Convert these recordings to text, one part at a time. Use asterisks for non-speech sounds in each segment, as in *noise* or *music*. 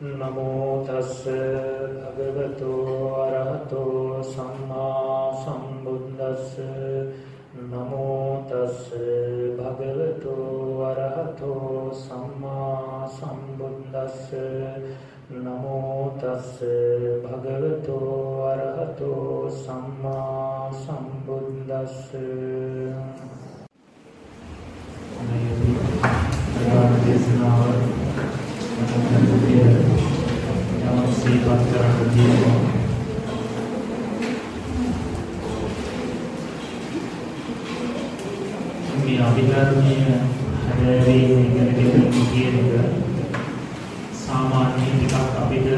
නමෝ තස්ස භගවතු අරහතෝ සම්මා සම්බුද්දස්ස නමෝ තස්ස භගවතු අරහතෝ සම්මා සම්බුද්දස්ස නමෝ තස්ස භගවතු අරහතෝ සම්මා සම්බුද්දස්ස දේශනාව යමක් සීපත් කරන්න තියෙනවා මේ අභිධර්මයේ හැදෑරීම ඉගෙන ගැනීම කියන එක සාමාන්‍යයෙන් ටිකක් අපිට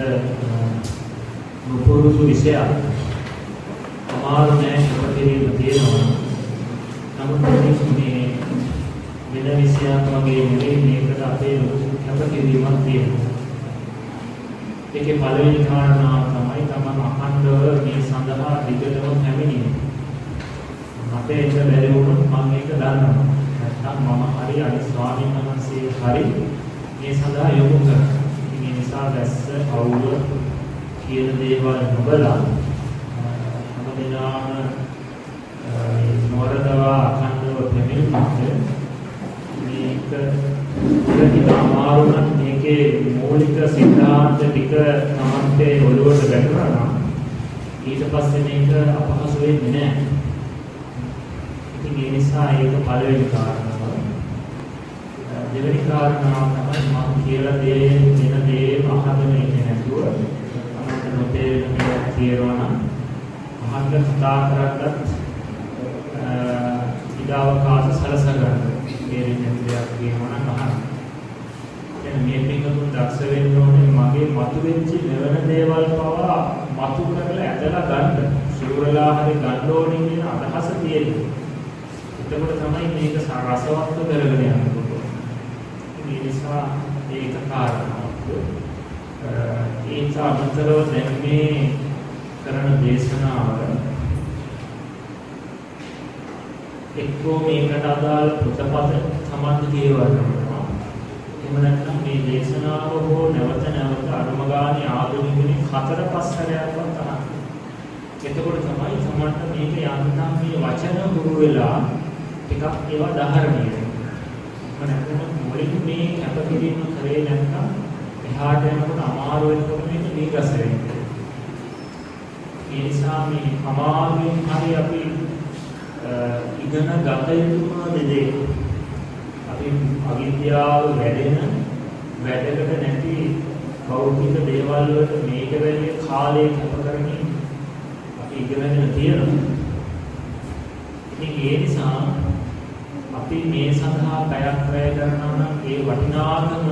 නුපුරුදු විෂයක් අමාරු නෑ ඉපදෙන්න තියෙනවා නමුත් මේ වෙන විෂයක් වගේ නෙවෙයි මේකට අපේ ලොකු කැපකිරීමක් තියෙනවා. ඒකේ පළවෙනි කාරණාව තමයි තමන් අඛණ්ඩව මේ සඳහා දිගටම පැමිණීම. මට ඒක බැරි වුණොත් මම ඒක දන්නවා. නැත්නම් මම හරි අනිත් ස්වාමීන් වහන්සේ හරි මේ සඳහා යොමු කරනවා. මේ නිසා දැස්ස අවුල කියන දේවල් නොබලා හැමදෙනාම නොරදවා අඛණ්ඩව පැමිණෙන්නට මේක අමාරු නම් මේකේ මූලික සිද්ධාන්ත ටික තමන්ගේ ඔළුවට වැටුණා නම් ඊට පස්සේ මේක අපහසු වෙන්නේ නැහැ. ඉතින් ඒ නිසා ඒක පළවෙනි කාරණාව. දෙවෙනි කාරණාව තමයි මම කියලා දේ වෙන දේ අහගෙන ඉන්නේ නැතුව තමන්ට නොතේරෙන දේවල් කියනවා නම් අහන්න කතා කරද්දත් ඉඩාවකාශ සලස ගන්න. තේරෙන්නේ නැති දෙයක් කියනවා නම් අහන්න. දැන් මේ පින්වතුන් දක්ෂ වෙන්න ඕනේ මගේ මතුවෙච්ච මෙවන දේවල් පවා මතු කරලා ඇදලා ගන්න. සුරලා හරි ගන්න ඕනේ කියන අදහස තියෙනවා. එතකොට තමයි මේක රසවත් කරගෙන යන්න පුළුවන්. ඒ නිසා ඒක කාරණාවක්. ඒ සාමතරව දැන් මේ කරන දේශනාව එක්කෝ මේකට අදාළ පොතපත සම්බන්ධ දේවල් කරනවා. එහෙම නැත්නම් මේ දේශනාව හෝ නැවත නැවත අනුමගාමී ආධුනිකෙනි හතර පහ සැරයක්වත් අහන්න. එතකොට තමයි සමහරට මේක යන්තම් මේ වචන හුරු වෙලා ටිකක් ඒවා දහරණය වෙනවා. නැත්නම් මුලින් මේ කැපකිරීම කරේ නැත්නම් එහාට යනකොට අමාරු වෙනකොට මේක නීරස වෙනවා. ඒ නිසා මේ අමාරුවෙන් හරි අපි ඉගෙන ගත යුතුම දෙදේ. අපි අවිද්‍යාව වැඩෙන වැඩකට නැති භෞතික දේවල් වලට මේක වැඩි කාලය කැප කරමින් අපි ඉගෙනගෙන තියෙනවා. ඉතින් ඒ නිසා අපි මේ සඳහා පැයක් වැය කරනවා නම් ඒ වටිනාකම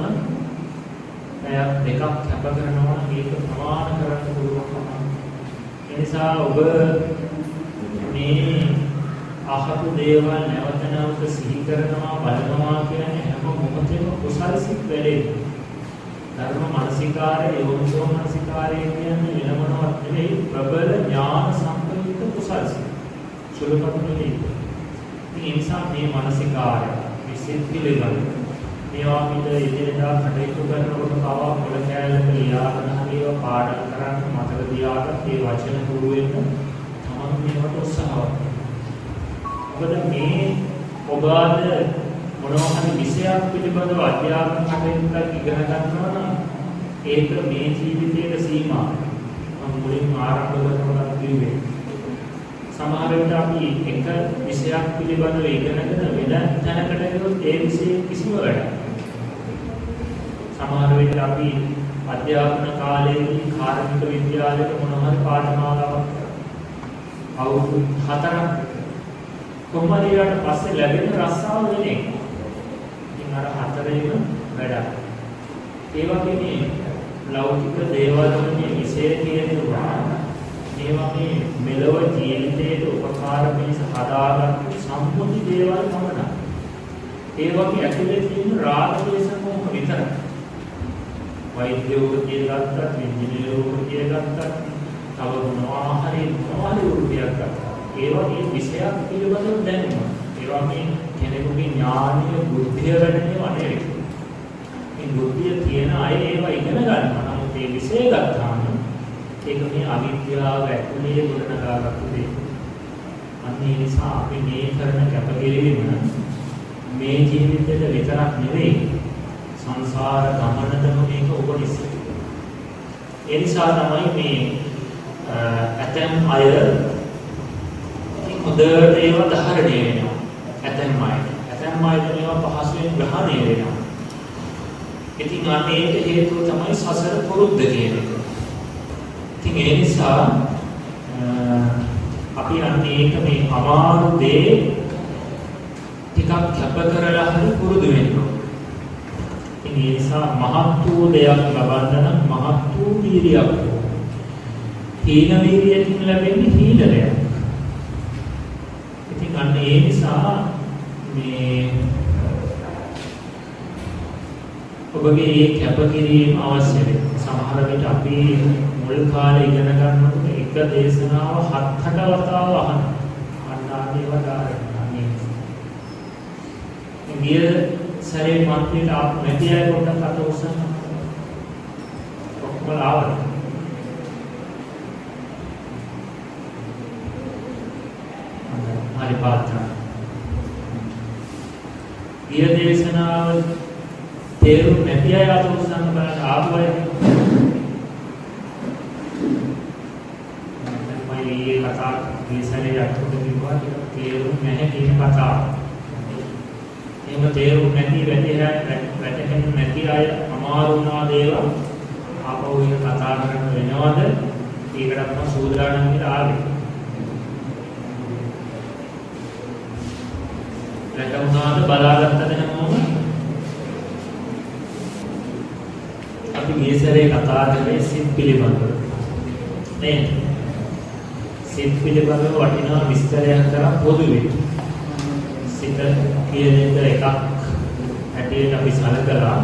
පැයක් දෙකක් කැප කරනවා නම් ඒක ප්‍රමාණ කරන්න පුළුවන්. ඒ නිසා ඔබ මේ අහපු දේවල් නැවත නැවත සිහි කරනවා බලනවා කියන්නේ හැම මොහොතේම කුසල සිත් වැඩේ. ධර්ම මානසිකාරය යෝනිසෝ මානසිකාරය කියන්නේ වෙන මොනවත් නෙවෙයි ප්‍රබල ඥාන සම්ප්‍රයුක්ත කුසල සිත්. සුලපතු නෙවෙයි. ඒ නිසා මේ මානසිකාරය විසින් පිළිගන්න. මේවා පිට ඉදිරියට කටයුතු කරනකොට කවා පොළ කෑල්ලක ලියාගෙන හරිව පාඩම් කරන්න මතක තියාගන්න ඒ වචන පුරු වෙන්න තමන් මේවට උත්සාහවත් මොකද මේ ඔබ අද මොනවා හරි විෂයක් පිළිබඳව අධ්‍යාපන කටයුත්තක් ඉගෙන ගන්නවා නම් ඒක මේ ජීවිතයේ සීමා මම මුලින්ම ආරම්භ කරනවා කිව්වේ සමහර විට අපි එක විෂයක් පිළිබඳව ඉගෙනගෙන වෙන තැනකට ගියොත් ඒ විෂයේ කිසිම වැඩක් සමහර විට අපි අධ්‍යාපන කාලයේදී කාර්මික විද්‍යාලයක මොනවා හරි පාඨමාලාවක් අවුරුදු 4ක් කොහොමද ඊට පස්සේ ලැබෙන රස්සාව වෙන එක. ඉතින් අර හතරේම වැඩක්. ඒ වගේ මේ ලෞකික දේවල් වලින් විශේෂ තියෙනවා. ඒවා මේ මෙලොව ජීවිතයට උපකාර පිණිස හදාගත්තු සම්මුති දේවල් පමණයි. ඒ වගේ ඇතුලේ තියෙන රාග දේශ මොහ විතරයි. වෛද්‍ය වෘත්තිය ගත්තත්, ඉංජිනේරු වෘත්තිය ගත්තත්, තව මොනවා හරි මොනවා හරි වෘත්තියක් ගත්තත් ඒ වගේ විෂයක් පිළිබඳව දැනුම. ඒ වගේ කෙනෙකුගේ ඥානීය බුද්ධිය වැඩෙනව නෙවෙයි. මේ බුද්ධිය තියෙන අය ඒවා ඉගෙන ගන්නවා. නමුත් එසේ ගත්තාම ඒක මේ අවිද්‍යාව ඇතුලේ ගොඩනගාගත්තු දෙයක්. අන්න ඒ නිසා අපි මේ කරන කැපකිරීම මේ ජීවිතේට විතරක් නෙවෙයි සංසාර ගමනටම මේක උපනිස්සයි. ඒ නිසා තමයි මේ ඇතැම් අය හොඳට ඒවා ධාරණය වෙනවා. ඇතැම් අය. ඇතැම් අය මේවා පහසුවෙන් ග්‍රහණය වෙනවා. ඉතින් අනේක හේතුව තමයි සසර පුරුද්ද කියන එක. ඉතින් ඒ නිසා අපි අන්නේ ඒක මේ අමාරු දේ ටිකක් කැප කරලා හරි පුරුදු වෙන්න ඕනේ. ඉතින් ඒ නිසා මහත් වූ දෙයක් ලබන්න නම් මහත් වූ වීරියක් හීන වීරියකින් ලැබෙන්නේ හීනලයක්. ඉතින් අන්න ඒ නිසා මේ ඔබගේ මේ කැපකිරීම අවශ්‍ය වෙනවා. සමහර විට අපි මුල් කාලේ ඉගෙන ගන්නකොට එක දේශනාව හත් අට වතාව අහන. අන්නාගේ වදාරන්නේ. ගිය සැරේ මන්ත්‍රීට ආපු නැති අය පොඩ්ඩක් අත උස්සන්න. ඔක්කොම ආවද? හරි පාත්‍රා. ගිය දේශනාව තේරුම් නැති අය අත උස්සන්න බලන්න ආපු අය. මම ඊයේ කතා මේ සැරේ අතුරු කිව්වා තේරුම් නැහැ කියන කතාව. එහෙම තේරුම් නැති වැටහෙන්නේ නැති අය අමාරු වුණා දේවා ආපහු ඒක කතා කරන්න වෙනවද? ඒකට මම සූදානම් කියලා ආවේ. රැකවුණාද බලාගත්තද හැමෝම? අපි මේ සැරේ කතා කරේ සිත් පිළිබඳව. නේද? සිත් පිළිබඳව වටිනා විස්තරයක් කරා පොදුවේ. සිත කියන එක එකක් හැටියට අපි සැලකලා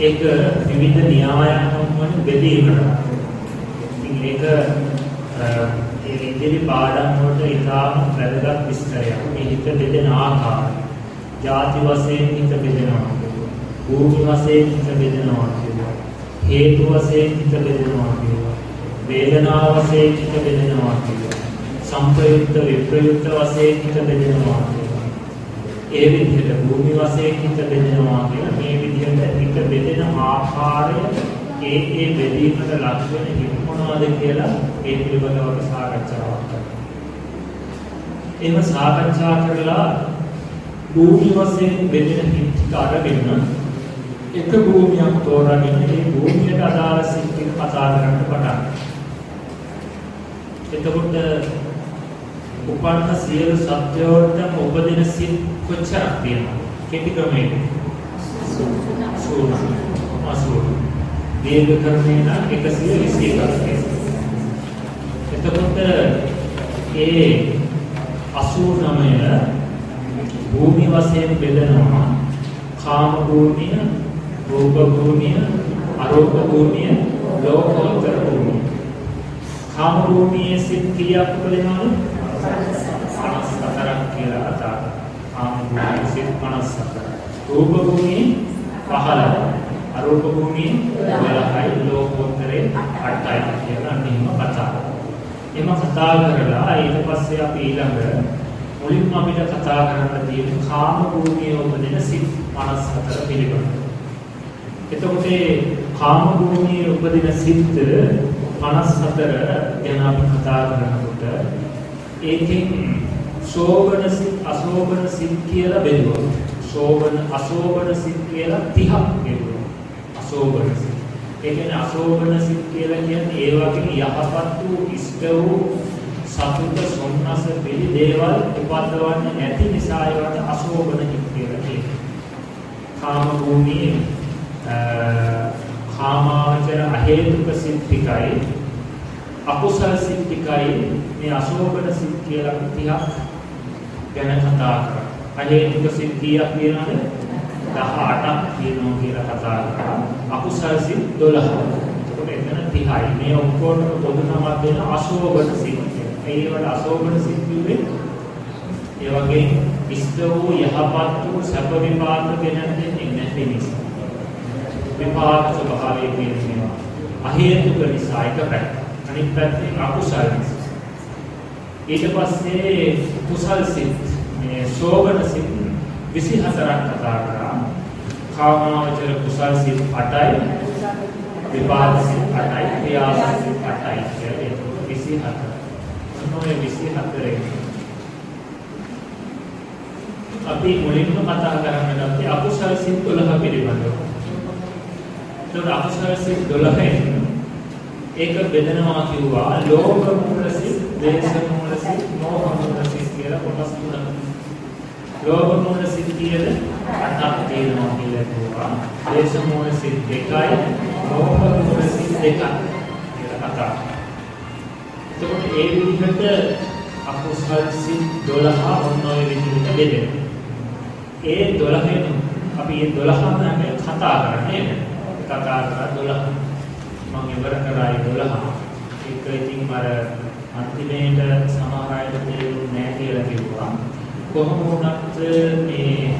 ඒක විවිධ න්‍යායයන් වලින් බෙදීමකට. ඉතින් ඒක ඒ ඉදිරි පාඩම් වලට ඉතාම වැදගත් විස්තරයක්. මේ හිත බෙදෙන ආකාරය. ಜಾති වශයෙන් හිත බෙදෙනවා. භූමි වශයෙන් හිත බෙදෙනවා කියනවා. හේතු වශයෙන් හිත බෙදෙනවා කියනවා. වේදනාව වශයෙන් හිත බෙදෙනවා කියනවා. සංප්‍රයුක්ත විප්‍රයුක්ත වශයෙන් හිත බෙදෙනවා කියනවා. ඒ විදිහට භූමි වශයෙන් හිත බෙදෙනවා කියලා මේ විදිහට හිත බෙදෙන ආකාරය ඒ ඒ බෙදීමට ලක් වෙන හිත මොනවද කියලා ඒ පිළිබඳව අපි සාකච්ඡාවක් කරනවා. එහෙම සාකච්ඡා කරලා භූමි වශයෙන් බෙදෙන හිත් අරගෙන එක භූමියක් තෝරාගෙන ඒ භූමියට අදාළ ටික කතා කරන්න පටන් එතකොට උපන්න සියලු සත්‍යවලට උපදින සිත් කොච්චරක් තියෙනවද? කෙටි ක්‍රමයක. සූන. අසූන. දීර්ඝ ක්‍රමේ නම් 121ක් එතකොට ඒ 89 භූමි වශයෙන් බෙදෙනවා කාම භූමිය, රූප භූමිය, අරූප භූමිය, ලෝකෝත්තර භූමිය. කාම භූමියේ සිත් කීයක් උපදිනවද? 54ක් කියලා අදා. කාම භූමියේ සිත් 54. රූප භූමියේ 15. අරූප භූමියේ 12යි ලෝකෝත්තරේ 8යි කියලා නිම්ම කතා. එම කතා කරලා ඊට පස්සේ අපි ඊළඟ මුලින්ම අපිට කතා කරන්න තියෙන කාම භූමියේ උපදින සිත් 54 පිළිබඳව. එතකොට කාම භූමියේ උපදින සිත් 54 ගැන අපි කතා කරනකොට ඒකෙන් සෝබන සිත් අසෝබන සිත් කියලා බෙදුවා. සෝබන අසෝබන සිත් කියලා 30ක් බෙදුවා. අසෝබන සිත්. ඒ කියන්නේ අසෝබන සිත් කියලා කියන්නේ ඒ වගේ යහපත් වූ ඉෂ්ට වූ සතුට සොම්නස පිළි දේවල් උපද්දවන්නේ නැති නිසා ඒවට අසෝබන සිත් කියලා කියනවා. කාම භූමියේ කාමාවචර අහේතුක සිත් ටිකයි අකුසල සිත් ටිකයි මේ අශෝකන සිත් කියලා 30ක් ගැන කතා කරා. අහේතුක සිත් කීයක් තියෙනවද? 18ක් තියෙනවා කියලා කතා කරා. අකුසල සිත් 12. එතකොට එතන 30යි. මේ ඔක්කොම පොදු නමක් දෙන අශෝකන සිත් කියලා. ඒ වල අශෝකන සිත් කියන්නේ ඒ වගේ ඉෂ්ට වූ යහපත් වූ සැප විපාක ගෙන දෙන්නේ නැති නිසා. විපාක ස්වභාවයේ තියෙනවා. අහේතුක නිසා එක පැත්ත. අනිත් පැත්තේ අකුසල නිසා. ඊට පස්සේ කුසල් සිත් මේ සෝබන සිත් 24ක් කතා කරා. කාමාවචර කුසල් සිත් 8යි විපාක සිත් 8යි ක්‍රියා සිත් 8යි කියලා 24. මොනෝයේ 24 අපි මුලින්ම කතා කරන්න ගත්තේ අකුසල සිත් 12 පිළිබඳව. ඒතකොට අකුසල සිත් 12 ඒක බෙදනවා කිව්වා ලෝභ මූල සිත්, දේශ මූල සිත්, මෝහ මූල සිත් කියලා කොටස් තුනක්. ලෝභ මූල සිත් කියන අටක් තියෙනවා කියලා කිව්වා. දේශ මූල සිත් දෙකයි, මෝහ මූල සිත් දෙකයි කියලා කතා. එතකොට ඒ විදිහට අකුසල් සිත් 12 ඔන්න ඔය විදිහට බෙදෙනවා. ඒ 12න් අපි මේ 12ම මේ කතා කරන්නේ කතා කරා 12 මම ඉවර කරා ඒ 12 ඒක ඉතින් මර අන්තිමේට සමහර අයට තේරුන්නේ නැහැ කියලා කිව්වා කොහොම වුණත් මේ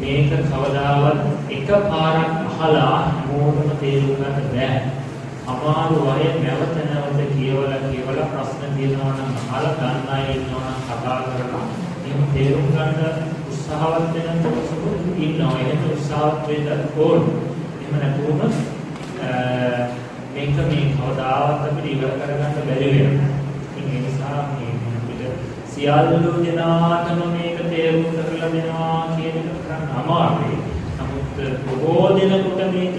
මේක කවදාවත් එකපාරක් අහලා මොනම තේරුම් ගන්න බෑ අමාරු අය නැවත නැවත කියවලා කියවලා ප්‍රශ්න තියෙනවා නම් අහලා ගන්න අය ඉන්නවා නම් කතා කරලා එහෙම තේරුම් ගන්න උත්සාහවත් වෙන කොටසකුත් ඉන්නවා. එහෙම උත්සාහවත් වෙන්න ඕන. එහෙම නැතුවම මේක මේ කවදාවත් අපිට ඉවර කරගන්න බැරි වෙනවා. ඉතින් ඒ නිසා මේ අපිට සියලු දෙනාටම මේක තේරුම් කරලා දෙනවා කියන එක කරන්න අමාරුයි. නමුත් බොහෝ දෙනෙකුට මේක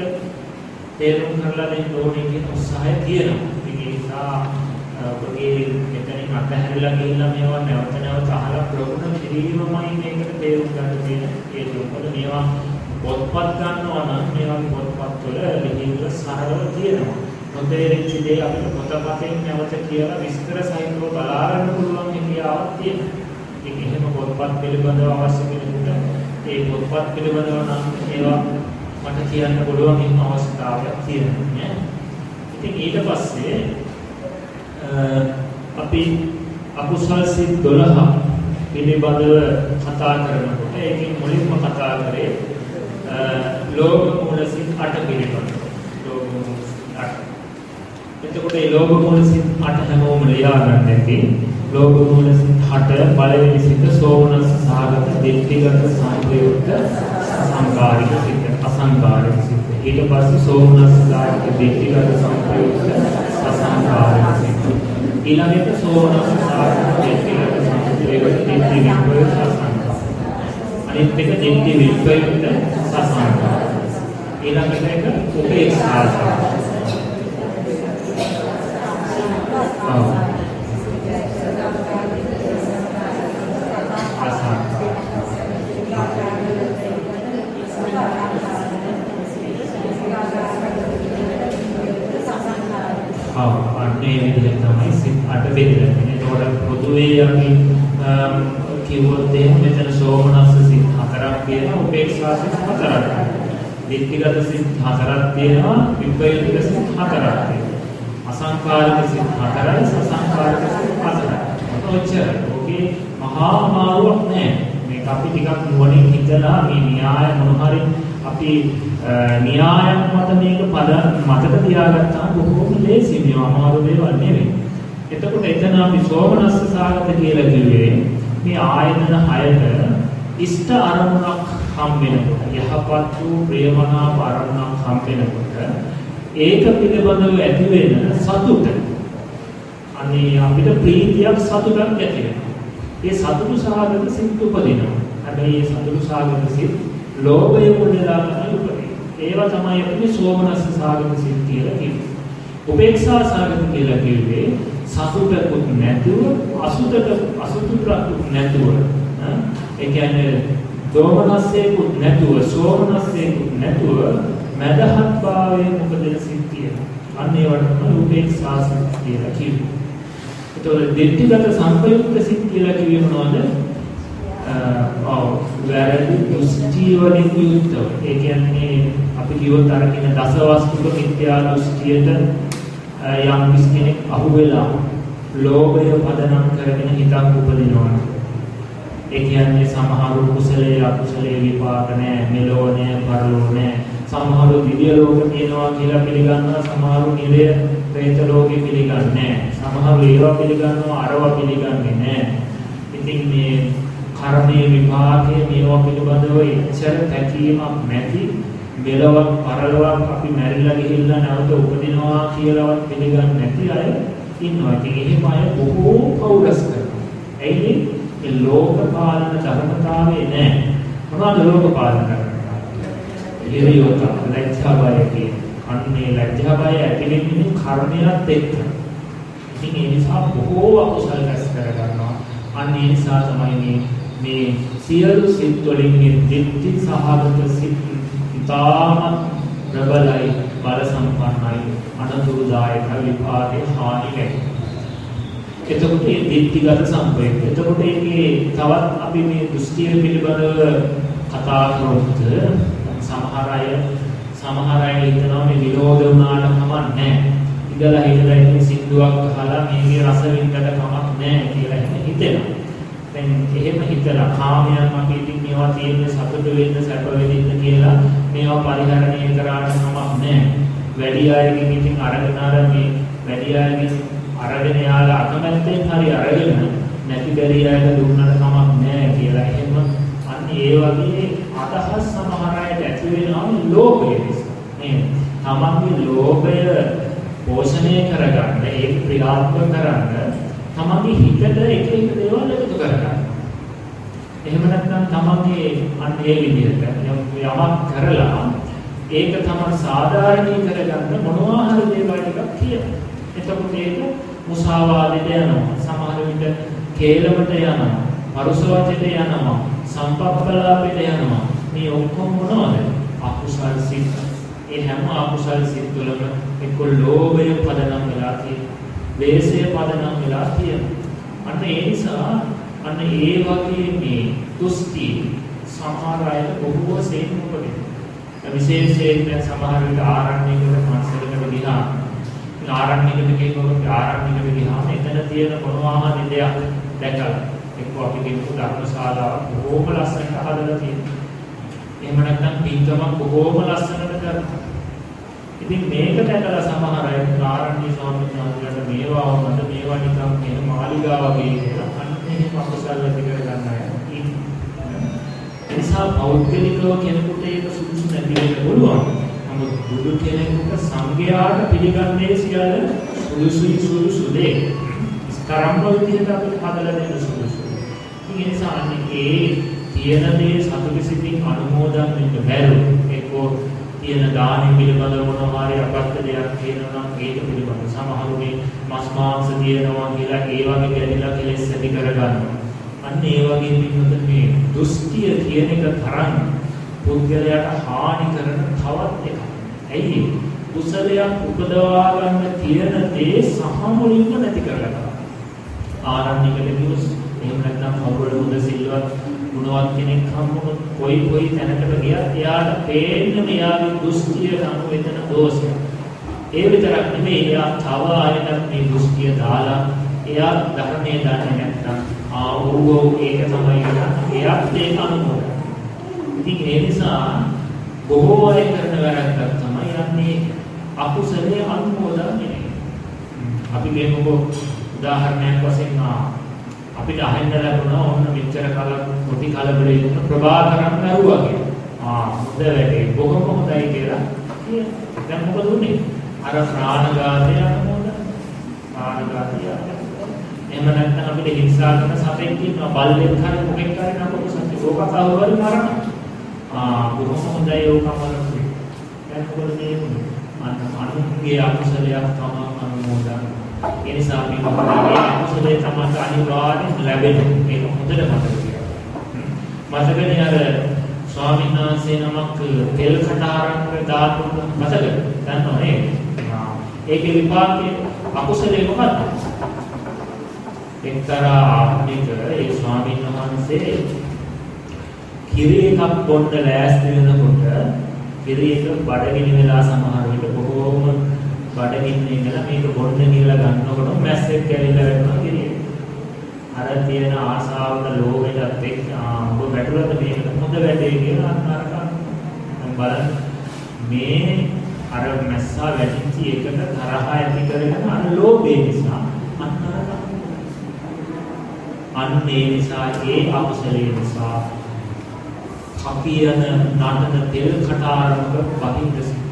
තේරුම් කරලා දෙන්න ඕනේ කියන උත්සාහය තියෙනවා. ඉතින් ඒ නිසා ඔබගේ මෙතනින් අතහැරලා ගිහිල්ලා මේවා නැවත නැවත අහලා ප්‍රගුණ කිරීමමයි මේකට තේරුම් ගන්න තියෙන හේතුව. මොකද මේවා පොත්පත් ගන්නවා නම් මේවා පොත්පත් වල ලිහිල්ල සරලව තියෙනවා. නොතේරිච්ච දේ අපිට පොතපතෙන් නැවත කියලා විස්තර සහිතව බලා ගන්න පුළුවන් හැකියාවක් තියෙනවා. ඉතින් එහෙම පොත්පත් පිළිබඳව අවශ්‍ය කෙනෙකුට ඒ පොත්පත් පිළිබඳව නම් ඒවා මට කියන්න පුළුවන් එහෙම අවස්ථාවක් තියෙනවා. ඉතින් ඊට පස්සේ අපි අකුසල් සිත් 12 පිළිබඳව කතා කරනකොට ඒකෙන් මුලින්ම කතා කරේ ලෝභ මූල සිත් 8 පිළිබඳව. ලෝභ මූල සිත් 8. එතකොට මේ ලෝභ මූල සිත් 8 හැමෝම ලියා ගන්න ඇති. ලෝභ මූල සිත් 8 පළවෙනි සිත සෝමනස් සහගත දෙත්තිගත සංප්‍රයුක්ත සංකාරික සිත අසංකාරික සිත. ඊට පස්සේ සෝමනස් සහගත දෙත්තිගත සංප්‍රයුක්ත සසංකාරික සිත. ඊළඟට සෝමනස් සහගත දෙත්තිගත සංප්‍රයුක්ත දෙත්තිගත සසංකාරික. අනිත් එක දෙත්ති විප්‍රයුක්ත සසංකාරික. ඊළඟට එක උපේක්ෂා පොදුවේ අපි කිව්වොත් එහෙම මෙතන සෝමනස්ස සිත් හතරක් තියෙනවා උපේක්ෂා සිත් හතරක් දිට්ඨිගත සිත් හතරක් තියෙනවා විප්‍රයුක්ත සිත් හතරක් තියෙනවා. අසංකාරික සිත් හතරයි සසංකාරික සිත් හතරයි. ඔච්චර ඔකේ මහා මාරුවක් නැහැ මේක අපි ටිකක් නුවණින් හිතලා මේ න්‍යාය මොන හරි අපි න්‍යායක් මත මේක පද මතක තියාගත්තාම බොහොම ලේසි මේ අමාරු දේවල් නෙවෙයි. එතකොට එතන අපි සෝමනස්ස සාගත කියලා කිව්වේ මේ ආයතන හයට ඉෂ්ට අරමුණක් හම් වෙනකොට යහපත් වූ ප්‍රියමනාප අරමුණක් හම් වෙනකොට ඒක පිළිබඳව ඇති වෙන සතුට අනේ අපිට ප්‍රීතියක් සතුටක් ඇති වෙනවා. ඒ සතුටු සාගත සිත් උපදිනවා. හැබැයි ඒ සතුටු සාගත සිත් ලෝභය මුලලා තමයි උපදින්නේ. ඒවා තමයි අපි සෝමනස්ස සාගත සිත් කියලා කිව්වේ. උපේක්ෂා සාගත කියලා කිව්වේ සතුටකුත් නැතුව අසුතට අසුතුටකුත් නැතුව ඒ කියන්නේ දෝමනස්සේකුත් නැතුව සෝමනස්සේකුත් නැතුව මදහත් භාවයේ මොකද සිද්ධිය අන්න ඒවට තමයි උපේක්ෂා සිත් කියලා කිව්වේ. ඒතකොට දෙට්ටිගත සංපයුක්ත සිත් කියලා කිව්වේ මොනවද? ඔව් වැරදි දෘෂ්ටි වලින් යුක්තව. ඒ කියන්නේ අපි කිව්වොත් අර කියන දසවස්තුක මිත්‍යා දෘෂ්ටියට යම් කිසි කෙනෙක් අහුවෙලා ලෝභය පදනම් කරගෙන හිතක් උපදිනවා. ඒ කියන්නේ සමහරු කුසලයේ අකුසලයේ විපාක නැහැ, මෙලෝ නැහැ, පරලෝ නැහැ. සමහරු දිව්‍ය ලෝක තියෙනවා කියලා පිළිගන්නවා සමහරු නිරය പ്രേත ලෝකෙ පිළිගන්නේ නැහැ. සමහරු ඒවා පිළිගන්නවා අරවා පිළිගන්නේ නැහැ. ඉතින් මේ කර්මයේ විපාකයේ මේවා පිළිබඳව එච්චර තැකීමක් නැති මෙලවක් පරලොවක් අපි මැරිලා ගිහිල්ලා නැවත උපදිනවා කියලාවත් පිළිගන්නේ නැති අය ඉන්නවා. ඉතින් එහෙම අය බොහෝ පෞරස් කරනවා. එයිනේ ඒ ලෝක පාලන ධර්මතාවයේ නැහැ. මොනවද ලෝක පාලන ධර්මතාවය? ඉරියොත ලැජ්ජා බය කියන. අන්නේ ලැජ්ජා බය ඇති වෙන්නේ කර්මයක් එක්ක. ඉතින් ඒ නිසා බොහෝ අකුසල රැස් කරගන්නවා. අන්න ඒ නිසා තමයි මේ මේ සියලු සිත් වලින් මේ දිට්ඨි සහගත සිත් ඉතාම ප්‍රබලයි බල සම්පන්නයි අනතුරුදායක විපාකේ හානි නැහැ. එතකොට මේ දිට්ඨිගත සම්පේත. එතකොට ඒකේ තවත් අපි මේ දෘෂ්ටිය පිළිබඳව කතා කරොත් සමහර අය සමහර අය හිතනවා මේ විනෝද වුණාට කමක් නැහැ. ඉඳලා හිටලා ඉන්නේ සින්දුවක් අහලා මේකේ රස විඳකට කමක් නැහැ කියලා හිතෙනවා. දැන් එහෙම හිතලා කාමයන් අපි ඉතින් මේවා තියෙන්නේ සතුට වෙන්න සැප වෙන්න කියලා මේවා පරිහරණය කරාට කමක් නැහැ. වැඩි අයගෙන් ඉතින් අරගෙන අර මේ වැඩි අයගෙන් අරගෙන යාලා අකමැත්තෙන් හරි අරගෙන නැති බැරි අයට දුන්නට කමක් නැහැ කියලා එහෙම අන්න ඒ වගේ අදහස් සමහර අයට ඇති වෙනවා ලෝභය නිසා. නේද? තමන්ගේ ලෝභය පෝෂණය කරගන්න ඒක ක්‍රියාත්මක කරන්න තමන්ගේ හිතට එක එක දේවල් එකතු කරගන්න. එහෙම නැත්නම් තමන්ගේ අන්න ඒ විදිහට යමක් කරලා ඒක තමයි සාධාරණී කරගන්න මොනවා හරි දේවල් ටිකක් කියනවා. එතකොට ඒක මුසාවාදයට යනවා. සමහර විට කේලමට යනවා. පරුස වචනයට යනවා. සම්පප්පලාපයට යනවා. මේ ඔක්කොම මොනවද? අකුසල් සිත්. ඒ හැම අකුසල් සිත් තුළම එක්ක ලෝභය පදනම් වෙලා තියෙනවා. වේසය පදනම් වෙලා තියෙනවා. අන්න ඒ නිසා අන්න ඒ වගේ මේ දුස්ති සමහර අය බොහෝ සේම උපදිනවා. විශේෂයෙන් දැන් සමහර විට ආරණ්‍යයකට පන්සලකට ගිහා ආරණ්‍යයකට ගිහුවොත් ආරණ්‍යයකට ගියාම එතන තියෙන මොනවා හරි දෙයක් දැකලා එක්ක අපි කියමු ධර්මශාලාවක් බොහෝම ලස්සනට හදලා තියෙනවා. එහෙම නැත්නම් පින්කමක් බොහෝම ලස්සනට කරනවා. ඉතින් මේක දැකලා සමහර අය ආරණ්‍ය ස්වාමීන් වහන්සේලාට මේවා වුණාද මේවා නිකන් කියන මාලිගා වගේ කියලා අන්න එහෙම අකුසල් ඇති කර ගන්න අය ඉන්නවා. නිසා පෞද්ගලිකව කෙනෙකුට ඒක සුදුසු නැති වෙන්න පුළුවන්. නමුත් බුදු කෙනෙකුට සංඝයාට පිළිගන්නේ සියල්ල සුදුසුයි සුදුසු දේ. ස්කරම්බ විදිහට අපිට හදලා දෙන්න සුදුසු. ඒ නිසා අන්නේ ඒ තියෙන දේ සතුට සිතින් අනුමෝදන් වෙන්න බැරුව ඒකෝ තියෙන දානෙ පිළිබඳව මොනවා හරි අපත්‍ය දෙයක් කියනවා නම් ඒක පිළිබඳව සමහරුනේ මස් මාංශ දිනනවා කියලා ඒ වගේ ගැලිලා කෙලෙස් ඇති කරගන්නවා. අන්න ඒ වගේ පිටුත මේ දුස්තිය කියන එක තරම් පුද්ගලයාට හානි කරන තවත් එකක්. ඇයි කුසලයක් උපදවා ගන්න තියෙන දේ සහ මුලින්ම නැති කරගන්නවා. ආරණ්‍යකට ගියොත් එහෙම නැත්නම් කවුරුද හොඳ සිල්වත් ගුණවත් කෙනෙක් හම්බුනොත් කොයි කොයි තැනකට ගියත් එයාට පේන්නේ එයාගේ දෘෂ්ටිය නම් වෙන දෝෂය. ඒ විතරක් නෙමෙයි එයා තව ආයතන මේ දෘෂ්ටිය දාලා එයා ධර්මයේ දන්නේ නැත්නම් ආ ඕව ඒක තමයි එයාත් ඒක අනුමත. ඉතින් ඒ නිසා බොහෝ අය කරන වැරද්දක් තමයි යන්නේ අකුසලයේ අනුමෝදන් නෙමෙයි. අපි කියමුකෝ උදාහරණයක් වශයෙන් අපිට අහෙන්න ලැබුණා ඔන්න මෙච්චර කල කොටි කලබලේ ඉන්න ප්‍රභාකරන් දරුවා කියලා. ආ හොඳ වැඩේ බොහොම හොඳයි කියලා කියනවා. දැන් මොකද උනේ? අර ප්‍රාණඝාතය අනුමෝදන්. ප්‍රාණඝාතය එහෙම නැත්නම් අපිට හිංසා කරන සතෙක් ඉන්නවා බල්ලෙක් හරි මොකෙක් හරි නපොත සත්‍ය ඕක කවුරු හරි මරනවා. ආ බොහොම හොඳයි ඕක අමරන්නේ. දැන් මොකද මේ අන්න අනුන්ගේ අකුසලයක් තමයි අනුමෝදන්. ඒ නිසා අපි මොකදගේ අකුසලයේ තමයි අනිවාර්යෙන් ලැබෙන්නේ. මේක හොඳට මතක. මතකනේ අර ස්වාමීන් වහන්සේ නමක් තෙල් කටාරංග දාපු මතක දන්නව නේද? ඒකේ විපාකයේ අකුසලයේ මොකක්ද? එක්තරා ආත්මික ඒ ස්වාමීන් වහන්සේ කිරි එකක් බොන්න ලෑස්ති වෙනකොට කිරි එක බඩගිනි වෙලා සමහර විට බොහෝම බඩගින්න ඉඳලා මේක බොන්න කියලා ගන්නකොට මැස්සෙක් කැරිලා වෙනවා කිරි එක. අර තියෙන ආසාවට ලෝභයටත් එක්ක ඔබ වැටුණද මේක? හොඳ වැඩේ කියලා අන්නරක බලන්න. මේ අර මැස්සා වැටිච්ච එකට තරහ ඇති කරගෙන අර ලෝභය නිසා අන්න ඒ නිසා ඒ අකුසලයේ නිසා කපියන නටන තෙල් කටාරමක බහින්ද සිද්ධ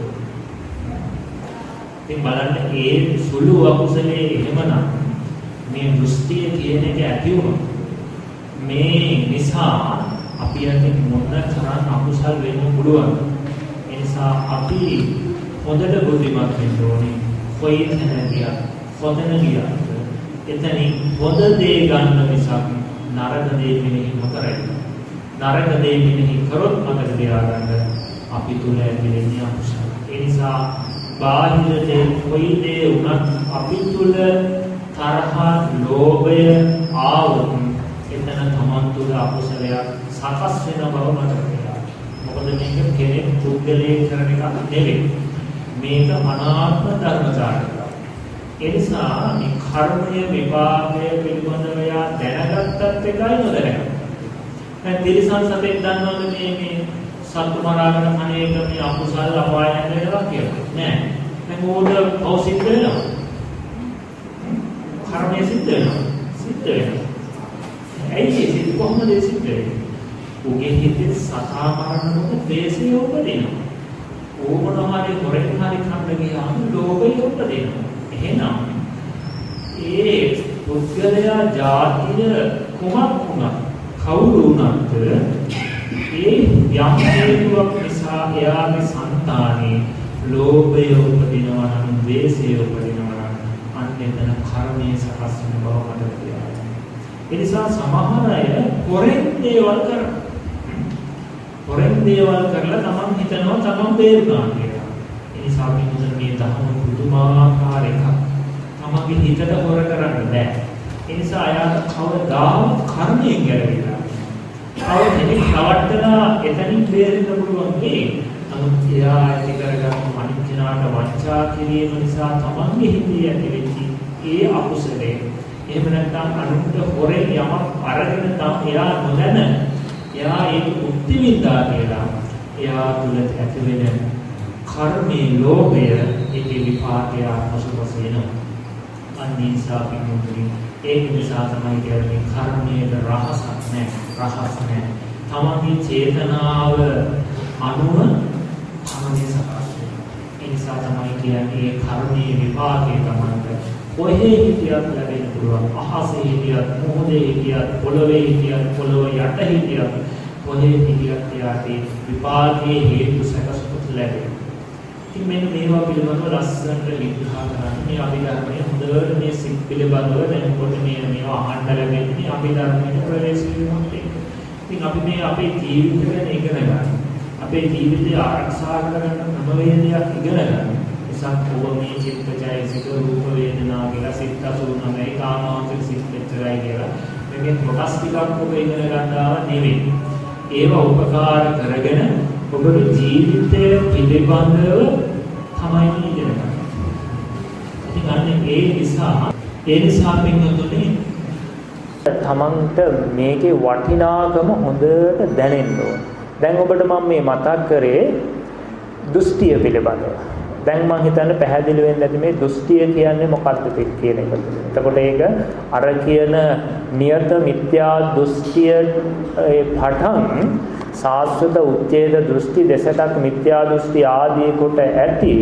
ඉතින් බලන්න ඒ සුළු අකුසලයේ එහෙමනම් මේ දෘෂ්ටිය කියන එක ඇති මේ නිසා අපි යටින් මොන තරම් අකුසල් වෙන්න පුළුවන් ඒ නිසා අපි හොඳට බුද්ධිමත් වෙන්න ඕනේ. කොයි තැන ගියා හොඳන ගියා. එතනින් හොඳ දේ ගන්න මිසක් නරක දේ මෙනෙහි නොකරයි. නරක දේ මෙනෙහි කරොත් මතක තියාගන්න අපි තුල ඇතිවෙන්නේ අකුසල. ඒ නිසා බාහිර දේ කොයි දේ වුණත් අපි තුල තරහ ලෝභය ආවොත් එතන තමන් තුල අකුසලයක් සකස් වෙන බව මතක තියාගන්න. මොකද මේක කෙනෙක් පුද්ගලයෙක් කරන එකක් නෙවෙයි. මේක අනාත්ම ධර්මතාවයක්. ඒ නිසා මේ කර්මය විපාකය පිළිබඳව යා දැනගත්තත් එකයි නොදැනගත්තත්. දැන් තිරිසන් සතෙක් දන්නවද මේ මේ සත්තු මරාගෙන අනේක මේ අකුසල් අපායන් වෙනවා කියලා. නෑ. දැන් ඕඩ පෞසිද්ධ වෙනවා. කර්මය සිද්ධ වෙනවා. සිද්ධ වෙනවා. ඇයි ඒ සිද්ධ කොහොමද ඒ සිද්ධ වෙන්නේ? උගේ හිතේ සතා මරනකොට ද්වේෂය උපදිනවා. ඕමන හරි හොරෙන් හරි කන්න ගියාම ලෝභය උපදිනවා. එහෙනම් ඒ පුද්ගලයා ජාතිය කුමක් වුණත් කවුරු වුණත් ඒ යම් හේතුවක් නිසා එයාගේ సంతානේ ලෝභය උපදිනවා නම් ද්වේෂය උපදිනවා නම් අන්න එතන කර්මයේ සකස් වෙන බව මතක තියාගන්න. ඒ නිසා සමහර අය හොරෙන් දේවල් කරනවා. හොරෙන් දේවල් කරලා තමන් හිතනවා තමන් බේරුණා කියලා. ඒ නිසා මේ මේ දහම පුදුමාකාර එකක්. තමන්ගේ හිතට හොර කරන්න බෑ. ඒ නිසා අයාට කවදාවත් කර්මයෙන් ගැලවිලා. තව කෙනෙක් රවට්ටලා එතනින් බේරෙන්න පුළුවන් මේ. නමුත් එයා ඇති කරගන්න අනිත් කෙනාට වංචා කිරීම නිසා තමන්ගේ හිතේ ඇතිවෙච්ච ඒ අකුසලේ එහෙම නැත්නම් අනුන්ට හොරෙන් යමක් අරගෙන තම එයා නොදැන එයා ඒක මුක්ති විඳා කියලා එයා තුල ඇතිවෙන කර්මයේ ලෝභය ඒකේ විපාකය පසුපස එනවා. අන්නේ නිසා පිටුතුනි ඒක නිසා තමයි කියන්නේ කර්මයේ රහසක් නැහැ. රහස් නැහැ. තමන්ගේ චේතනාව අනුව කර්මයේ සකස් වෙනවා. ඒ නිසා තමයි කියන්නේ කර්මයේ විපාකය තමයි කොහේ හිටියත් ලැබෙන්න පුළුවන්. අහසේ හිටියත්, මොහොතේ හිටියත්, පොළවේ හිටියත්, පොළොව යට හිටියත් කොහේ හිටියත් යාදී විපාකයේ හේතු සකස් ලැබෙනවා. ඉතින් මෙන්න මේවා පිළිබඳව ලස්සනට විග්‍රහ කරන්නේ මේ අභිධර්මයේ හොඳට මේ සිත් පිළිබඳව දැනකොට මේ මේවා අහන්න ලැබෙන්නේ අභිධර්මයේ ප්‍රවේශ වීමත් එක්ක. ඉතින් අපි මේ අපේ ජීවිත ගැන ඉගෙන ගන්න. අපේ ජීවිතය ආරක්ෂා කරගන්න ක්‍රමවේදයක් ඉගෙන ගන්න. එසක් ඔබ මේ චිත්තචෛසික රූප වේදනා කියලා සිත් 89 කාමාන්තික සිත් මෙච්චරයි කියලා මේකේ කොටස් ටිකක් ඔබ ඉගෙන ගන්නවා නෙවෙයි. ඒවා උපකාර කරගෙන ඔබගේ ජීවිතය පිළිබඳව තමයි ඉගෙන ගන්න. ඉතින් අන්න ඒ නිසා ඒ නිසා පින්වතුනි තමන්ට මේකේ වටිනාකම හොඳට දැනෙන්න ඕන. දැන් ඔබට මම මේ මතක් කරේ දෘෂ්ටිය පිළිබඳව. දැන් මම හිතන්නේ පැහැදිලි වෙන්නේ නැති මේ දෘෂ්ටිය කියන්නේ මොකක්ද කියන එක. එතකොට ඒක අර කියන නියත මිත්‍යා දෘෂ්ටිය ඒ පටන් සාස්වත උච්ඡේද දෘෂ්ටි දෙසටක් මිත්‍යා දෘෂ්ටි ආදී කොට ඇති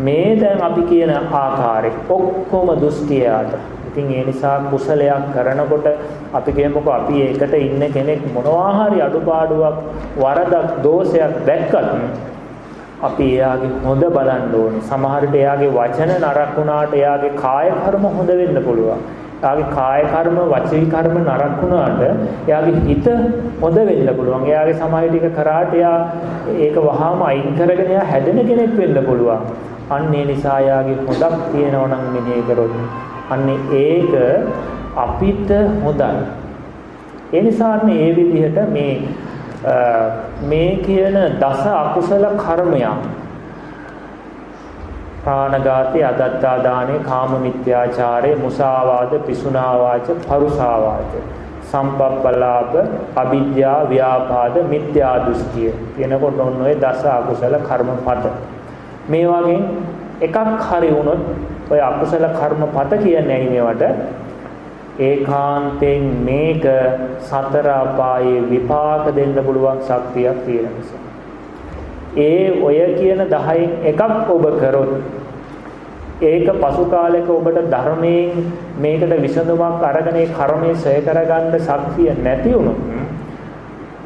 මේ දැන් අපි කියන ආකාරයේ ඔක්කොම දෘෂ්ටියට ඉතින් ඒ නිසා කුසලයක් කරනකොට අපි කියමුකෝ අපි ඒකට ඉන්න කෙනෙක් මොනවා හරි අඩුපාඩුවක් වරදක් දෝෂයක් දැක්කත් අපි එයාගේ හොඳ බලන්න ඕනේ. සමහර විට එයාගේ වචන නරක වුණාට එයාගේ කාය කර්ම හොඳ වෙන්න පුළුවන්. එයාගේ කාය කර්ම, වචී කර්ම නරක වුණාට එයාගේ හිත හොඳ වෙන්න පුළුවන්. එයාගේ සමාය ටික කරාට එයා ඒක වහාම අයින් කරගෙන එයා හැදෙන කෙනෙක් වෙන්න පුළුවන්. අන්න ඒ නිසා එයාගේ හොදක් තියෙනවා නම් මෙහෙය කරොත් අන්න ඒක අපිට හොඳයි. ඒ නිසා අන්න ඒ විදිහට මේ මේ කියන දස අකුසල කර්මයන් ප්‍රාණඝාතය, අදත්තා දානේ, කාම මිත්‍යාචාරය, මුසාවාද, පිසුනා වාච, පරුසා වාච. සම්පප්පලාප, අවිද්‍යා, ව්‍යාපාද, මිත්‍යා දෘෂ්ටිය කියනකොට ඔන්න ඔය දස අකුසල කර්මපත. මේ වගේ එකක් හරි වුණොත් ඔය අකුසල කර්මපත කියන්නේ ඇයි මේවට? ඒකාන්තයෙන් මේක සතර අපායේ විපාක දෙන්න පුළුවන් ශක්තියක් තියෙන නිසා. ඒ ඔය කියන 10න් එකක් ඔබ කරොත් ඒක පසු කාලයක ඔබට ධර්මයෙන් මේකට විසඳුමක් අරගෙන ඒ කර්මයේ සය කරගන්න ශක්තිය නැති වුණොත්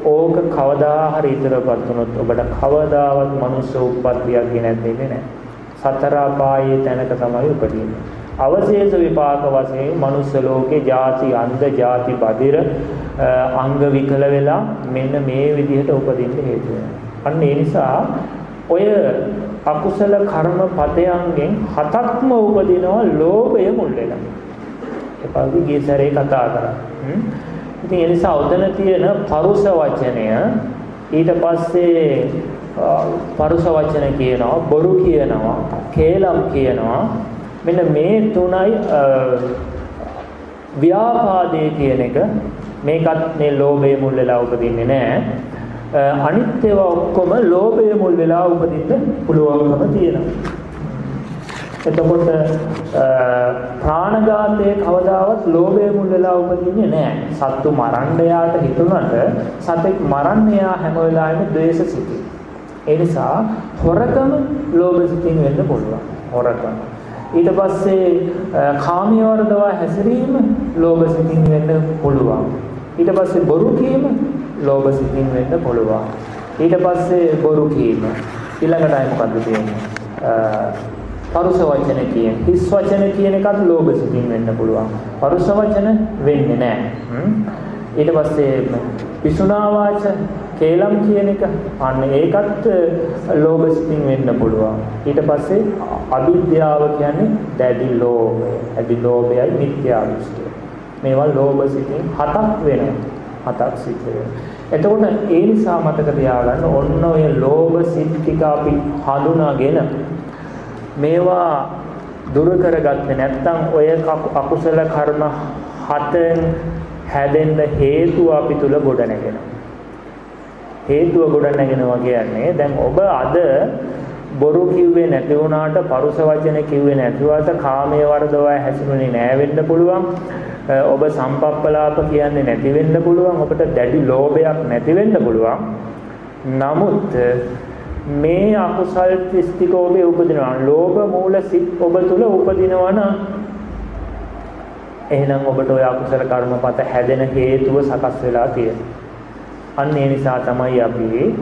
ඕක කවදා හරි ඉතරපත් වුණොත් ඔබට කවදාවත් මනුස්ස උප්පත්තියක් ගෙනත් දෙන්නේ නැහැ. සතර අපායේ තැනක තමයි උපදින්නේ. අවශේෂ විපාක වශයෙන් මනුස්ස ලෝකේ ಜಾති අන්ධ ಜಾති බදිර අංග විකල වෙලා මෙන්න මේ විදිහට උපදින්න හේතු අන්න ඒ නිසා ඔය අකුසල කර්ම පදයන්ගෙන් හතක්ම උපදිනවා ලෝභය මුල් වෙලා. එපාවි ගිය සැරේ කතා කරා. ඉතින් ඒ නිසා උතන තියෙන පරුස වචනය ඊට පස්සේ පරුස වචන කියනවා බොරු කියනවා කේලම් කියනවා මෙන්න මේ තුනයි ව්‍යාපාදේ කියන එක මේකත් මේ ලෝභය මුල් වෙලා උපදින්නේ නැහැ අනිත් ඒවා ඔක්කොම ලෝභය මුල් වෙලා උපදින්න පුළුවන්කම තියෙනවා එතකොට ප්‍රාණඝාතයේ කවදාවත් ලෝභය මුල් වෙලා උපදින්නේ නැහැ. සත්තු මරන්න යාට හිතුණට සතෙක් මරන්න යා හැම වෙලාවෙම ද්වේෂ සිතේ. ඒ නිසා හොරකම ලෝභ සිතින් වෙන්න පුළුවන්. හොරකම. ඊට පස්සේ කාමී වර්ධව හැසිරීම ලෝභ සිතින් වෙන්න පුළුවන්. ඊට පස්සේ බොරු කීම ලෝභ සිතින් වෙන්න පුළුවන්. ඊට පස්සේ බොරු කීම ඊළඟටයි මොකද්ද තියෙන්නේ? පරුස වචන කියන හිස් වචන කියන එකත් ලෝභ සිතින් වෙන්න පුළුවන්. පරුස වචන වෙන්නේ නැහැ. ඊට පස්සේ පිසුනා වාච කේලම් කියන එක අන්න ඒකත් ලෝභ සිතින් වෙන්න පුළුවන්. ඊට පස්සේ අවිද්‍යාව කියන්නේ දැඩි ලෝභය. දැඩි ලෝභයයි මිත්‍යා දෘෂ්ටිය. මේවා ලෝභ සිතින් හතක් වෙනවා. හතක් සිද්ධ වෙනවා. එතකොට ඒ නිසා මතක තියාගන්න ඔන්න ඔය ලෝභ සිත් ටික අපි හඳුනාගෙන මේවා දුරු කරගත්තේ නැත්නම් ඔය අකුසල කර්ම හතෙන් හැදෙන්න හේතුව අපි තුල ගොඩ නැගෙනවා. හේතුව ගොඩ නැගෙනවා කියන්නේ දැන් ඔබ අද බොරු කිව්වේ නැති වුණාට පරුස වචන කිව්වේ නැතිවට කාමයේ වර්ධව හැසිරුනේ නෑ වෙන්න පුළුවන්. ඔබ සම්පප්පලාප කියන්නේ නැති වෙන්න පුළුවන්. ඔබට දැඩි ලෝභයක් නැති වෙන්න පුළුවන්. නමුත් මේ අකුසල් ත්‍ස්තික ඔබේ උපදිනවා. ලෝභ මූල සිත් ඔබ තුල උපදිනවා නම් එහෙනම් ඔබට ওই අකුසල කර්මපත හැදෙන හේතුව සකස් වෙලා තියෙනවා. අන්න ඒ නිසා තමයි අපි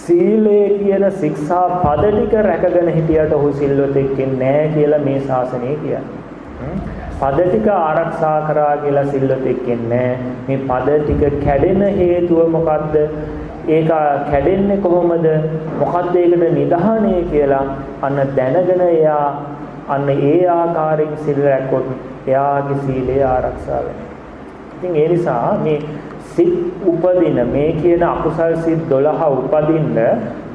සීලය කියන ශික්ෂා පද ටික රැකගෙන හිටියට ඔහු සිල්වතෙක් නෑ කියලා මේ ශාසනය කියන්නේ. පද ටික ආරක්ෂා කරා කියලා සිල්වතෙක් නෑ. මේ පද ටික කැඩෙන හේතුව මොකද්ද? ඒක කැඩෙන්නේ කොහොමද? මොකද්ද ඒකට නිදහණය කියලා අන්න දැනගෙන එයා අන්න ඒ ආකාරයෙන් සිල් රැක්කොත් එයාගේ සීලය ආරක්ෂා වෙනවා. ඉතින් ඒ නිසා මේ සිත් උපදින මේ කියන අකුසල් සිත් 12 උපදින්න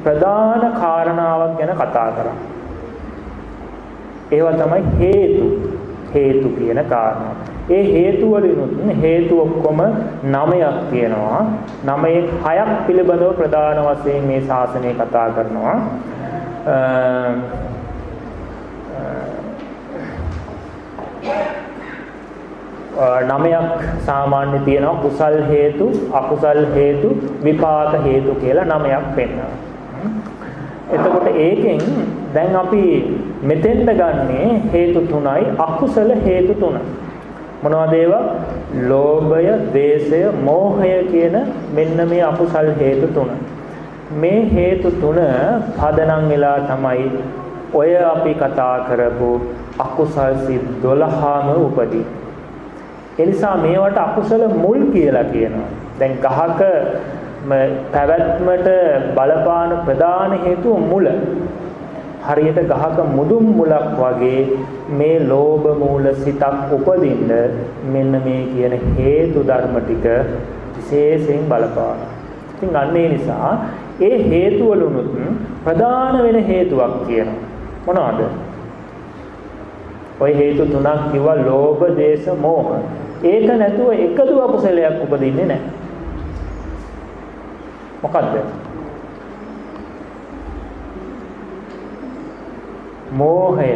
ප්‍රධාන කාරණාවක් ගැන කතා කරා. ඒවා තමයි හේතු. හේතු කියන කාරණා. ඒ හේතු වලිනුත් හේතු ඔක්කොම 9ක් තියෙනවා. 9න් 6ක් පිළිබඳව ප්‍රධාන වශයෙන් මේ ශාසනය කතා කරනවා. නමයක් සාමාන්‍ය තියෙනවා කුසල් හේතු අකුසල් හේතු විපාක හේතු කියලා නමයක් පෙන්වනවා. එතකොට ඒකෙන් දැන් අපි මෙතෙන්ද ගන්නේ හේතු තුනයි අකුසල හේතු තුනයි. මොනවද ඒවා? ලෝභය, ද්වේෂය, මෝහය කියන මෙන්න මේ අකුසල් හේතු තුන. මේ හේතු තුන පදනම් වෙලා තමයි ඔය අපි කතා කරපු අකුසල් සිත් 12ම උපදී. ඒ නිසා මේවට අකුසල මුල් කියලා කියනවා. දැන් ගහක පැවැත්මට බලපාන ප්‍රධාන හේතුව මුල. හරියට ගහක මුදුන් මුලක් වගේ මේ ලෝභ මූල සිතක් උපදින්න මෙන්න මේ කියන හේතු ධර්ම ටික විශේෂයෙන් බලපානවා. ඉතින් අන්න ඒ නිසා ඒ හේතු වලුනුත් ප්‍රධාන වෙන හේතුවක් කියනවා. මොනවද? ওই හේතු තුනක් කිව්වා ලෝභ, දේශ, මෝහ. ඒක නැතුව එකදු අකුසලයක් උපදින්නේ නැහැ. මොකද්ද? මෝහය.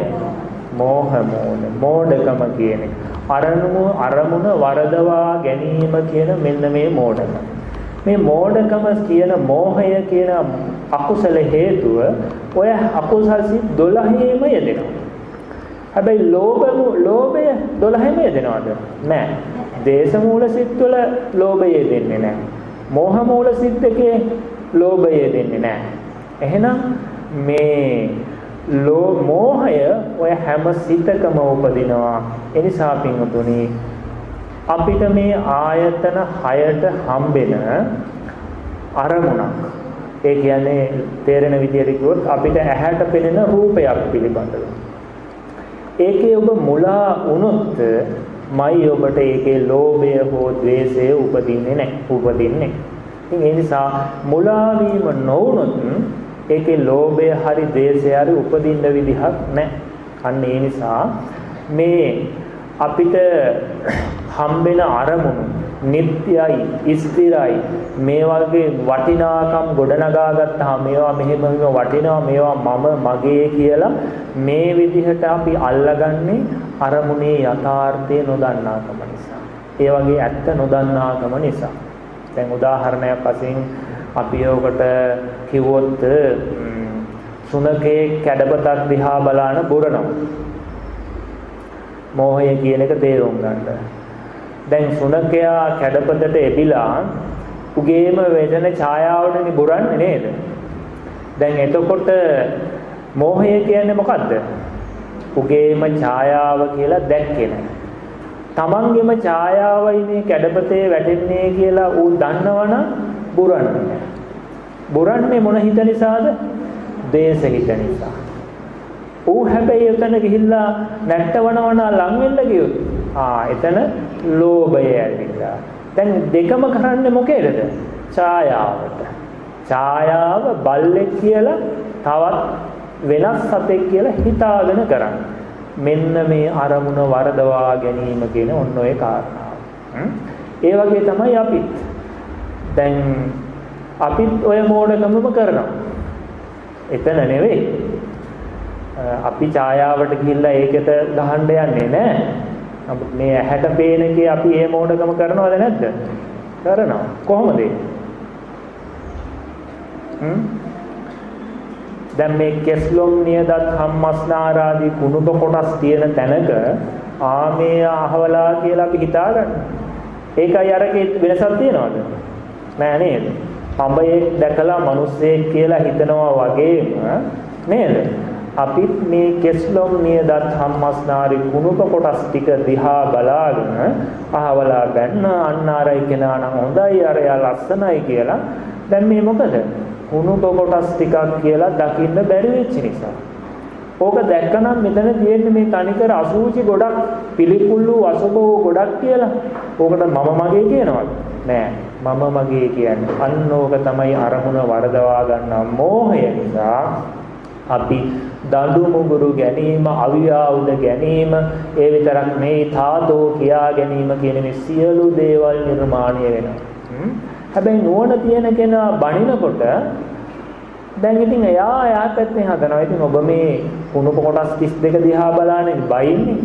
මෝහ මෝඩ මෝඩකම කියන අරමුණු අරමුණ වරදවා ගැනීම කියන මෙන්න මේ මෝඩකම. මේ මෝඩකම කියන මෝහය කියන අකුසල හේතුව ඔය අකුසල් සිත් 12ෙම යෙදෙනවා. හැබැයි ලෝභ ලෝභය 12ෙම යෙදෙනවද? නෑ. දේශ මූල සිත් වල ලෝභය යෙදෙන්නේ නෑ. මෝහ මූල සිත් දෙකේ ලෝභය යෙදෙන්නේ නෑ එහෙනම් මේ ලෝ මෝහය ඔය හැම සිතකම උපදිනවා. ඒ නිසා පින්වතුනි අපිට මේ ආයතන 6ට හම්බෙන අරමුණක්. ඒ කියන්නේ තේරෙන විදිහට කිව්වොත් අපිට ඇහැට පෙනෙන රූපයක් පිළිබඳව. ඒකේ ඔබ මුලා වුණොත් මයි ඔබට ඒකේ ලෝභය හෝ ද්වේෂය උපදින්නේ නැහැ. උපදින්නේ. ඉතින් ඒ නිසා මුලා වීම නොවුනොත් ඒකේ ලෝභය හරි ද්වේෂය හරි උපදින්න විදිහක් නැහැ. අන්න ඒ නිසා මේ අපිට හම්බෙන අරමුණු නිට්ටයයි ස්ථිරයි මේ වගේ වටිනාකම් ගොඩනගා ගත්තාම මේවා මෙහෙම මෙහෙම වටිනවා මේවා මම මගේ කියලා මේ විදිහට අපි අල්ලගන්නේ අරමුණේ යථාර්ථය නොදන්නාකම නිසා. ඒ වගේ ඇත්ත නොදන්නාකම නිසා. දැන් උදාහරණයක් වශයෙන් අපි ඔකට කිව්වොත් සුනකේ කැඩපතක් දිහා බලාන බුරනවා. මෝහය කියන එක තේරුම් ගන්න. දැන් සුනකයා කැඩපතට එබිලා උගේම වේදන ඡායාවටනේ බුරන්නේ නේද? දැන් එතකොට මෝහය කියන්නේ මොකද්ද? උගේම ඡායාව කියලා දැක්කේ නැහැ. තමන්ගේම ඡායාවයි මේ කැඩපතේ වැටෙන්නේ කියලා ඌ දන්නවනම් බුරන්නේ. බුරන්නේ මොන හිත නිසාද? දේශ හිත නිසා. ඌ හැබැයි එතන ගිහිල්ලා නැට්ටවනවන ලං වෙන්න ගියොත් ආ එතන ලෝභය ඇවිල්ලා. දැන් දෙකම කරන්නේ මොකේද? ඡායාවට. ඡායාව බල්ලෙක් කියලා තවත් වෙනස් සතෙක් කියලා හිතාගෙන කරන්නේ. මෙන්න මේ අරමුණ වරදවා ගැනීම කියන ඔන්න ඔය කාරණාව. ඒ වගේ තමයි අපිත්. දැන් අපිත් ඔය මෝඩකමම කරනවා. එතන නෙවෙයි. අපි ඡායාවට ගිහිල්ලා ඒකට ගහන්න යන්නේ නැහැ. මේ ඇහැට පේන එකේ අපි ඒ මෝඩකම කරනවද නැද්ද? කරනවා. කොහොමද දැන් මේ කෙස්ලොම් නියදත් හම්මස්නාරාදී කුණුබ කොටස් තියෙන තැනක ආමේ අහවලා කියලා අපි හිතාගන්න. ඒකයි අරකේ වෙනසක් තියනවද? නෑ නේද? පඹයෙක් දැකලා මිනිස්සෙක් කියලා හිතනවා වගේම නේද? අපිත් මේ කෙස්ලොම් නියදත් හම්මස්නාරි කුණුක කොටස් ටික දිහා බලාගෙන අහවලා ගන්න අන්න අරයි කෙනා නම් හොඳයි අරයා ලස්සනයි කියලා දැන් මේ මොකද කුණුක කොටස් ටිකක් කියලා දකින්න බැරි වෙච්ච නිසා ඕක දැක්කනම් මෙතන තියෙන්නේ මේ තනිකර අසූචි ගොඩක් පිළිකුල්ලු අසුබෝ ගොඩක් කියලා. ඕකට මම මගේ කියනවද? නෑ. මම මගේ කියන්නේ අන්න ඕක තමයි අරමුණ වරදවා ගන්නා මෝහය නිසා අපි දඬු මුගුරු ගැනීම අවියාවුද ගැනීම ඒ විතරක් මේ තාතෝ කියා ගැනීම කියන මේ සියලු දේවල් නිර්මාණය වෙනවා. හැබැයි නුවණ තියෙන කෙනා බණිනකොට දැන් ඉතින් එයා එයා පැත්තෙන් හදනවා. ඉතින් ඔබ මේ කුණු කොටස් 32 දිහා බලානේ බයින්නේ.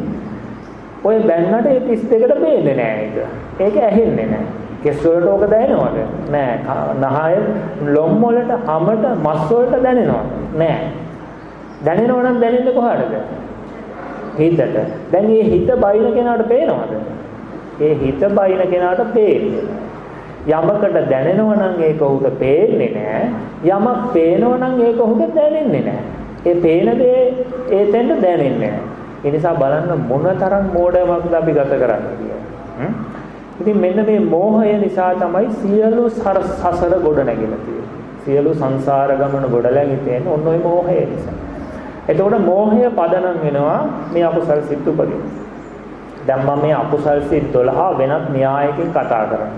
ඔය බැන්නට ඒ 32ට පේන්නේ නෑ ඒක. ඒක ඇහෙන්නේ නෑ. කෙස් වලට ඕක දැනෙනවද? නෑ. නහය, ලොම් වලට, හමට, මස් වලට දැනෙනවද? නෑ. දැනෙනව නම් දැනෙන්නේ කොහාටද? හිතට. දැන් මේ හිත බයින කෙනාට පේනවද? ඒ හිත බයින කෙනාට පේන්නේ යමකට දැනෙනව නම් ඒක ඔහුට පේන්නේ නැහැ. යමක් පේනව නම් ඒක ඔහුට දැනෙන්නේ නැහැ. ඒ පේන දේ ඒතෙන්ට දැනෙන්නේ නැහැ. ඒ නිසා බලන්න මොනතරම් මෝඩමක්ද අපි ගත කරන්නේ කියලා. ඉතින් මෙන්න මේ මෝහය නිසා තමයි සියලු සසර ගොඩ නැගිලා තියෙන්නේ. සියලු සංසාර ගමන ගොඩ නැගී තියෙන්නේ ඔන්න ඔය මෝහය නිසා. එතකොට මෝහය පදනම් වෙනවා මේ අකුසල් සිත් උපදින. දැන් මම මේ අකුසල් සිත් 12 වෙනත් න්‍යායකින් කතා කරන්නේ.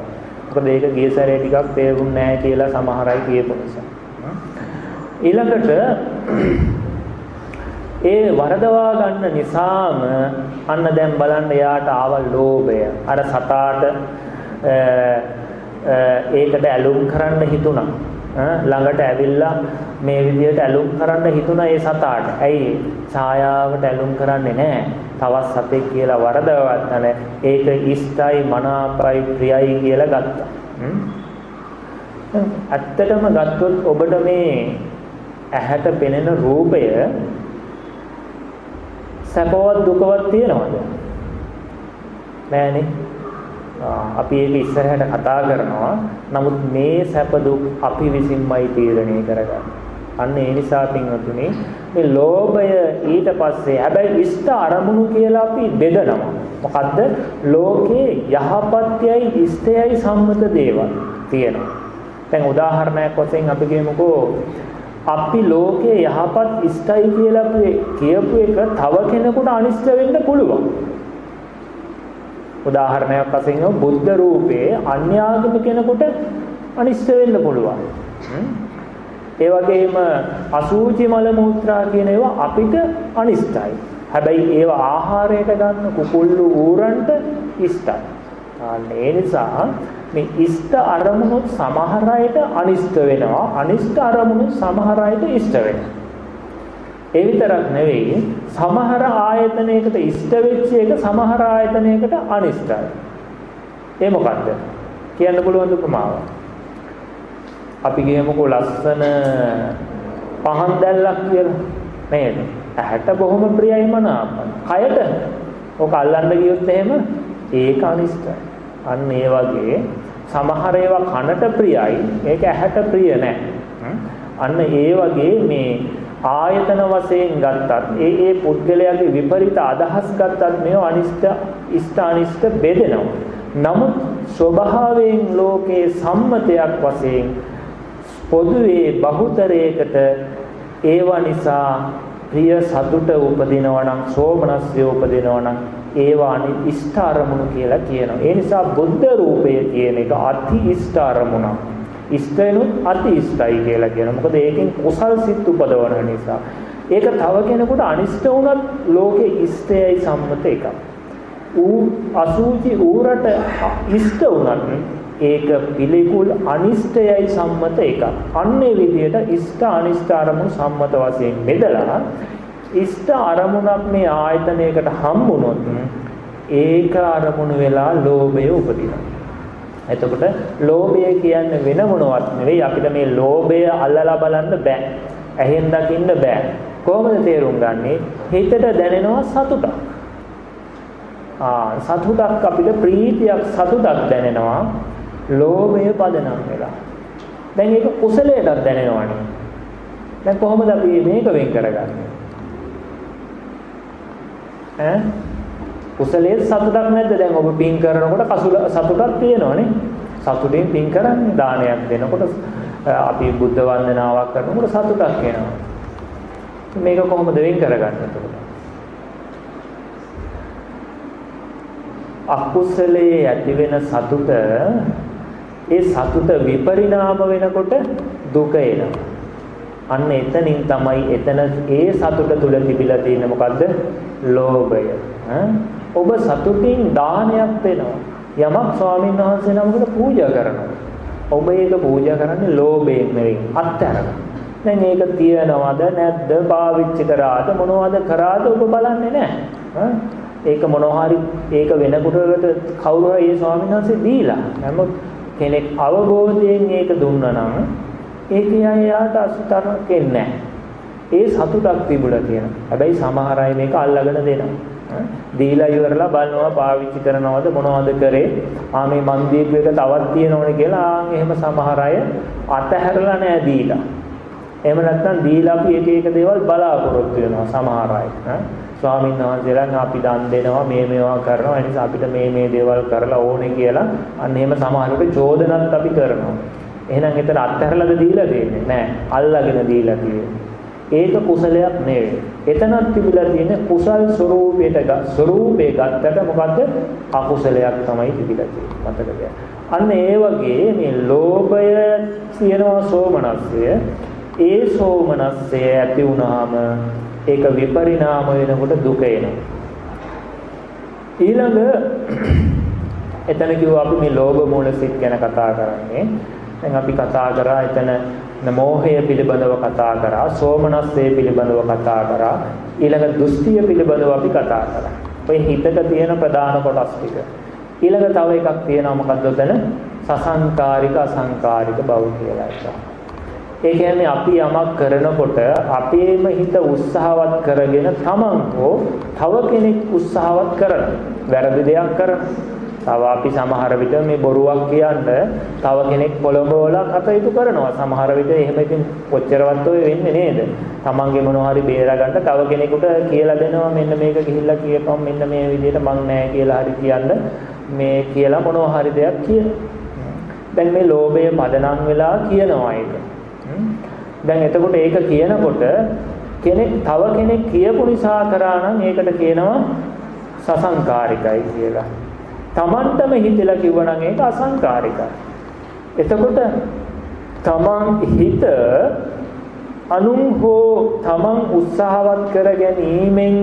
මොකද ඒක ගිය සැරේ ටිකක් තේරුම් නැහැ කියලා සමහර අය කියපු නිසා. ඊළඟට ඒ වරදවා ගන්න නිසාම අන්න දැන් බලන්න යාට ආව ලෝභය. අර සතාට ඒකට ඇලුම් කරන්න හිතුණා. ළඟට ඇවිල්ලා මේ විදිහට ඇලුම් කරන්න හිතුණා ඒ සතාට. ඇයි ඡායාවට ඇලුම් කරන්නේ නැහැ. තවත් සතෙක් කියලා වරදවගත්තා නැහැ. ඒක ඉෂ්ටයි, මනාපයි, ප්‍රියයි කියලා ගත්තා. ඇත්තටම ගත්තොත් ඔබට මේ ඇහැට පෙනෙන රූපය සැපවත් දුකවත් තියනවද? නෑනේ. අපි ඒක ඉස්සරහට කතා කරනවා. නමුත් මේ සැප දුක් අපි විසින්මයි තීරණය කරගන්නේ. අන්න ඒ නිසා පින්වතුනි මේ ලෝභය ඊට පස්සේ හැබැයි ඉෂ්ට අරමුණු කියලා අපි බෙදනවා. මොකද්ද? ලෝකේ යහපත්යයි ඉෂ්ටයයි සම්මත දේවල් තියෙනවා. දැන් උදාහරණයක් වශයෙන් අපි කියමුකෝ අපි ලෝකේ යහපත් ඉෂ්ටයි කියලා කියපු එක තව කෙනෙකුට අනිෂ්ට වෙන්න පුළුවන්. උදාහරණයක් වශයෙන් බුද්ධ රූපේ අන්‍යාගම කෙනෙකුට අනිෂ්ට වෙන්න පුළුවන්. ඒ වගේම අසූචි මල මුත්‍රා කියන ඒවා අපිට අනිෂ්ටයි. හැබැයි ඒවා ආහාරයට ගන්න කුකුල්ලු ඌරන්ට ඉෂ්ටයි. ඒ නිසා මේ ඉෂ්ට අරමුණු සමහර අයට අනිෂ්ට වෙනවා අනිෂ්ට අරමුණු සමහර අයට ඉෂ්ට වෙනවා ඒ විතරක් නෙවෙයි සමහර ආයතනයකට ඉෂ්ට වෙච්ච එක සමහර ආයතනයකට අනිෂ්ටයි. ඒ මොකද්ද? කියන්න පුළුවන් උපමාව. අපි කියමුකෝ ලස්සන පහන් දැල්ලක් කියලා. නේද? ඇහැට බොහොම ප්‍රියයි මනාපයි කයට. ඔක අල්ලන්න ගියොත් එහෙම ඒක අනිෂ්ටයි. අන්න ඒ වගේ සමහර ඒවා කනට ප්‍රියයි ඒක ඇහැට ප්‍රිය නැහැ. අන්න ඒ වගේ මේ ආයතන වශයෙන් ගත්තත් ඒ ඒ පුද්ගලයාගේ විපරිත අදහස් ගත්තත් මේව අනිෂ්ට ඉෂ්ට අනිෂ්ට බෙදෙනවා. නමුත් ස්වභාවයෙන් ලෝකේ සම්මතයක් වශයෙන් පොදුවේ බහුතරයකට ඒව නිසා ප්‍රිය සතුට උපදිනවා නම් සෝමනස්ය උපදිනවා නම් ඒවා ඉෂ්ට අරමුණු කියලා කියනවා. ඒ නිසා බුද්ධ රූපය කියන එක අති ඉෂ්ට අරමුණක්. ඉෂ්ටයනුත් අති ඉෂ්ටයි කියලා කියනවා. මොකද ඒකෙන් කුසල් සිත් උපදවන නිසා. ඒක තව කෙනෙකුට අනිෂ්ට වුණත් ලෝකේ ඉෂ්ටයයි සම්මත එකක්. ඌ අසූචි ඌරට ඉෂ්ට වුණත් ඒක පිළිකුල් අනිෂ්ටයයි සම්මත එකක්. අන්නේ විදිහට ඉෂ්ට අනිෂ්ට අරමුණු සම්මත වශයෙන් බෙදලා ඉෂ්ට අරමුණක් මේ ආයතනයකට හම්බුනොත් ඒක අරමුණු වෙලා ලෝභය උපදිනවා. එතකොට ලෝභය කියන්නේ වෙන මොනවත් නෙවෙයි අපිට මේ ලෝභය අල්ලලා බලන්න බෑ. ඇහෙන් දකින්න බෑ. කොහොමද තේරුම් ගන්නේ? හිතට දැනෙනවා සතුටක්. ආ සතුටක් අපිට ප්‍රීතියක් සතුටක් දැනෙනවා. ලෝභය පදනම් වෙලා. දැන් ඒක කුසලයටත් දැනෙනවනේ. දැන් කොහොමද අපි මේක වෙන් කරගන්නේ? ඈ කුසලයේ සතුටක් නැද්ද? දැන් ඔබ පින් කරනකොට කසුල සතුටක් තියෙනවනේ සතුටින් පින් කරන්නේ දානයක් දෙනකොට අපි බුද්ධ වන්දනාවක් කරනකොට සතුටක් එනවා. මේක කොහොමද වෙන් කරගන්නේ එතකොට? අකුසලයේ ඇති වෙන සතුට ඒ සතුට විපරිණාම වෙනකොට දුක එනවා. අන්න එතනින් තමයි එතන ඒ සතුට තුල තිබිලා තියෙන මොකද්ද? ලෝභය. ඔබ සතුටින් දානයක් දෙනවා. යමක් ස්වාමීන් වහන්සේ නමකට පූජා කරනවා. ඔබ ඒක පූජා කරන්නේ ලෝභයෙන් නෙවෙයි අත්හැරලා. දැන් ඒක තියනවද නැද්ද පාවිච්චි කරාද මොනවද කරාද ඔබ බලන්නේ නැහැ. ඒක මොනවා හරි ඒක වෙනකොට කවුරු හරි ඒ ස්වාමීන් වහන්සේ දීලා. නමුත් කෙනෙක් අවබෝධයෙන් ඒක දුන්නා නම් ඒක යාට අසුතරක් එන්නේ ඒ සතුටක් තිබුණා කියන. හැබැයි සමහර අය මේක අල්ලගෙන දෙනවා. දීලා ඉවරලා බලනවා පාවිච්චි කරනවද මොනවද කරේ? ආ මේ මන් දීපු එක තවත් තියෙනවනේ කියලා. ආන් එහෙම සමහර අය අතහැරලා නැහැ දීලා. එහෙම නැත්නම් දීලා අපි එක එක දේවල් බලාපොරොත්තු වෙනවා සමහර අය. ස්වාමීන් වහන්සේලා අපි දන් දෙනවා මේ මේවා කරනවා. ඒ නිසා අපිට මේ මේ දේවල් කරලා ඕනේ කියලා. අන්න එහෙම සමහරවිට චෝදනත් අපි කරනවා. එහෙනම් එතන අත්හැරලාද දීලා තියෙන්නේ නෑ. අල්ලාගෙන දීලා තියෙන්නේ. ඒක කුසලයක් නෙවෙයි එතනක් තිබිලා තියෙන්නේ කුසල් ස්වરૂපයට ස්වરૂපේ ගත්තට මොකද්ද අකුසලයක් තමයි තිබිලා තියෙන්නේ මතක අන්න ඒ වගේ මේ ලෝභය කියනවා සෝමනස්සය ඒ සෝමනස්සය ඇති වුනහම ඒක විපරිණාම වෙනකොට දුක එනවා. ඊළඟ එතන කිව්වා අපි මේ ලෝභ මූල සිත් ගැන කතා කරන්නේ. දැන් අපි කතා කරා එතන මෝහය පිළිබඳව කතා කරා, සෝමනස්සේ පිළිබඳව කතා කරා, ඊළඟ දෘෂ්ටිය පිළිබඳව අපි කතා කරා. ඔය හිතක තියෙන ප්‍රධාන කොටස් ටික. ඊළඟ තව එකක් තියෙනවා මොකද්ද උතන? සසංකාරික අසංකාරික බව කියලා එකක්. ඒ කියන්නේ අපි යමක් කරනකොට අපේම හිත උත්සාහවත් කරගෙන තමන් හෝ තව කෙනෙක් උත්සාහවත් කරන වැරදි දෙයක් කරන තව අපි සමහර විට මේ බොරුවක් කියන්න තව කෙනෙක් පොළඹවලා කටයුතු කරනවා. සමහර විට එහෙම ඉතින් කොච්චරවත් ඔය වෙන්නේ නේද? Tamange මොනවා හරි බේරගන්න තව කෙනෙකුට කියලා දෙනවා මෙන්න මේක ගිහිල්ලා කියපම් මෙන්න මේ විදිහට මං නෑ කියලා හරි කියන්න මේ කියලා මොනවා හරි දෙයක් කියන. දැන් මේ ලෝභය පදනම් වෙලා කියනවා ඒක. දැන් එතකොට ඒක කියනකොට කෙනෙක් තව කෙනෙක් කියපු නිසා කරා නම් ඒකට කියනවා සසංකාරිකයි කියලා. Tamanටම හිතලා කිව්වනම් ඒක අසංකාරිකයි. එතකොට තමන් හිත අනුන් හෝ තමන් උත්සාහවත් කර ගැනීමෙන්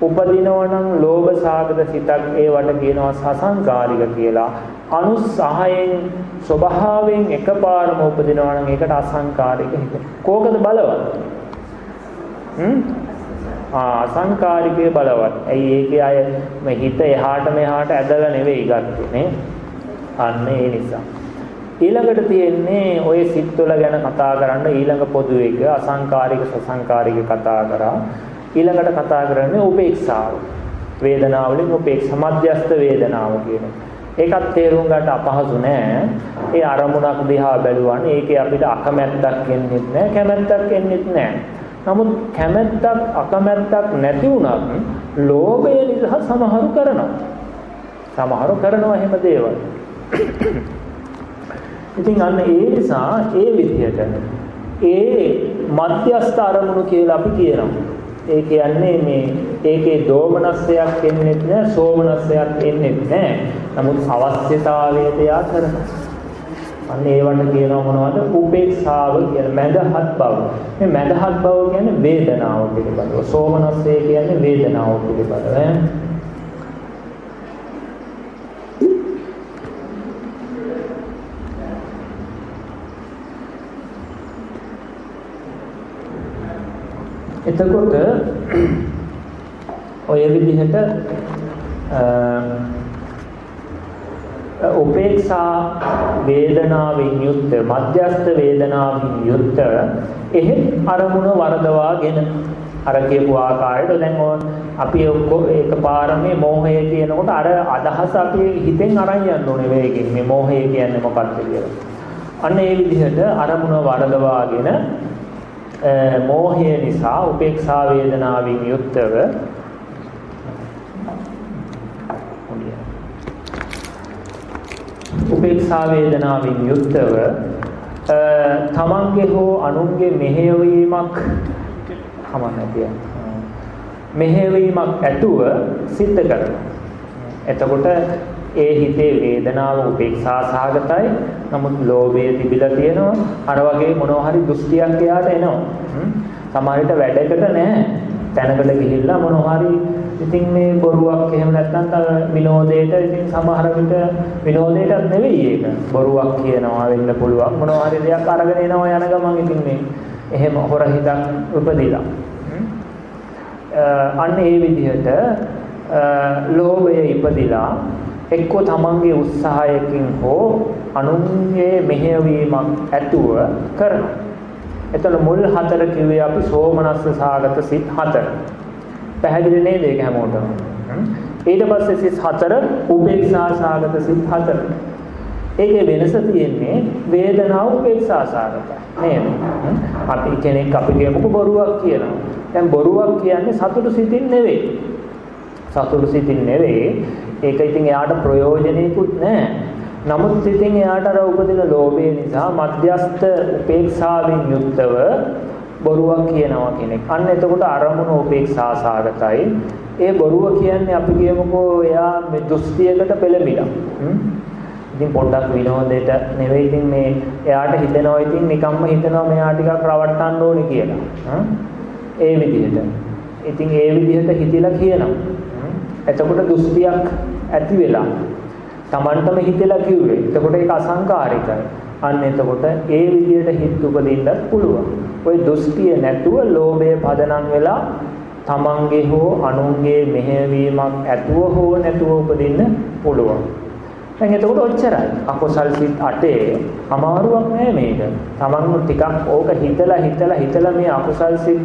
උපදිනවනම් ලෝභ සාගත සිතක් ඒවට කියනවා සසංකාරික කියලා. අනුසහයෙන් ස්වභාවයෙන් එකපාරම උපදිනවනම් ඒකට අසංකාරික හිත. කෝකද බලවත්? හ්ම් අසංකාරිකයේ බලවත්. ඇයි ඒකේ අය මේ හිත එහාට මෙහාට ඇදලා නෙවෙයි ගත්තේ නේ. අන්න ඒ නිසා. ඊළඟට තියෙන්නේ ඔය සිත්වල ගැන කතා කරන්න ඊළඟ පොදු එක අසංකාරික සසංකාරික කතා කරා. ඊළඟට කතා කරන්නේ උපේක්ෂාව. වේදනාවලින් උපේක්ෂා මධ්‍යස්ත වේදනාව කියන ඒකත් තේරුම් ගන්න අපහසු නෑ. ඒ අරමුණක් දිහා බැලුවාම ඒකේ අපිට අකමැත්තක් එන්නේ නැහැ, කැමැත්තක් එන්නේ නැහැ. නමුත් කැමැත්තක් අකමැත්තක් නැති වුණත් ලෝභය නිසා සමහරු කරනවා. සමහරු කරනවා එහෙම දේවල්. *coughs* ඉතින් අන්න ඒ නිසා ඒ විදිහට ඒ මධ්‍යස්ථ අරමුණු කියලා අපි කියනවා. ඒ කියන්නේ මේ ඒකේ දෝමනස්සයක් එන්නේ නැහැ, සෝමනස්සයක් එන්නේ නැහැ. නමුත් අවශ්‍යතාවයට යා කරනවා. අන්න ඒවට කියනවා මොනවද? උපේක්ෂාව කියන මැදහත් බව. මේ මැදහත් බව කියන්නේ වේදනාව පිළිබඳව. සෝමනස්සේ කියන්නේ වේදනාව පිළිබඳව. එතකොට ඔය විදිහට උපේක්ෂා වේදනාවෙන් යුක්ත මධ්‍යස්ථ වේදනාවෙන් යුක්ත එහෙ අරමුණ වරදවාගෙන අර කියපු ආකාරයට දැන් අපි එකපාර මේ මෝහය කියනකොට අර අදහස අපි හිතෙන් අරන් යන්න ඕනේ වේගෙන් මේ මෝහය කියන්නේ මොකක්ද කියලා. අන්න ඒ විදිහට අරමුණ වරදවාගෙන මෝහය නිසා උපේක්ෂා වේදනාවෙන් යුක්තව උපේක්ෂා වේදනාවෙන් යුක්තව තමන්ගේ හෝ අනුන්ගේ මෙහෙයවීමක් කමන්නතිය මෙහෙයවීමක් ඇතුව සිද්ධ කරනවා. එතකොට ඒ හිතේ වේදනාව උපේක්ෂා සහගතයි. නමුත් ලෝභය තිබිලා තියෙනවා. අර වගේ මොනවා හරි දෘෂ්ටියක් එයාට එනවා. සමහරවිට වැඩකට නැහැ තැනකට ගිහිල්ලා මොනවා හරි ඉතින් මේ බොරුවක් එහෙම නැත්නම් තව විනෝදයට ඉතින් සමහර විට විනෝදයටත් නෙවෙයි ඒක. බොරුවක් කියනවා වෙන්න පුළුවන්. මොනවා හරි දෙයක් අරගෙන එනවා යන ගමන් ඉතින් මේ එහෙම හොර හිතක් උපදිලා. අන්න ඒ විදිහට ලෝභය ඉපදිලා එක්කෝ තමන්ගේ උත්සාහයකින් හෝ අනුන්ගේ මෙහෙයවීමක් ඇතුව කරනවා. එතන මුල් හතර කිව්වේ අපි සෝමනස්ස සාගත සිත් හතර. පැහැදිලි නේද ඒක හැමෝටම? ඊට පස්සේ සිත් හතර උපේක්ෂා සාගත සිත් හතර. ඒකේ වෙනස තියෙන්නේ වේදනාව උපේක්ෂා සාගතයි නේද? අපි කෙනෙක් අපි කියමුකෝ බොරුවක් කියනවා. දැන් බොරුවක් කියන්නේ සතුටු සිතින් නෙවෙයි. සතුටු සිතින් නෙවෙයි. ඒක ඉතින් එයාට ප්‍රයෝජනෙකුත් නැහැ. නමුත් ඉතින් එයාට අර උපදින ලෝභය නිසා මධ්‍යස්ත උපේක්ෂාවෙන් යුක්තව බොරුවක් කියනවා කෙනෙක්. අන්න එතකොට අරමුණ උපේක්ෂා සාගතයි. ඒ බොරුව කියන්නේ අපි කියමුකෝ එයා මේ දෘෂ්ටියකට පෙළඹිලා. ඉතින් පොඩ්ඩක් විනෝදයට නෙවෙයි ඉතින් මේ එයාට හිතෙනවා ඉතින් නිකම්ම හිතනවා මෙයා ටිකක් රවට්ටන්න ඕනේ කියලා. ඒ විදිහට. ඉතින් ඒ විදිහට හිතලා කියනවා. එතකොට දෘෂ්ටියක් ඇති වෙලා Tamanටම හිතලා කිව්වේ. එතකොට ඒක අසංකාරිකයි. අන්න එතකොට ඒ විදිහට හිත උපදින්නත් පුළුවන්. ওই දෘෂ්ටිය නැතුව ලෝභය පදනම් වෙලා තමන්ගේ හෝ අනුන්ගේ මෙහෙයවීමක් ඇතුව හෝ නැතුව උපදින්න පුළුවන්. දැන් එතකොට ඔච්චරයි. අකුසල් සිත් 8 අමාරුවක් නෑ මේක. තමන්ම ටිකක් ඕක හිතලා හිතලා හිතලා මේ අකුසල් සිත්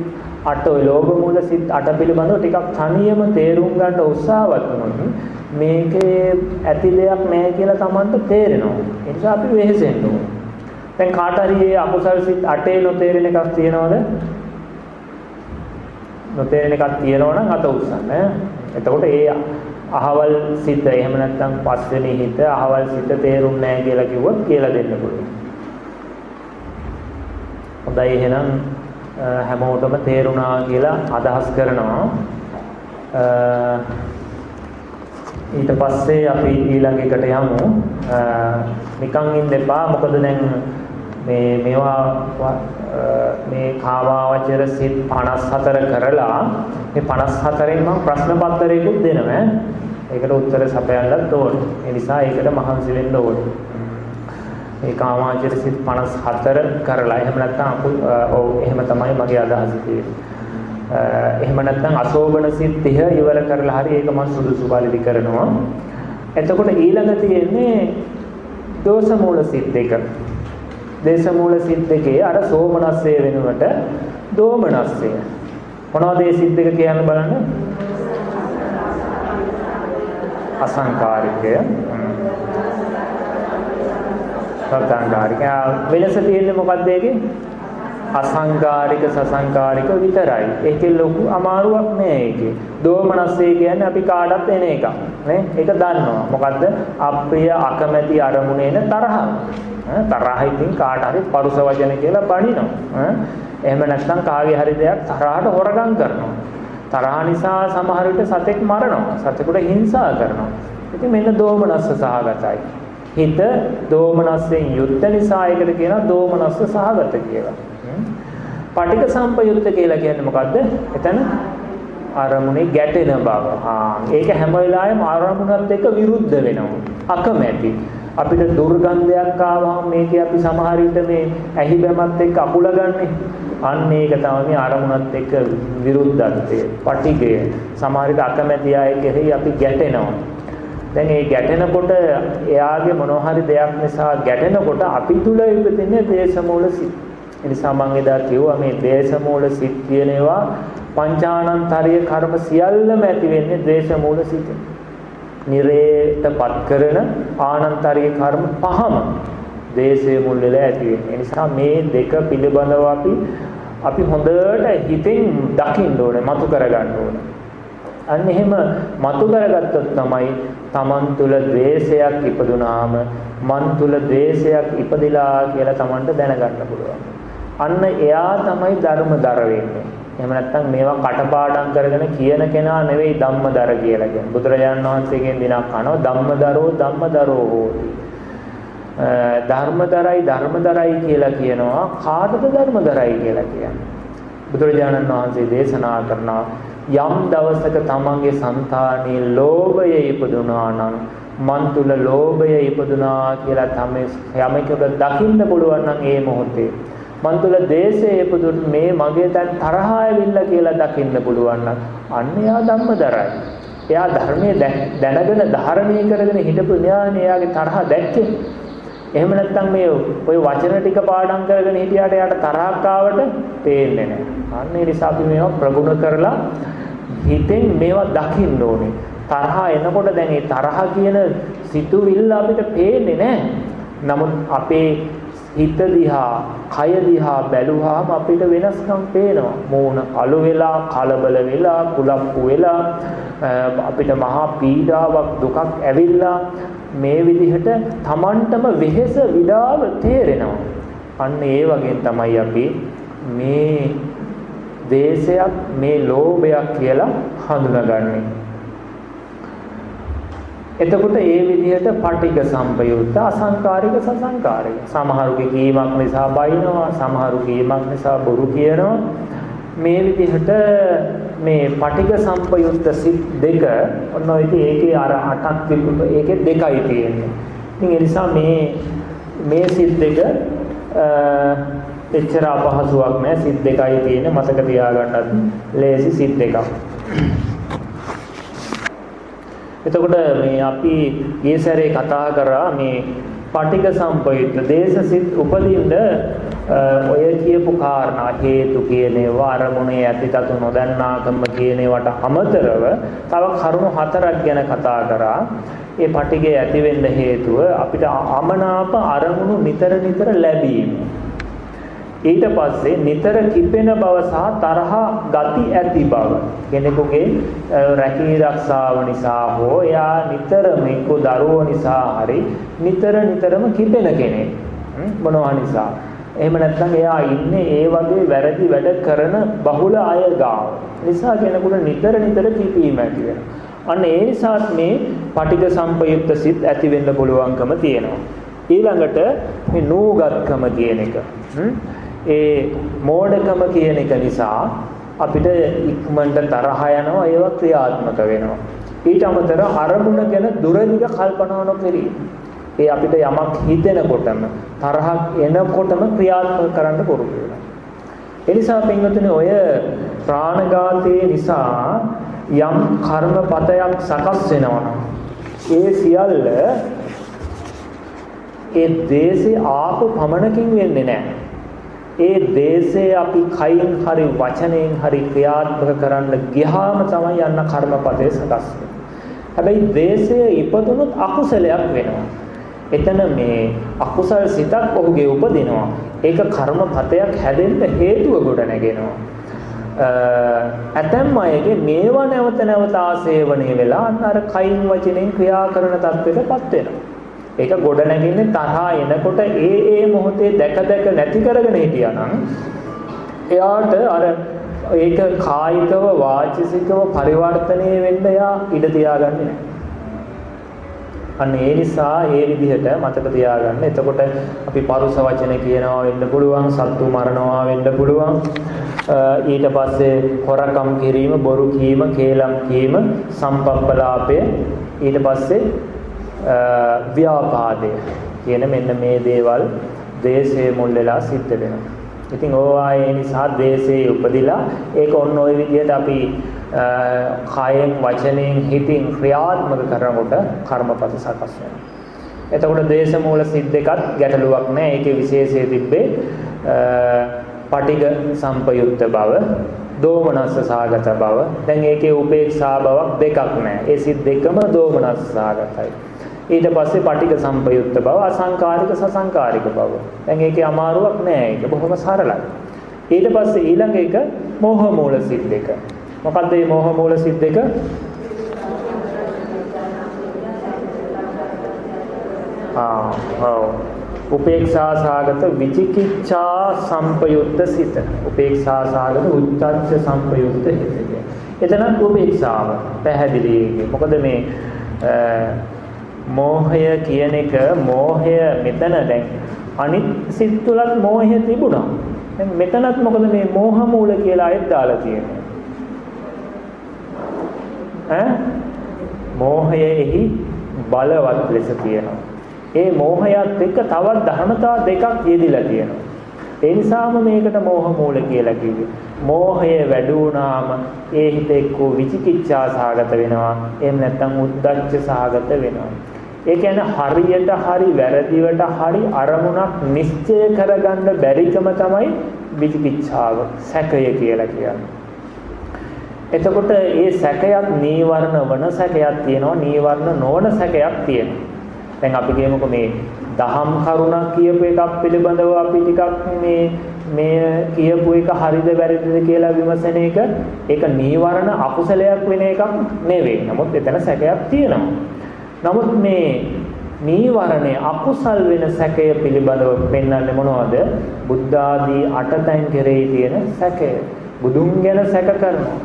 8 ඔය ලෝභ මූල සිත් 8 පිළිබඳව ටිකක් තනියම තේරුම් ගන්න උත්සාහවත් වුණොත් මේකේ ඇති දෙයක් නෑ කියලා තමන්ට තේරෙනවා. ඒ නිසා අපි වෙහෙසෙන්න ඕනේ. දැන් කාට හරි මේ අකුසල් සිත් 8 නොතේරෙන එකක් තියෙනවද? නොතේරෙන එකක් තියෙනවා නම් අත උස්සන්න. එතකොට ඒ අහවල් සිත එහෙම නැත්නම් පස්වෙනි හිත අහවල් සිත තේරුම් නැහැ කියලා කිව්වොත් කියලා දෙන්න පුළුවන්. හොඳයි එහෙනම් හැමෝටම තේරුණා කියලා අදහස් කරනවා. ඊට පස්සේ අපි ඊළඟ එකට යමු. නිකන් ඉන්න එපා. මොකද දැන් මේ මේවා මේ කාමාවචර සිත් 54 කරලා මේ 54න් මම ප්‍රශ්න පත්‍රයකුත් දෙනවා. ඒකට උත්තර සපයන්නත් ඕනේ. ඒ නිසා ඒකට මහන්සි වෙන්න ඕනේ. මේ කාමාවචර සිත් 54 කරලා එහෙම නැත්නම් ඔව් එහෙම තමයි මගේ අදහස තියෙන්නේ. එහෙම නැත්නම් අශෝභන සිත් 30 ඉවර කරලා හරි ඒක මම සුදුසු පාලිදි කරනවා. එතකොට ඊළඟ තියෙන්නේ දෝෂ මූල සිත් දෙක. දේශ මූල සිත් දෙකේ අර සෝමනස්සේ වෙනුවට දෝමනස්සේ. මොනවද මේ සිත් දෙක කියන්න බලන්න? අසංකාරිකය. සසංකාරික. වෙනස තියෙන්නේ මොකක්ද ඒකේ? අසංකාරික සසංකාරික විතරයි. ඒකේ ලොකු අමාරුවක් නෑ ඒකේ. දෝමනස්සේ කියන්නේ අපි කාටත් එන එකක්. නේ? ඒක දන්නවා. මොකද්ද? අප්‍රිය අකමැති අරමුණේන තරහ. තරහ ඉතින් කාට හරි පරුස වචන කියලා බනිනවා. එහෙම නැත්නම් කාගේ හරි දෙයක් තරහට හොරගම් කරනවා. තරහ නිසා සමහර විට සතෙක් මරනවා. සතෙකුට හිංසා කරනවා. ඉතින් මෙන්න දෝමනස්ස සහගතයි. හිත දෝමනස්යෙන් යුක්ත නිසා ඒකට කියනවා දෝමනස්ස සහගත කියලා. පටික සම්පයුක්ත කියලා කියන්නේ මොකද්ද? එතන අරමුණේ ගැටෙන බව. ආ ඒක හැම වෙලාවෙම අරමුණත් එක්ක විරුද්ධ වෙනවා. අකමැති. අපිට දුර්ගන්ධයක් ආවම මේකේ අපි සමහර විට මේ ඇහි බැමත් එක්ක අකුල ගන්නෙ. අන්න ඒක තමයි මේ අරමුණත් එක්ක විරුද්ධත්වය. පටිගය. සමහර විට අකමැති අය කෙරෙහි අපි ගැටෙනවා. දැන් මේ ගැටෙනකොට එයාගේ මොනවා හරි දෙයක් නිසා ගැටෙනකොට අපි තුල ඉපදෙන්නේ දේශමූල සිත්. ඒ නිසා මම එදා කිව්වා මේ දේශමූල සිත් කියන ඒවා පංචානන්තරීය කර්ම සියල්ලම ඇති වෙන්නේ දේශමූල සිතේ. නිරේතපත් කරන ආනන්තරීය කර්ම පහම දේශයේ මුල් වෙලා ඇති වෙන්නේ. ඒ නිසා මේ දෙක පිළිබඳව අපි අපි හොඳට හිතෙන් දකින්න ඕනේ, මතු කරගන්න ඕනේ. අන්න එහෙම මතු කරගත්තොත් තමයි Taman තුල ද්වේෂයක් ඉපදුනාම මන් තුල ද්වේෂයක් ඉපදිලා කියලා Tamanට දැනගන්න පුළුවන්. අන්න එයා තමයි ධර්මදර වෙන්නේ. එහෙම නැත්නම් මේවා කටපාඩම් කරගෙන කියන කෙනා නෙවෙයි ධම්මදර කියලා කියන්නේ. බුදුරජාණන් වහන්සේගෙන් දිනක් අහනවා ධම්මදරෝ ධම්මදරෝ හෝති. ධර්මදරයි ධර්මදරයි කියලා කියනවා කාටද ධර්මදරයි කියලා කියන්නේ. බුදුරජාණන් වහන්සේ දේශනා කරනවා යම් දවසක තමන්ගේ సంతානයේ ලෝභය ඉපදුනා නම් මන් තුල ලෝභය ඉපදුනා කියලා තමයි යමෙකුට දකින්න පුළුවන් නම් ඒ මොහොතේ මන් තුල දේශයේ ඉපදුත් මේ මගේ දැන් තරහ ඇවිල්ලා කියලා දකින්න පුළුවන් නම් අන්න එයා ධම්මදරයි. එයා ධර්මයේ දැනගෙන ධාරණය කරගෙන හිටපු න්යානේ එයාගේ තරහ දැක්කේ. එහෙම නැත්නම් මේ ওই වචන ටික පාඩම් කරගෙන හිටියාට එයාට තරහක් ආවට පේන්නේ නැහැ. අන්න ඒ නිසා අපි මේවා ප්‍රගුණ කරලා හිතෙන් මේවා දකින්න ඕනේ. තරහ එනකොට දැන් ඒ තරහ කියන සිතුවිල්ල අපිට පේන්නේ නැහැ. නමුත් අපේ හිත දිහා, කය දිහා බැලුවාම අපිට වෙනස්කම් පේනවා. මූණ අලු වෙලා, කලබල වෙලා, කුලප්පු වෙලා අපිට මහා පීඩාවක් දුකක් ඇවිල්ලා මේ විදිහට Tamanටම වෙහෙස විඩාව තේරෙනවා. අන්න ඒ වගේ තමයි අපි මේ දේශයක් මේ ලෝභයක් කියලා හඳුනගන්නේ. එතකොට ඒ විදිහට පටික සම්පයුක්ත අසංකාරික සසංකාරික සමහරුගේ කීමක් නිසා බයිනවා සමහරු කීමක් නිසා බොරු කියනවා මේ විදිහට මේ පටික සම්පයුක්ත සිත් දෙක ඔන්න ඔය ඉතින් ඒකේ අර අටක් තිබුණ ඒකේ දෙකයි තියෙන්නේ. ඉතින් ඒ නිසා මේ මේ සිත් දෙක එච්චර අපහසුයක් නෑ සිත් දෙකයි තියෙන්නේ මතක තියාගන්නත් ලේසි සිත් දෙකක්. එතකොට මේ අපි ඊයේ සැරේ කතා කරා මේ පටික සම්පයුක්ත දේශසිත උපදින්න ඔය කියපු කාරණා හේතු කියන ඒවා අරමුණේ ඇතිතතු නොදන්නාකම කියන ඒවට අමතරව තව කරුණු හතරක් ගැන කතා කරා. ඒ පටිගය ඇති වෙන්න හේතුව අපිට අමනාප අරමුණු නිතර නිතර ලැබීම. ඊට පස්සේ නිතර කිපෙන බව සහ තරහ ගති ඇති බව. කෙනෙකුගේ රැකී ආරක්ෂාව නිසා හෝ එයා නිතරම එක්ක දරුවෝ නිසා හරි නිතර නිතරම කිපෙන කෙනෙක් මොනවා නිසා. එහෙම නැත්නම් එයා ඉන්නේ ඒ වගේ වැරදි වැඩ කරන බහුල අය ගාව. නිසා කෙනෙකුට නිතර නිතර කිපීම ඇති වෙනවා. අන්න ඒ නිසාත් මේ පටිඝ සම්පයුක්ත සිත් ඇති වෙන්න පුළුවන්කම තියෙනවා. ඊළඟට මේ නූගත්කම කියන එක ඒ මෝඩකම කියන එක නිසා අපිට ඉක්මනට තරහ යනවා ඒවා ක්‍රියාත්මක වෙනවා. ඊට අමතර අරමුණ ගැන දුරදිග කල්පනා නොකිරීම. ඒ අපිට යමක් හිතෙනකොටම තරහක් එනකොටම ක්‍රියාත්මක කරන්න පුරුදු වෙනවා. ඒ නිසා පින්වතුනි ඔය ප්‍රාණඝාතයේ නිසා යම් කර්මපතයක් සකස් වෙනවා ඒ සියල්ල ඒ දේශේ ආපු පමණකින් වෙන්නේ නැහැ. ඒ දේශය අපි කයින් හරි වචනයෙන් හරි ක්‍රියාත්මක කරන්න ගියාම තමයි යන්න කර්මපතේ සකස් හැබැයි දේශය ඉපදුනොත් අකුසලයක් වෙනවා. එතන මේ අකුසල් සිතක් ඔහුගේ උපදිනවා. ඒක කර්මපතයක් හැදෙන්න හේතුව ගොඩ නැගෙනවා. ඇතැම් අයගේ මේවා නැවත නැවත ආසේවණය වෙලා අන්න අර කයින් වචනෙන් ක්‍රියා කරන තත්ත්වයටපත් වෙනවා. ඒක ගොඩ නැගින්නේ තරහා එනකොට ඒ ඒ මොහොතේ දැක දැක නැති කරගෙන හිටියානම් එයාට අර ඒක කායිකව වාචිකව පරිවර්තනය වෙන්න එයා ඉඩ තියාගන්නේ නැහැ. අන්න ඒ නිසා ඒ විදිහට මතක තියාගන්න. එතකොට අපි පරුස වචන කියනවා වෙන්න පුළුවන්, සත්තු මරනවා වෙන්න පුළුවන්. ඊට පස්සේ හොරකම් කිරීම, බොරු කීම, කේලම් කීම, සම්පප්පලාපය ඊට පස්සේ ව්‍යාපාදය කියන මෙන්න මේ දේවල් දේශයේ මුල් වෙලා සිද්ධ වෙනවා. ඉතින් ඕවා ඒ නිසා දේශයේ උපදිලා ඒක ඔන්න ওই විදිහට අපි කායෙන් වචනයෙන් හිතින් ක්‍රියාත්මක කරනකොට කර්මපත සකස් වෙනවා. එතකොට දේශ මූල සිද්ද එකත් ගැටලුවක් නෑ. ඒකේ විශේෂය තිබ්බේ පටිඝ සම්පයුක්ත බව දෝමනස්ස සාගත බව. දැන් ඒකේ උපේක්ෂා බවක් දෙකක් නෑ. ඒ සිත් දෙකම දෝමනස්ස සාගතයි. ඊට පස්සේ පටික සම්පයුක්ත බව අසංකාරික සසංකාරික බව. දැන් ඒකේ අමාරුවක් නෑ ඒක බොහොම සරලයි. ඊට පස්සේ ඊළඟ එක මෝහ මූල සිත් දෙක. මොකද්ද මේ මෝහ මූල සිත් දෙක? ආ ඔව් උපේක්ෂා සාගත විචිකිච්ඡා සම්පයුක්ත සිත. උපේක්ෂා සාගත උච්චච්ච සම්පයුක්ත හිත. එතනත් උපේක්ෂාව පැහැදිලි. මොකද මේ මෝහය කියන එක මෝහය මෙතන දැන් අනිත් සිත් තුලත් මෝහය තිබුණා. දැන් මෙතනත් මොකද මේ මෝහ මූල කියලා අයත් දාලා තියෙන්නේ. ඈ මෝහයෙහි බලවත් ලෙස තියෙනවා. ඒ මෝහයත් එක්ක තවත් ධර්මතා දෙකක් යෙදිලා තියෙනවා. ඒ නිසාම මේකට මෝහ මූල කියලා කිව්වේ. මෝහය වැඩි වුණාම ඒ හිත එක්ක විචිකිච්ඡා සහගත වෙනවා. එහෙම නැත්නම් උද්දච්ච සහගත වෙනවා. ඒ කියන්නේ හරියට හරි වැරදිවට හරි අරමුණක් නිශ්චය කරගන්න බැරිකම තමයි විචිකිච්ඡාව සැකය කියලා කියන්නේ. එතකොට ඒ සැකයක් නීවරණ වන සැකයක් තියෙනවා නීවරණ නොවන සැකයක් තියෙනවා. දැන් අපි කියමුකෝ මේ දහම් කරුණක් කියපු එකක් පිළිබඳව අපි ටිකක් මේ මේ කියපු එක හරිද වැරදිද කියලා විමසන එක ඒක නීවරණ අකුසලයක් වෙන එකක් නෙවෙයි. නමුත් එතන සැකයක් තියෙනවා. නමුත් මේ නීවරණේ අකුසල් වෙන සැකය පිළිබඳව පෙන්වන්නේ මොනවද? බුද්ධ ආදී අටතෙන් කෙරෙහි තියෙන සැකය. බුදුන් ගැන සැක කරනවා.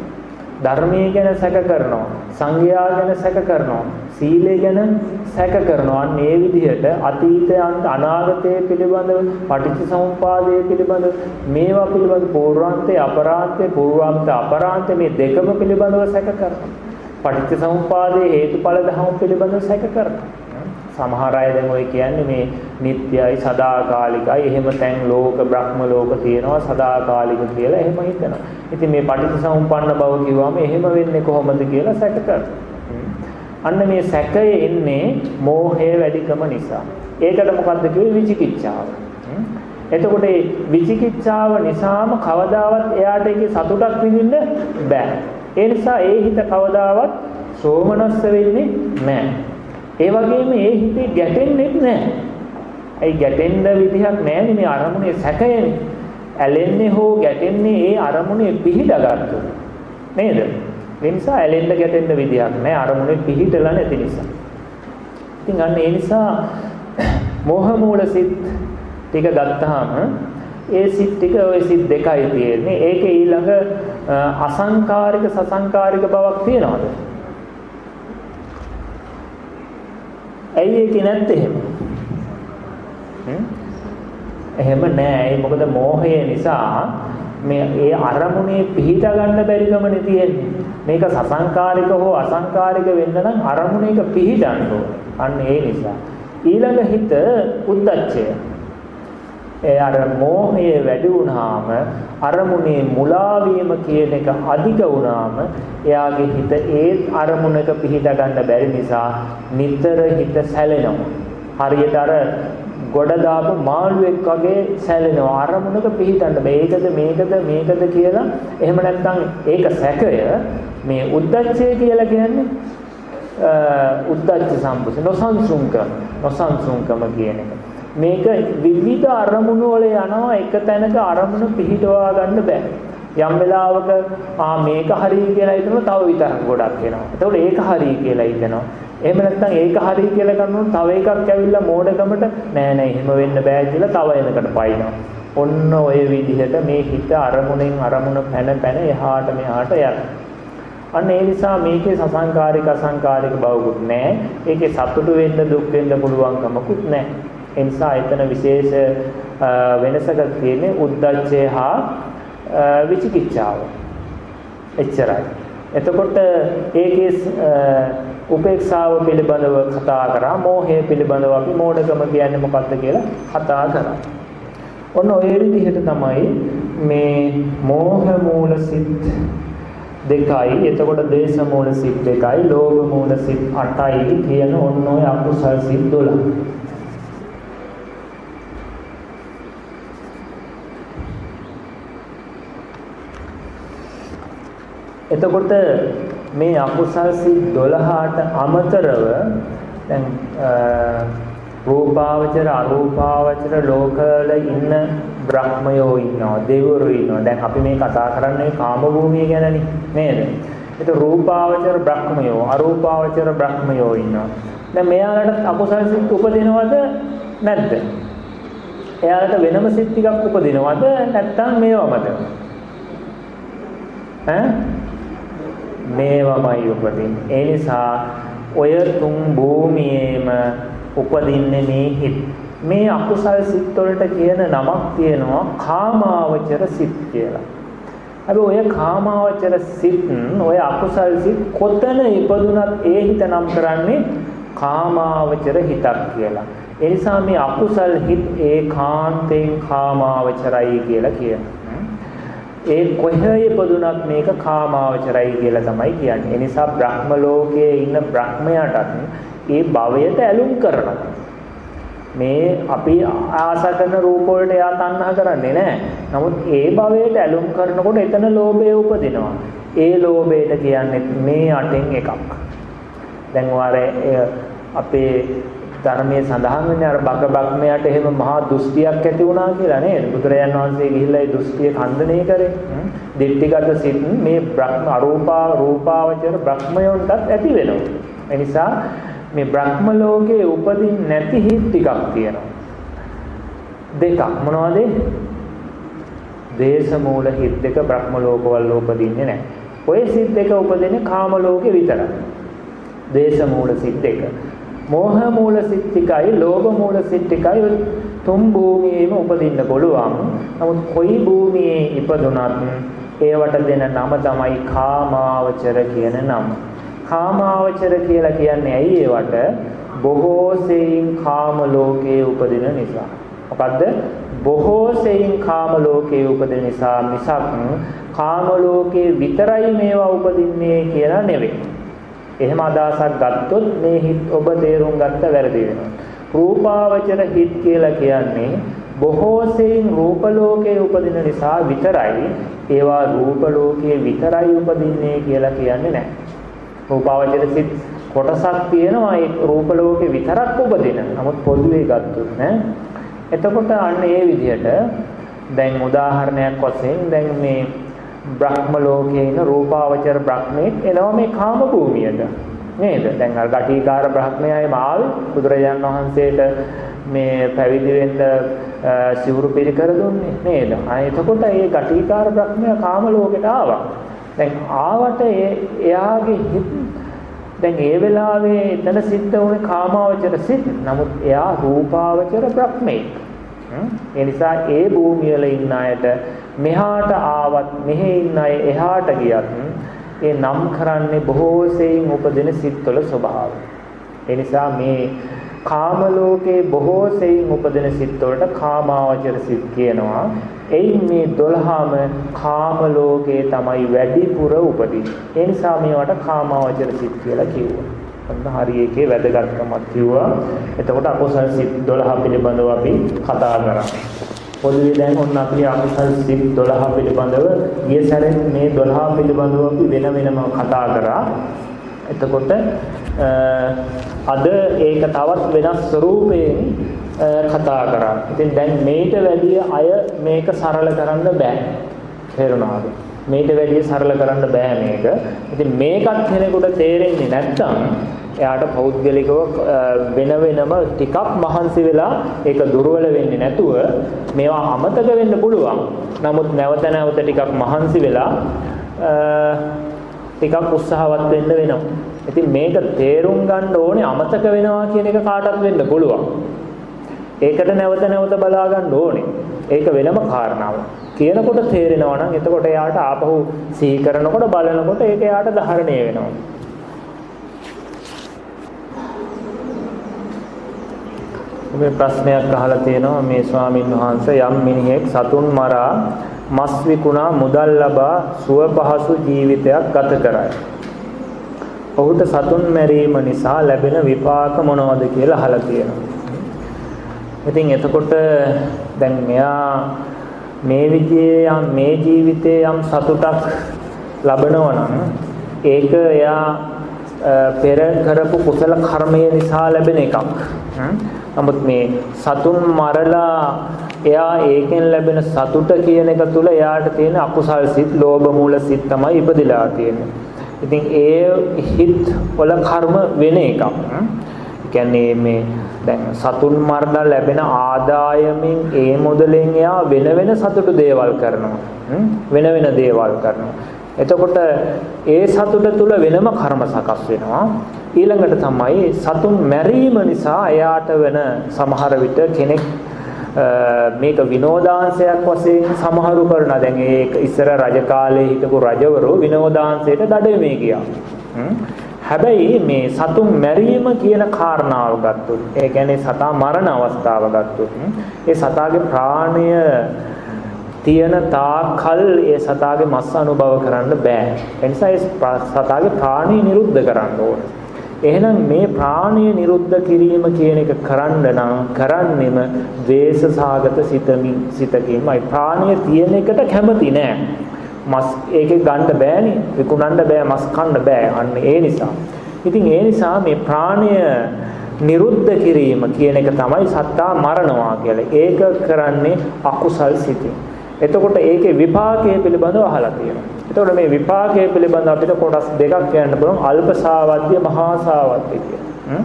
ධර්මයේ ගැන සැක කරනවා. සංඝයා ගැන සැක කරනවා. සීලය ගැන සැක කරනවා. අන්න ඒ විදිහට අතීතය අනාගතය පිළිබඳව පටිච්චසමුපාදය පිළිබඳව මේවා පිළිබඳ පූර්වාන්තය අපරාන්තය පූර්වාන්ත අපරාන්තය මේ දෙකම පිළිබඳව සැක කරනවා. පටිච්චසමුපාදයේ හේතුඵල ධර්ම පිළිබඳව සැක කරනවා. සමහර අය දැන් ඔය කියන්නේ මේ නිට්ටයයි සදාකාලිකයි එහෙම තැන් ලෝක බ්‍රහ්ම ලෝක තියෙනවා සදාකාලික කියලා එහෙම හිතනවා. ඉතින් මේ පටිච්චසමුප්පන්න බව කිව්වම එහෙම වෙන්නේ කොහොමද කියලා සැක අන්න මේ සැකය එන්නේ මෝහය වැඩිකම නිසා. ඒකට මොකද්ද කිව්වේ විචිකිච්ඡාව. එතකොට මේ විචිකිච්ඡාව නිසාම කවදාවත් එයාට ඒකේ සතුටක් විඳින්න බෑ. ඒ නිසා ඒ හිත කවදාවත් සෝමනස්ස වෙන්නේ නැහැ. ඒ වගේම ඒ හිතේ ගැටෙන්නේ නැහැ. ඒ ගැටෙන්න විදිහක් නැහැ මේ අරමුණේ සැකයනේ. ඇලෙන්නේ හෝ ගැටෙන්නේ ඒ අරමුණේ පිහිටගත්තු. නේද? ඒ නිසා ඇලෙන්න ගැටෙන්න විදිහක් නැහැ අරමුණේ පිහිටලා නැති නිසා. ඉතින් අන්න ඒ නිසා මෝහ මූල සිත් ටික ගත්තාම ඒ සිත් ටික ওই සිත් දෙකයි තියෙන්නේ. ඒකේ ඊළඟ අසංකාරික සසංකාරික බවක් තියනවාද? ඇයි ඒකේ නැත්තේ එහෙම? එහෙම නෑ. ඒ මොකද මෝහය නිසා මේ ඒ අරමුණේ පිහිට ගන්න බැරිකමනේ තියෙන්නේ. මේක සසංකාරික හෝ අසංකාරික වෙන්න නම් අරමුණේක පිහිටන්න ඕනේ. අන්න ඒ නිසා. ඊළඟ හිත උද්දච්චය. ඒ අර මෝහය වැඩි වුණාම අරමුණේ මුලා වීම කියන එක අධික වුණාම එයාගේ හිත ඒ අරමුණක පිහිට ගන්න බැරි නිසා නිතර හිත සැලෙනවා. හරියට අර ගොඩ දාපු මාළුවෙක් වගේ සැලෙනවා. අරමුණක පිහිටන්න මේකද මේකද මේකද කියලා එහෙම නැත්නම් ඒක සැකය මේ උද්දච්චය කියලා කියන්නේ උද්දච්ච සම්පූර්ණ නොසන්සුන්කම නොසන්සුන්කම කියන එක. මේක විවිධ අරමුණු වල යනවා එක තැනක අරමුණ පිහිටවා ගන්න බෑ. යම් වෙලාවක ආ මේක හරි කියලා හිතනවා තව විතරක් ගොඩක් එනවා. එතකොට ඒක හරි කියලා හිතනවා. එහෙම නැත්නම් ඒක හරි කියලා කරනොත් තව එකක් ඇවිල්ලා මෝඩකමට නෑ නෑ එහෙම වෙන්න බෑ කියලා තව එනකට පයින්නවා. ඔන්න ඔය විදිහට මේ හිත අරමුණෙන් අරමුණ පැන පැන එහාට මෙහාට යනවා. අන්න ඒ නිසා මේකේ සසංකාරික අසංකාරික බවකුත් නැහැ. ඒකේ සතුටු වෙන්න දුක් වෙන්න පුළුවන් කමකුත් නැහැ. ඒ නිසා එතන විශේෂ වෙනසක් තියෙන්නේ උද්දච්චය හා විචිකිච්ඡාව. එච්චරයි. එතකොට ඒකේ උපේක්ෂාව පිළිබඳව කතා කරා මෝහය පිළිබඳව අපි මෝඩකම කියන්නේ මොකක්ද කියලා කතා කරා. ඔන්න ඔය විදිහට තමයි මේ මෝහ මූල සිත් දෙකයි එතකොට දේශ මූල සිත් දෙකයි ලෝභ මූල සිත් 8යි කියන ඔන්න ඔය අකුසල් සිත් 12. එතකොට මේ අකුසල් සිත් 12ට අමතරව දැන් රූපාවචර අරූපාවචර ලෝකවල ඉන්න බ්‍රහ්මයෝ ඉන්නවා දෙවිවරු ඉන්නවා. දැන් අපි මේ කතා කරන්නේ කාම භූමිය ගැනනේ නේද? ඒක රූපාවචර බ්‍රහ්මයෝ අරූපාවචර බ්‍රහ්මයෝ ඉන්නවා. දැන් මෙයාලට අකුසල් සිත් උපදිනවද නැද්ද? එයාලට වෙනම සිත් ටිකක් උපදිනවද නැත්නම් මේවමද ඈ? මේවමයි උපදින්නේ. ඒ නිසා ඔය තුන් භූමියේම උපදින්නේ මේ හිත්. මේ අකුසල් සිත් වලට කියන නමක් තියෙනවා කාමාවචර සිත් කියලා. හැබැයි ඔය කාමාවචර සිත් ඔය අකුසල් සිත් කොතන ඉපදුනත් ඒ හිත නම් කරන්නේ කාමාවචර හිතක් කියලා. ඒ නිසා මේ අකුසල් හිත් ඒකාන්තයෙන් කාමාවචරයි කියලා කියනවා. ඒ කොහේ ඉපදුනත් මේක කාමාවචරයි කියලා තමයි කියන්නේ. ඒ නිසා බ්‍රහ්ම ලෝකයේ ඉන්න බ්‍රහ්මයාටත් ඒ භවයට ඇලුම් කරනවා. මේ අපි ආස කරන රූප වලට එයා තණ්හා කරන්නේ නැහැ. නමුත් ඒ භවයට ඇලුම් කරනකොට එතන ලෝභය උපදිනවා. ඒ ලෝභයට කියන්නේ මේ අටෙන් එකක්. දැන් අපේ ධර්මයේ සඳහන් වෙන්නේ අර බක බක්මයට එහෙම මහා දෘෂ්ටියක් ඇති වුණා කියලා නේද? බුදුරජාන් වහන්සේ ගිහිල්ලා ඒ දෘෂ්ටිය ඛණ්ඩනය කරේ. දිට්ඨිගත සිත් මේ බ්‍රහ්ම අරූපා රූපාවචර බ්‍රහ්මයන්ටත් ඇති වෙනවා. ඒ නිසා මේ බ්‍රහ්ම ලෝකයේ උපදින් නැති හිත් ටිකක් තියෙනවා. දෙකක් මොනවද? දේශ මූල හිත් දෙක බ්‍රහ්ම ලෝකවල උපදින්නේ නැහැ. ඔය සිත් දෙක උපදින්නේ කාම ලෝකේ විතරයි. දේශ මූල සිත් දෙක. මෝහ මූල සිත් ටිකයි, ලෝභ මූල සිත් ටිකයි තුන් භූමියේම උපදින්න පුළුවන්. නමුත් කොයි භූමියේ ඉපදුනත් ඒවට දෙන නම තමයි කාමාවචර කියන නම. කාමාවචර කියලා කියන්නේ ඇයි ඒවට? බොහෝ සෙයින් කාම ලෝකයේ උපදින නිසා. මොකද්ද? බොහෝ සෙයින් කාම ලෝකයේ උපදින නිසා මිසක් කාම ලෝකයේ විතරයි මේවා උපදින්නේ කියලා නෙවෙයි. එහෙම අදහසක් ගත්තොත් මේ හිත් ඔබ තේරුම් ගත්ත වැරදි වෙනවා. රූපාවචර හිත් කියලා කියන්නේ බොහෝ සෙයින් රූප ලෝකයේ උපදින නිසා විතරයි ඒවා රූප ලෝකයේ විතරයි උපදින්නේ කියලා කියන්නේ නැහැ. රූපාවචර සිත් කොටසක් තියෙනවා ඒ රූප ලෝකේ විතරක් උපදින. නමුත් පොදුවේ ගත්තොත් නෑ. එතකොට අන්න ඒ විදිහට දැන් උදාහරණයක් වශයෙන් දැන් මේ බ්‍රහ්ම ලෝකයේ ඉන්න රූපාවචර බ්‍රහ්මෙක් එනවා මේ කාම භූමියට. නේද? දැන් අර ගටිකාර බ්‍රහ්මයාම ආවේ බුදුරජාණන් වහන්සේට මේ පැවිදි වෙන්න සිවුරු පිළිකර දුන්නේ නේද? ආ එතකොට මේ ගටිකාර බ්‍රහ්මයා කාම ලෝකෙට ආවා. දැන් ආවට එයාගේ හිත දැන් ඒ වෙලාවේ එතන සිද්ධ වුණේ කාමාවචර සිත්. නමුත් එයා රූපාවචර බ්‍රහ්මෙක්. ඒ නිසා ඒ භූමිය වල ඉන්න අයට මෙහාට ආවත් මෙහි ඉන්න අය එහාට ගියත් ඒ නම් කරන්නේ බොහෝ සෙයින් උපදින සිත්වල ස්වභාවය. ඒ නිසා මේ කාම ලෝකේ බොහෝ සෙයින් උපදින සිත් වලට කාමාවචර සිත් කියනවා. එයින් මේ 12ම කාම ලෝකේ තමයි වැඩිපුර උපදින්නේ. ඒ නිසා මේවට කාමාවචර සිත් කියලා කිව්වා. ඔන්න හරි එකේ වැදගත්කමක් කිව්වා. එතකොට අකුසල් සිත් 12 පිළිබඳව අපි කතා කරා. පොදුවේ දැන් ඔන්න අපි අකුසල් සිත් 12 පිළිබඳව ගිය සැරේ මේ 12 පිළිබඳව අපි වෙන වෙනම කතා කරා. එතකොට අද ඒක තවත් වෙනස් ස්වරූපයෙන් කතා කරා. ඉතින් දැන් මේට වැඩිය අය මේක සරල කරන්න බෑ. තේරුණාද? මේට වැඩිය සරල කරන්න බෑ මේක. ඉතින් මේකත් කෙනෙකුට තේරෙන්නේ නැත්නම් එයාට පෞද්ගලිකව වෙන වෙනම ටිකක් මහන්සි වෙලා ඒක දුර්වල වෙන්නේ නැතුව මේවා අමතක වෙන්න පුළුවන්. නමුත් නැවත නැවත ටිකක් මහන්සි වෙලා ටිකක් උත්සාහවත් වෙන්න වෙනවා. ඉතින් මේක තේරුම් ගන්න ඕනේ අමතක වෙනවා කියන එක කාටත් වෙන්න පුළුවන්. ඒකට නැවත නැවත බලා ගන්න ඕනේ. ඒක වෙනම කාරණාවක්. කියනකොට තේරෙනවා නම් එතකොට එයාට ආපහු සිහි කරනකොට බලනකොට ඒක එයාට ධාරණය වෙනවා. මේ ප්‍රශ්නයක් අහලා තියෙනවා මේ ස්වාමින් වහන්සේ යම් මිනිහෙක් සතුන් මරා මස් විකුණා මුදල් ලබා සුව පහසු ජීවිතයක් ගත කරයි. ඔහුට සතුන් මැරීම නිසා ලැබෙන විපාක මොනවද කියලා අහලා තියෙනවා. ඉතින් එතකොට දැන් මෙයා මේ විදිහේ යම් මේ ජීවිතයේ යම් සතුටක් ලබනවා නම් ඒක එයා පෙර කරපු කුසල කර්මය නිසා ලැබෙන එකක්. නමුත් මේ සතුන් මරලා එයා ඒකෙන් ලැබෙන සතුට කියන එක තුල එයාට තියෙන අකුසල් සිත්, ලෝභ මූල සිත් තමයි ඉපදිලා තියෙන්නේ. ඉතින් ඒ හිත් වල කර්ම වෙන එකක්. කියන්නේ මේ දැන් සතුන් මරණ ලැබෙන ආදායමෙන් ඒ මොදලෙන් එයා වෙන වෙන සතුටු දේවල් කරනවා. වෙන වෙන දේවල් කරනවා. එතකොට ඒ සතුට තුල වෙනම කර්ම සකස් වෙනවා. ඊළඟට තමයි සතුන් මැරීම නිසා එයාට වෙන සමහර විට කෙනෙක් මේක විනෝදාංශයක් වශයෙන් සමහරු කරන දැන් ඒක ඉස්සර රජ කාලේ හිටපු රජවරු විනෝදාංශයට දඩයමේ ගියා. හැබැයි මේ සතුන් මැරීම කියන කාරණාව ගත්තොත් ඒ කියන්නේ සතා මරණ අවස්ථාව ගත්තොත් ඒ සතාගේ ප්‍රාණය තියෙන තාකල් ඒ සතාගේ මස් අනුභව කරන්න බෑ. ඒ නිසා ඒ සතාගේ ප්‍රාණය නිරුද්ධ කරන්න ඕන. එහෙනම් මේ ප්‍රාණය නිරුද්ධ කිරීම කියන එක කරන්න නම් කරන්නෙම ද්වේෂ සාගත සිතමින් සිතකින්මයි. ප්‍රාණය තියෙන එකට කැමති නෑ. මස් ඒකේ ගන්න බෑනේ. විකුණන්න බෑ මස් කන්න බෑ අන්න ඒ නිසා. ඉතින් ඒ නිසා මේ ප්‍රාණය නිරුද්ධ කිරීම කියන එක තමයි සත්තා මරණවා කියලා. ඒක කරන්නේ අකුසල් සිතින්. එතකොට ඒකේ විපාකයේ පිළිබඳව අහලා තියෙනවා එතකොට මේ විපාකයේ පිළිබඳව අපිට කොටස් දෙකක් කියන්න පුළුවන් අල්ප සාවද්‍ය මහා සාවද්‍ය කියලා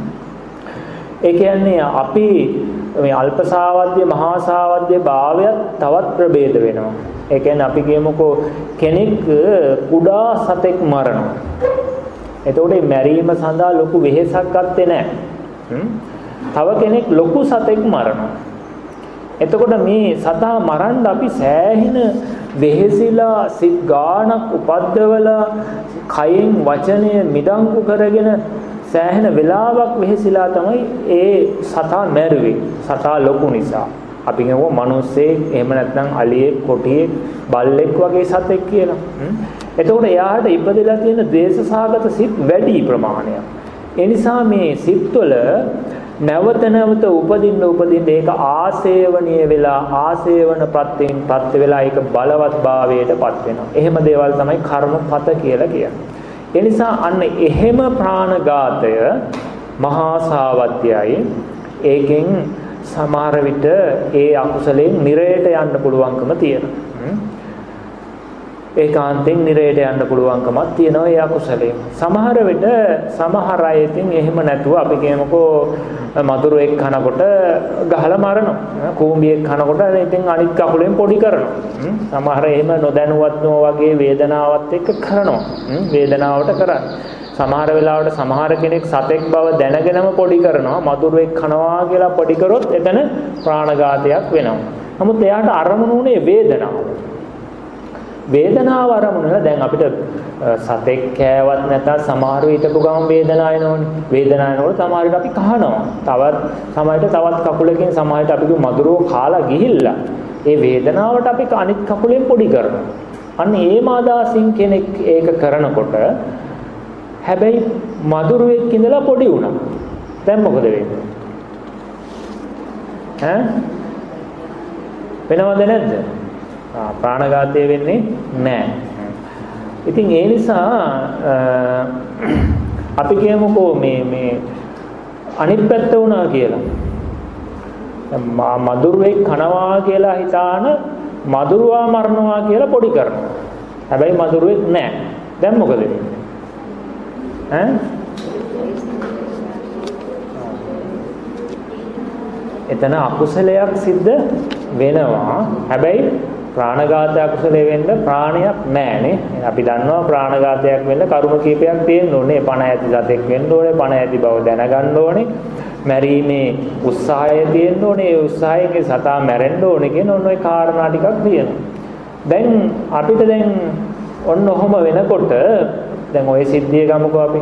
ඒ කියන්නේ අපි මේ අල්ප සාවද්‍ය මහා සාවද්‍ය භාවයත් තවත් ප්‍රභේද වෙනවා ඒ කියන්නේ අපි කියමුකෝ කෙනෙක් කුඩා සතෙක් මරනවා. එතකොට මේ මැරීම සඳහා ලොකු වෙහෙසක් ගත්තේ නැහැ. තව කෙනෙක් ලොකු සතෙක් මරනවා. එතකොට මේ සතා මරන්න අපි සෑහෙන වෙහෙසිලා සිත් ගානක් උපද්දවලා කයෙන් වචනය මිදංගු කරගෙන සෑහෙන වෙලාවක් වෙහෙසිලා තමයි ඒ සතා මැරුවේ. සතා ලොකු නිසා. අපි කියමු මිනිස්සෙක් එහෙම නැත්නම් අලියෙක් කොටියෙක් බල්ලෙක් වගේ සතෙක් කියලා. එතකොට එයාට ඉපදෙලා තියෙන ද්වේෂසහගත සිත් වැඩි ප්‍රමාණයක්. ඒ නිසා මේ සිත්වල නැවත නැවත උපදින්න උපදින්න ඒක ආසේවණීය වෙලා ආසේවන ප්‍රත්‍යයෙන් පත් වෙලා ඒක බලවත් භාවයටපත් වෙනවා. එහෙම දේවල් තමයි කර්මපත කියලා කියන්නේ. ඒ නිසා අන්න එහෙම ප්‍රාණඝාතය මහා සාවත්‍යයි. ඒකෙන් සමහර විට ඒ අකුසලයෙන් නිරයට යන්න පුළුවන්කම තියෙනවා. ඒකාන්තයෙන් නිරයට යන්න පුළුවන්කමක් තියෙනවා ඒ අකුසලයෙන්. සමහර විට සමහර අය ඉතින් එහෙම නැතුව අපි කියමුකෝ මధుරෙක් කනකොට ගහලා මරනවා. කූඹියෙක් කනකොට ඉතින් අනිත් කකුලෙන් පොඩි කරනවා. සමහර එහෙම නොදැනුවත්ව වගේ වේදනාවත් එක්ක කරනවා. වේදනාවට කරන්නේ. සමහර වෙලාවට සමහර කෙනෙක් සතෙක් බව දැනගෙනම පොඩි කරනවා මధుරෙක් කනවා කියලා පොඩි කරොත් එතන ප්‍රාණඝාතයක් වෙනවා. නමුත් එයාට අරමුණු උනේ වේදනාව. වේදනාව අරමුණල දැන් අපිට සතෙක් කෑවත් නැත්නම් සමහර විටපු ගමන් වේදනාව එනවනේ. වේදනාව එනකොට සමහරවිට අපි කහනවා. තවත් සමහරවිට තවත් කකුලකින් සමහරවිට අපි මధుරෝ කාලා ගිහිල්ලා ඒ වේදනාවට අපි අනිත් කකුලෙන් පොඩි කරනවා. අන්න ඒ මාදාසින් කෙනෙක් ඒක කරනකොට හැබැයි මధుරුවෙක් ඉඳලා පොඩි වුණා. දැන් මොකද වෙන්නේ? ඈ වෙනවද නැද්ද? ප්‍රාණඝාතය වෙන්නේ නැහැ. ඉතින් ඒ නිසා අපි කියමුකෝ මේ මේ අනිත් පැත්ත වුණා කියලා. මදුරුවෙක් කනවා කියලා හිතාන මදුරුවා මරනවා කියලා පොඩි කරනවා. හැබැයි මදුරුවෙක් නැහැ. දැන් මොකද වෙන්නේ? ඈ එතන අකුසලයක් සිද්ධ වෙනවා. හැබැයි ප්‍රාණඝාතය අකුසලයේ වෙන්න ප්‍රාණයක් නැහැනේ. අපි දන්නවා ප්‍රාණඝාතයක් වෙන්න කරුණ කීපයක් තියෙන්න ඕනේ. පණ ඇති සතෙක් වෙන්න ඕනේ. පණ ඇති බව දැනගන්න ඕනේ. මැරීමේ උත්සාහය තියෙන්න ඕනේ. ඒ උත්සාහයෙන් සතා මැරෙන්න ඕනේ කියන ඔන්න ඔය කාරණා ටිකක් තියෙනවා. දැන් අපිට දැන් ඔන්න ඔහොම වෙනකොට දැන් ওই සිද්ධිය ගමුකෝ අපි.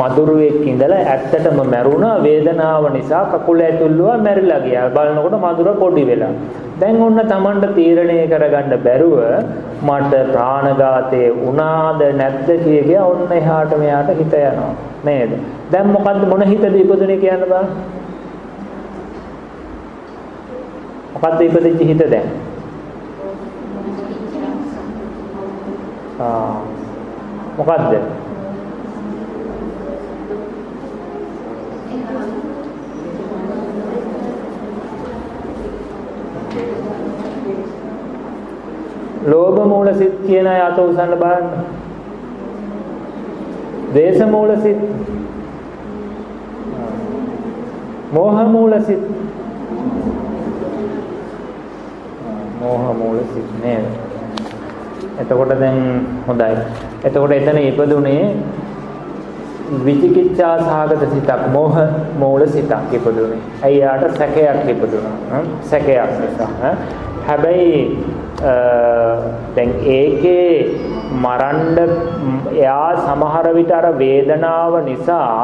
මදුරුවෙක් ඉඳලා ඇත්තටම මැරුණා. වේදනාව නිසා කකුල ඇතුල්ලුවා මැරිලා ගියා. බලනකොට මදුර පොඩි වෙලා. දැන් ඔන්න Tamanට තීරණය කරගන්න බැරුව මට ප්‍රාණඝාතේ උනාද නැද්ද කිය ඔන්න එහාට මෙහාට හිත යනවා. නේද? දැන් මොකද්ද මොන හිතද ඉපදුනේ කියන්න බලන්න මොකද්ද ඉපදිච්ච හිත දැන්? ආ. මොකද්ද? ලෝභ මූල සිත් කියන අය අත උසන්න බලන්න. දේශ මූල සිත්. මෝහ මූල සිත්. මෝහ මූල සිත් නේද? එතකොට දැන් හොඳයි. එතකොට එතන ඉපදුනේ විචිකිච්ඡා සහගත සිතක් මෝහ මූල සිතක් ඉපදුනේ. අයියාට සැකයක් ඉපදුනා. සැකයක් නිසා. හැබැයි දැන් ඒකේ මරන්න එයා සමහර විට අර වේදනාව නිසා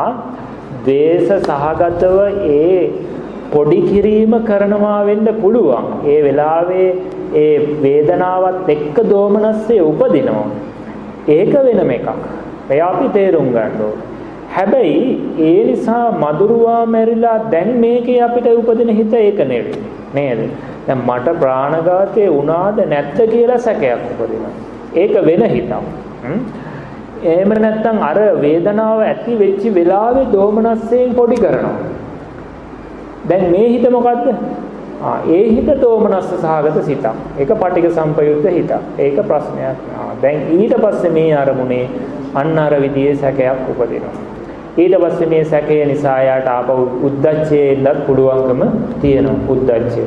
ද්වේෂ සහගතව ඒ පොඩි කිරීම කරනවා වෙන්න පුළුවන්. ඒ වෙලාවේ ඒ වේදනාවත් එක්ක දෝමනස්සේ උපදිනවා. ඒක වෙනම එකක්. එයා අපි තේරුම් ගන්න ඕනේ. හැබැයි ඒ නිසා මදුරුවා මැරිලා දැන් මේකේ අපිට උපදින හිත ඒක නෙවෙයි. නේද? දැන් මට ප්‍රාණඝාතය වුණාද නැත්ද කියලා සැකයක් උපදිනවා. ඒක වෙන හිතක්. එහෙම නැත්නම් අර වේදනාව ඇති වෙච්ච වෙලාවේ දෝමනස්යෙන් පොඩි කරනවා. දැන් මේ හිත මොකද්ද? ආ ඒ හිත දෝමනස්ස සහගත සිතක්. ඒක පටික සම්පයුක්ත හිතක්. ඒක ප්‍රශ්නයක්. දැන් ඊට පස්සේ මේ අරමුණේ අන්න අර විදිහේ සැකයක් උපදිනවා. ඊට පස්සේ මේ සැකය නිසා යාට ආපහු උද්දච්චයෙන්වත් පුළුවන්කම තියෙනවා. උද්දච්චය.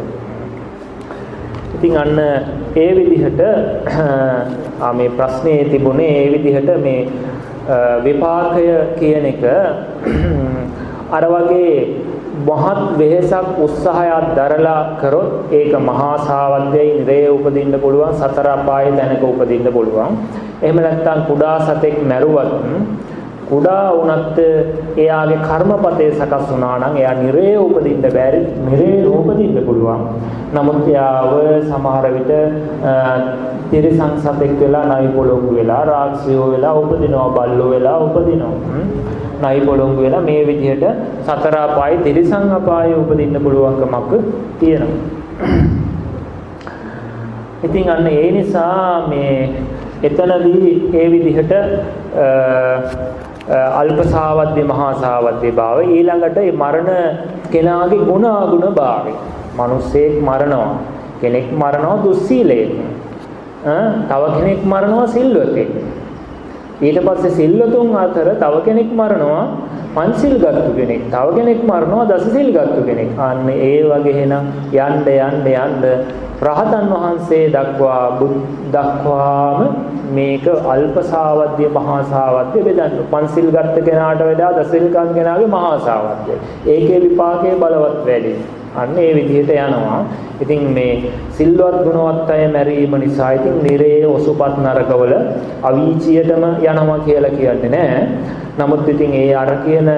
ඉතින් අන්න ඒ විදිහට මේ ප්‍රශ්නේ තිබුණේ ඒ විදිහට මේ විපාකය කියන එක අර වගේ මහත් වෙහෙසක් උත්සාහයක් දරලා කරොත් ඒක මහා සාවද්‍යයි නිරේ උපදින්න පුළුවන් සතර අපායේ දැනක උපදින්න පුළුවන්. එහෙම නැත්නම් කුඩා සතෙක් මැරුවත් කුඩා වුණත් එයාගේ කර්මපතේ සකස් වුණා නම් එයා නිරේ උපදින්න බැරි නිරේ උපදින්න පුළුවන්. නමුත් එයාව සමහර විට තිරිසන් සතෙක් වෙලා නයි පොළොංගු වෙලා රාක්ෂයෝ වෙලා උපදිනවා බල්ලෝ වෙලා උපදිනවා. නයි පොළොංගු වෙලා මේ විදිහට සතර අපායේ තිරිසන් අපායේ උපදින්න පුළුවන්කමක් තියෙනවා. ඉතින් අන්න ඒ නිසා මේ එතනදී ඒ විදිහට අල්ප සාවද්‍ය මහා සාවද්‍ය භාවය ඊළඟට මේ මරණ කෙනාගේ ගුණ අගුණ භාවය. මිනිස්සෙක් මරනවා. කෙනෙක් මරනවා දුස්සීලයෙන්. තව කෙනෙක් මරනවා සිල්වතෙක්. ඊට පස්සේ සිල්වතුන් අතර තව කෙනෙක් මරනවා පන්සිල් ගත්තු කෙනෙක්. තව කෙනෙක් මරනවා දසසිල් ගත්තු කෙනෙක්. අන්න ඒ වගේ එහෙනම් යන්න යන්න යන්න රහතන් වහන්සේ දක්වා දක්වාම මේක අල්ප සාවද්‍ය මහා සාවද්‍ය බෙදන්න. පන්සිල් ගත්ත කෙනාට වඩා දසසිල් ගන්න කෙනාගේ මහා සාවද්‍ය. ඒකේ විපාකයේ බලවත් වැඩි. අන්න ඒ විදිහට යනවා. ඉතින් මේ සිල්වත් ගුණවත් අය මැරීම නිසා ඉතින් නිරේ ඔසුපත් නරකවල අවීචියටම යනවා කියලා කියන්නේ නැහැ. නමුත් ඉතින් ඒ අර කියන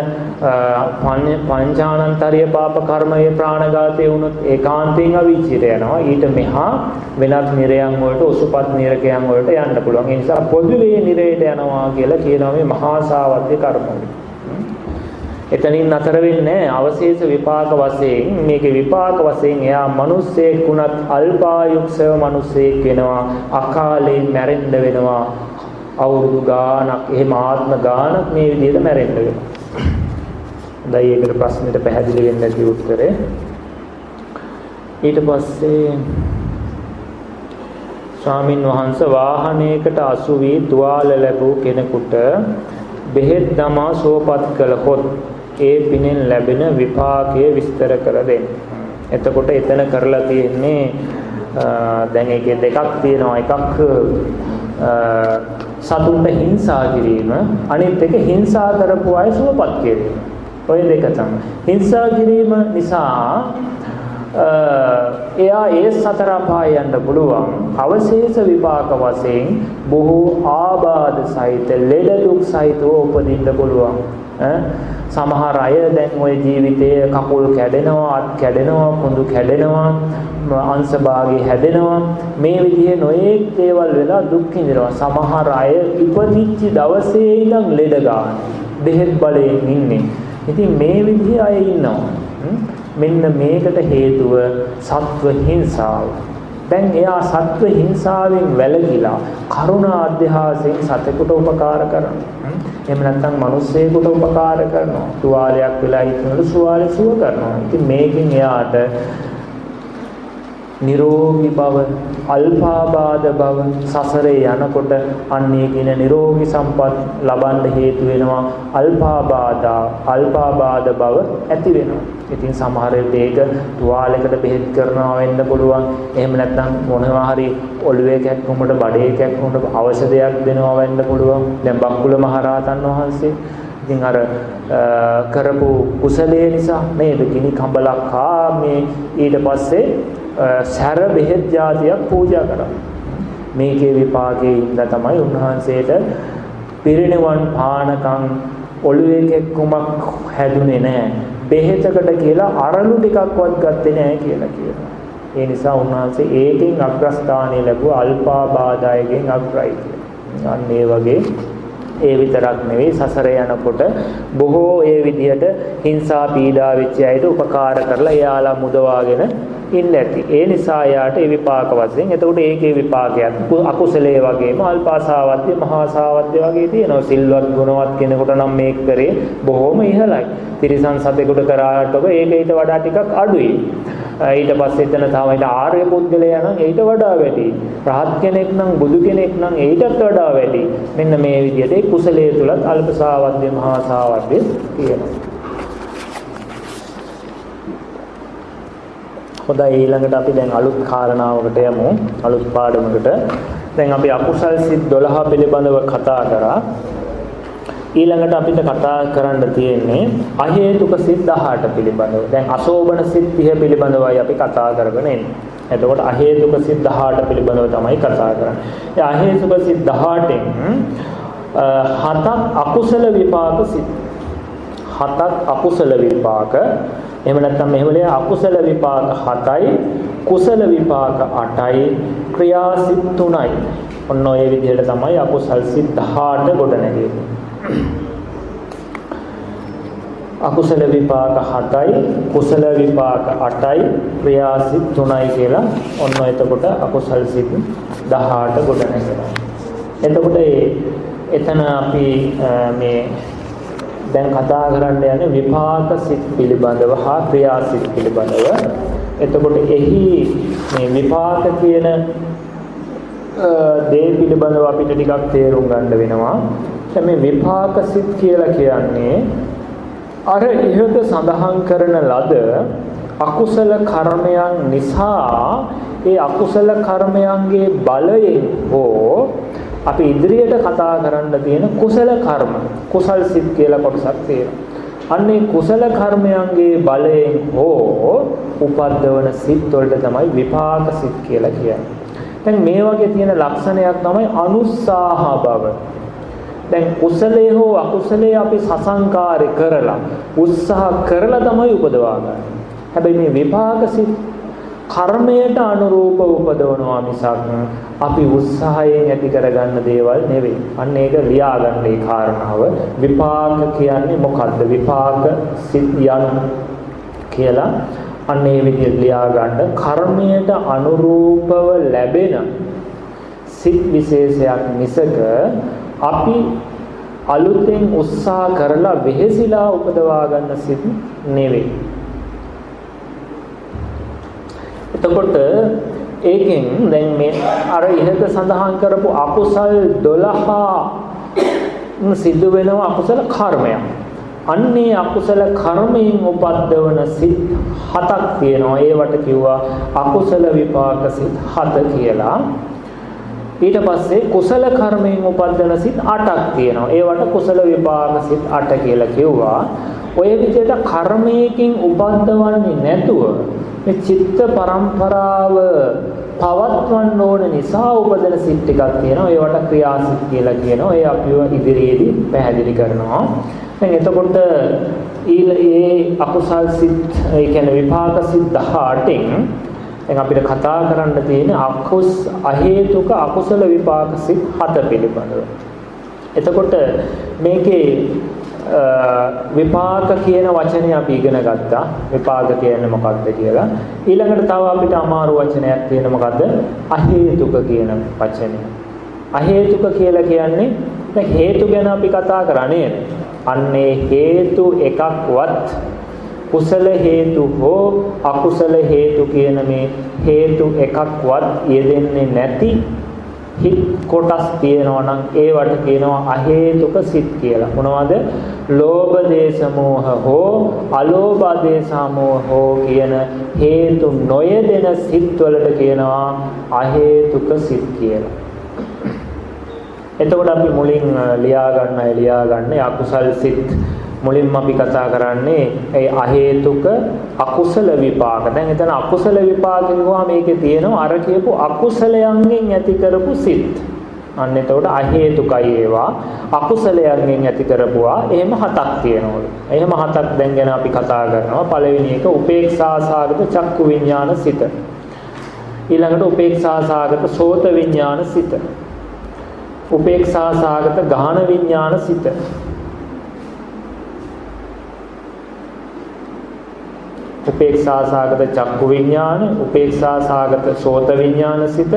පංචානන්තරිය පාප කර්මයේ ප්‍රාණඝාතය වුණොත් ඒකාන්තයෙන් අවීචියට යනවා. ඊට මෙහා වෙනත් නිරයන් වලට ඔසුපත් නිරකයන් වලට යන්න පුළුවන්. ඒ නිසා පොදුවේ නිරයට යනවා කියලා කියනවා මේ මහා සාවද්‍ය කර්මවල. එතනින් නතර වෙන්නේ අවශේෂ විපාක වශයෙන් මේකේ විපාක වශයෙන් එයා මිනිස්සෙක් වුණත් අල්පායුක්ෂව මිනිස්සෙක් වෙනවා අකාලේ මැරෙන්න වෙනවා අවුරුදු ගාණක් එහෙම ආත්ම ගාණක් මේ විදිහට මැරෙන්න වෙනවා. හොඳයි ඒකට ප්‍රශ්නෙට පැහැදිලි වෙන්නේ නැති උත්තරේ. ඊට පස්සේ ස්වාමින් වහන්සේ වාහනයකට අසු වී තුවාල ලැබූ කෙනෙකුට බෙහෙත් දමා සුවපත් කළහොත් ඒ පිනෙන් ලැබෙන විපාකය විස්තර කර දෙන්න. එතකොට එතන කරලා තියෙන්නේ දැන් ඒකේ දෙකක් තියෙනවා එකක් සතුන්ට හිංසා කිරීම අනිත් එක හිංසා කරපු අය සුවපත් කිරීම. ඔය දෙක තමයි. හිංසා කිරීම නිසා එයා ඒ සතර අපාය යන්න පුළුවන් අවශේෂ විපාක වශයෙන් බොහෝ ආබාධ සහිත ලෙඩ දුක් සහිතව උපදින්න පුළුවන් සමහර අය දැන් ওই ජීවිතයේ කකුල් කැඩෙනවා අත් කැඩෙනවා කුඳු කැඩෙනවා අංශ භාගය හැදෙනවා. මේ විදිහේ නොයේක් දේවල් වෙලා දුක් විඳිනවා. සමහර අය ඉපදිච්ච දවසේ ඉඳන් ලෙඩ ගන්න බෙහෙත් බලයෙන් ඉන්නේ. ඉතින් මේ විදිහේ අය ඉන්නවා. මෙන්න මේකට හේතුව සත්ව හිංසාව. දැන් එයා සත්ව හිංසාවෙන් වැළකීලා කරුණා අධ්‍යාසයෙන් සතෙකුට උපකාර කරනවා. එහෙම නැත්නම් මිනිස්සෙකුට උපකාර කරනවා. තුවාලයක් වෙලා ඉන්නකොට සුවාලේ සුව කරනවා. ඉතින් මේකෙන් එයාට නිරෝගී බව අල්පාබාධ බව සසරේ යනකොට අන්නේ කියන නිරෝගී සම්පත් ලබන්න හේතු වෙනවා අල්පාබාධා අල්පාබාධ බව ඇති වෙනවා. ඉතින් සමහර වෙලේක තුවාලයකට බෙහෙත් කරනවා වෙන්න පුළුවන්. එහෙම නැත්නම් මොනවා හරි ඔළුවේ කැක්කුමට බඩේ කැක්කුමට ඖෂධයක් දෙනවා වෙන්න පුළුවන්. දැන් බක්කුල මහරහතන් වහන්සේ ඉතින් අර කරපු කුසලයේ නිසා නේද ගිනි කඹලක් හා මේ ඊට පස්සේ සැර බෙහෙත් జాතියක් පූජා කරා. මේකේ විපාකයේ ඉඳ තමයි උන්වහන්සේට පිරිනිවන් පානකම් ඔළුවේ කෙක්කුමක් හැදුනේ නැහැ. බෙහෙතකට කියලා අරලු ටිකක්වත් ගත්තේ නැහැ කියලා කියනවා. ඒ නිසා උන්වහන්සේ ඒකෙන් අග්‍රස්ථානය ලැබුවා අල්පාබාධයකින් අග්‍රයි කියලා. අන්න ඒ වගේ ඒ විතරක් නෙවෙයි සසර යනකොට බොහෝ ඒ විදිහට හිංසා පීඩා වෙච්ච අයට උපකාර කරලා එයාලා මුදවාගෙන ඉන්න ඇති. ඒ නිසා යාට ඒ විපාක වශයෙන් එතකොට ඒකේ විපාකයක් අකුසලයේ වගේම අල්පාසාවද්‍ය මහාසාවද්‍ය වගේ තියෙනවා. සිල්වත් ගුණවත් කෙනෙකුට නම් මේක කරේ බොහොම ඉහළයි. තිරිසන් සතෙකුට කරාට ඔබ ඒක ඊට වඩා ටිකක් අඩුයි. ඊට පස්සේ එතන තව ඊට ආර්ය පුද්ගලයා නම් ඊට වඩා වැඩි. රහත් කෙනෙක් නම් බුදු කෙනෙක් නම් ඊටත් වඩා වැඩි. මෙන්න මේ විදිහට ඒ කුසලයේ තුලත් අල්පසාවද්‍ය මහාසාවද්‍ය කියනවා. හොඳයි ඊළඟට අපි දැන් අලුත් කාරණාවකට යමු. අලුත් පාඩමකට. දැන් අපි අකුසල් සිත් 12 පිළිබඳව කතා කරා. ඊළඟට අපිට කතා කරන්න තියෙන්නේ අහේතුක සිත් 18 පිළිබඳව. දැන් අශෝබන සිත් 30 පිළිබඳවයි අපි කතා කරගෙන එන්නේ. එතකොට අහේතුක සිත් 18 පිළිබඳව තමයි කතා කරන්නේ. ඒ අහේතුක සිත් 18න් හතක් අකුසල විපාක සිත්. හතක් අකුසල විපාක. එහෙම නැත්නම් මෙහෙම ලිය අකුසල විපාක 7යි කුසල විපාක 8යි ක්‍රියා සිත් 3යි. ඔන්න ඔය විදිහට තමයි අකුසල් සිත් 18 ගොඩ නැගෙන්නේ. අකුසල විපාක 7යි කුසල විපාක 8යි ක්‍රියාසිත 3යි කියලා ඔන්න එතකොට අකුසල් සිත් 18 ගොඩ නැගෙනවා. එතකොට එතන අපි මේ දැන් කතා කරන්න යන්නේ විපාක සිත් පිළිබඳව හා ක්‍රියාසිත පිළිබඳව. එතකොට එහි මේ විපාක කියන දේ පිළිබඳව අපිට ටිකක් තේරුම් ගන්න වෙනවා. දැන් මේ විපාක සිත් කියලා කියන්නේ අර ඉහත සඳහන් කරන ලද අකුසල කර්මයන් නිසා ඒ අකුසල කර්මයන්ගේ බලයෙන් හෝ අපි ඉදිරියට කතා කරන්න තියෙන කුසල කර්ම කුසල් සිත් කියලා කොටසක් තියෙනවා. අන්නේ කුසල කර්මයන්ගේ බලයෙන් හෝ උපද්දවන සිත් වලට තමයි විපාක සිත් කියලා කියන්නේ. දැන් මේ වගේ තියෙන ලක්ෂණයක් තමයි අනුස්සාහ බව. දැන් කුසලයේ හෝ අකුසලයේ අපි සසංකාරය කරලා උත්සාහ කරලා තමයි උපදවා ගන්න. හැබැයි මේ විපාක සිත් කර්මයට අනුරූප උපදවනවා මිසක් අපි උත්සාහයෙන් ඇති කරගන්න දේවල් නෙවෙයි. අන්න ඒක ලියාගන්න ඒ කාරණාව. විපාක කියන්නේ මොකද්ද? විපාක සිත් යන කියලා අන්න ඒ විදිහට ලියාගන්න කර්මයට අනුරූපව ලැබෙන සිත් විශේෂයක් මිසක අපි අලුතෙන් උත්සාහ කරලා වෙහෙසිලා උපදවා ගන්න සිත් නෙවෙයි. එතකොට ඒකෙන් දැන් මේ අර ඉහත සඳහන් කරපු අකුසල් 12 සිද්ධ වෙනවා අකුසල කර්මයක්. අන්නේ අකුසල කර්මයෙන් උපද්දවන සිත් හතක් තියෙනවා. ඒවට කිව්වා අකුසල විපාක සිත් හත කියලා. ඊට පස්සේ කුසල කර්මයෙන් උපද්දන සිත් 8ක් තියෙනවා. ඒවට කුසල විපාක සිත් 8 කියලා කිව්වා. ඔය විදිහට කර්මයකින් උපද්දවන්නේ නැතුව මේ චිත්ත පරම්පරාව පවත්වන්න ඕන නිසා උපදින සිත් ටිකක් තියෙනවා. ඒවට ක්‍රියාසිත කියලා කියනවා. ඒ අපිව ඉදිරියේදී පැහැදිලි කරනවා. දැන් එතකොට ඊළ ඒ අකුසල් සිත් ඒ කියන්නේ විපාක සිත් 18න් දැන් අපිට කතා කරන්න තියෙන අකුස් අහේතුක අකුසල විපාක සිත් 7 පිළිබඳව. එතකොට මේකේ විපාක කියන වචනේ අපි ඉගෙන ගත්තා. විපාක කියන්නේ මොකක්ද කියලා. ඊළඟට තව අපිට අමාරු වචනයක් තියෙන මොකද්ද? අහේතුක කියන වචනේ. අහේතුක කියලා කියන්නේ දැන් හේතු ගැන අපි කතා කරන්නේ අන්නේ හේතු එකක්වත් කුසල හේතු හෝ අකුසල හේතු කියන මේ හේතු එකක්වත් යෙදෙන්නේ නැති හිත් කොටස් තියෙනවා නම් ඒවට කියනවා අහේතුක සිත් කියලා. මොනවද? ලෝභ දේශ මොහ හෝ අලෝභ දේශ මොහ හෝ කියන හේතු නොයෙදෙන සිත් වලට කියනවා අහේතුක සිත් කියලා. එතකොට අපි මුලින් ලියා ගන්නයි ලියා ගන්න අකුසල් සිත් මුලින්ම අපි කතා කරන්නේ ඒ අහේතුක අකුසල විපාක. දැන් එතන අකුසල විපාක කිව්වා මේකේ තියෙනවා අර කියපු අකුසලයන්ගෙන් ඇති කරපු සිත්. අන්න එතකොට අහේතුකයි ඒවා අකුසලයන්ගෙන් ඇති කරපුවා එහෙම හතක් තියෙනවලු. එහෙම හතක් දැන් ගැන අපි කතා කරනවා. පළවෙනි එක උපේක්ෂා සාගත චක්කු විඥාන සිත. ඊළඟට උපේක්ෂා සාගත සෝත විඥාන සිත. උපේක්ෂා සාගත ගාහන විඥාන සිත. උපේක්ෂා සාගත චක්කු විඥාන, උපේක්ෂා සාගත සෝත විඥාන සිත,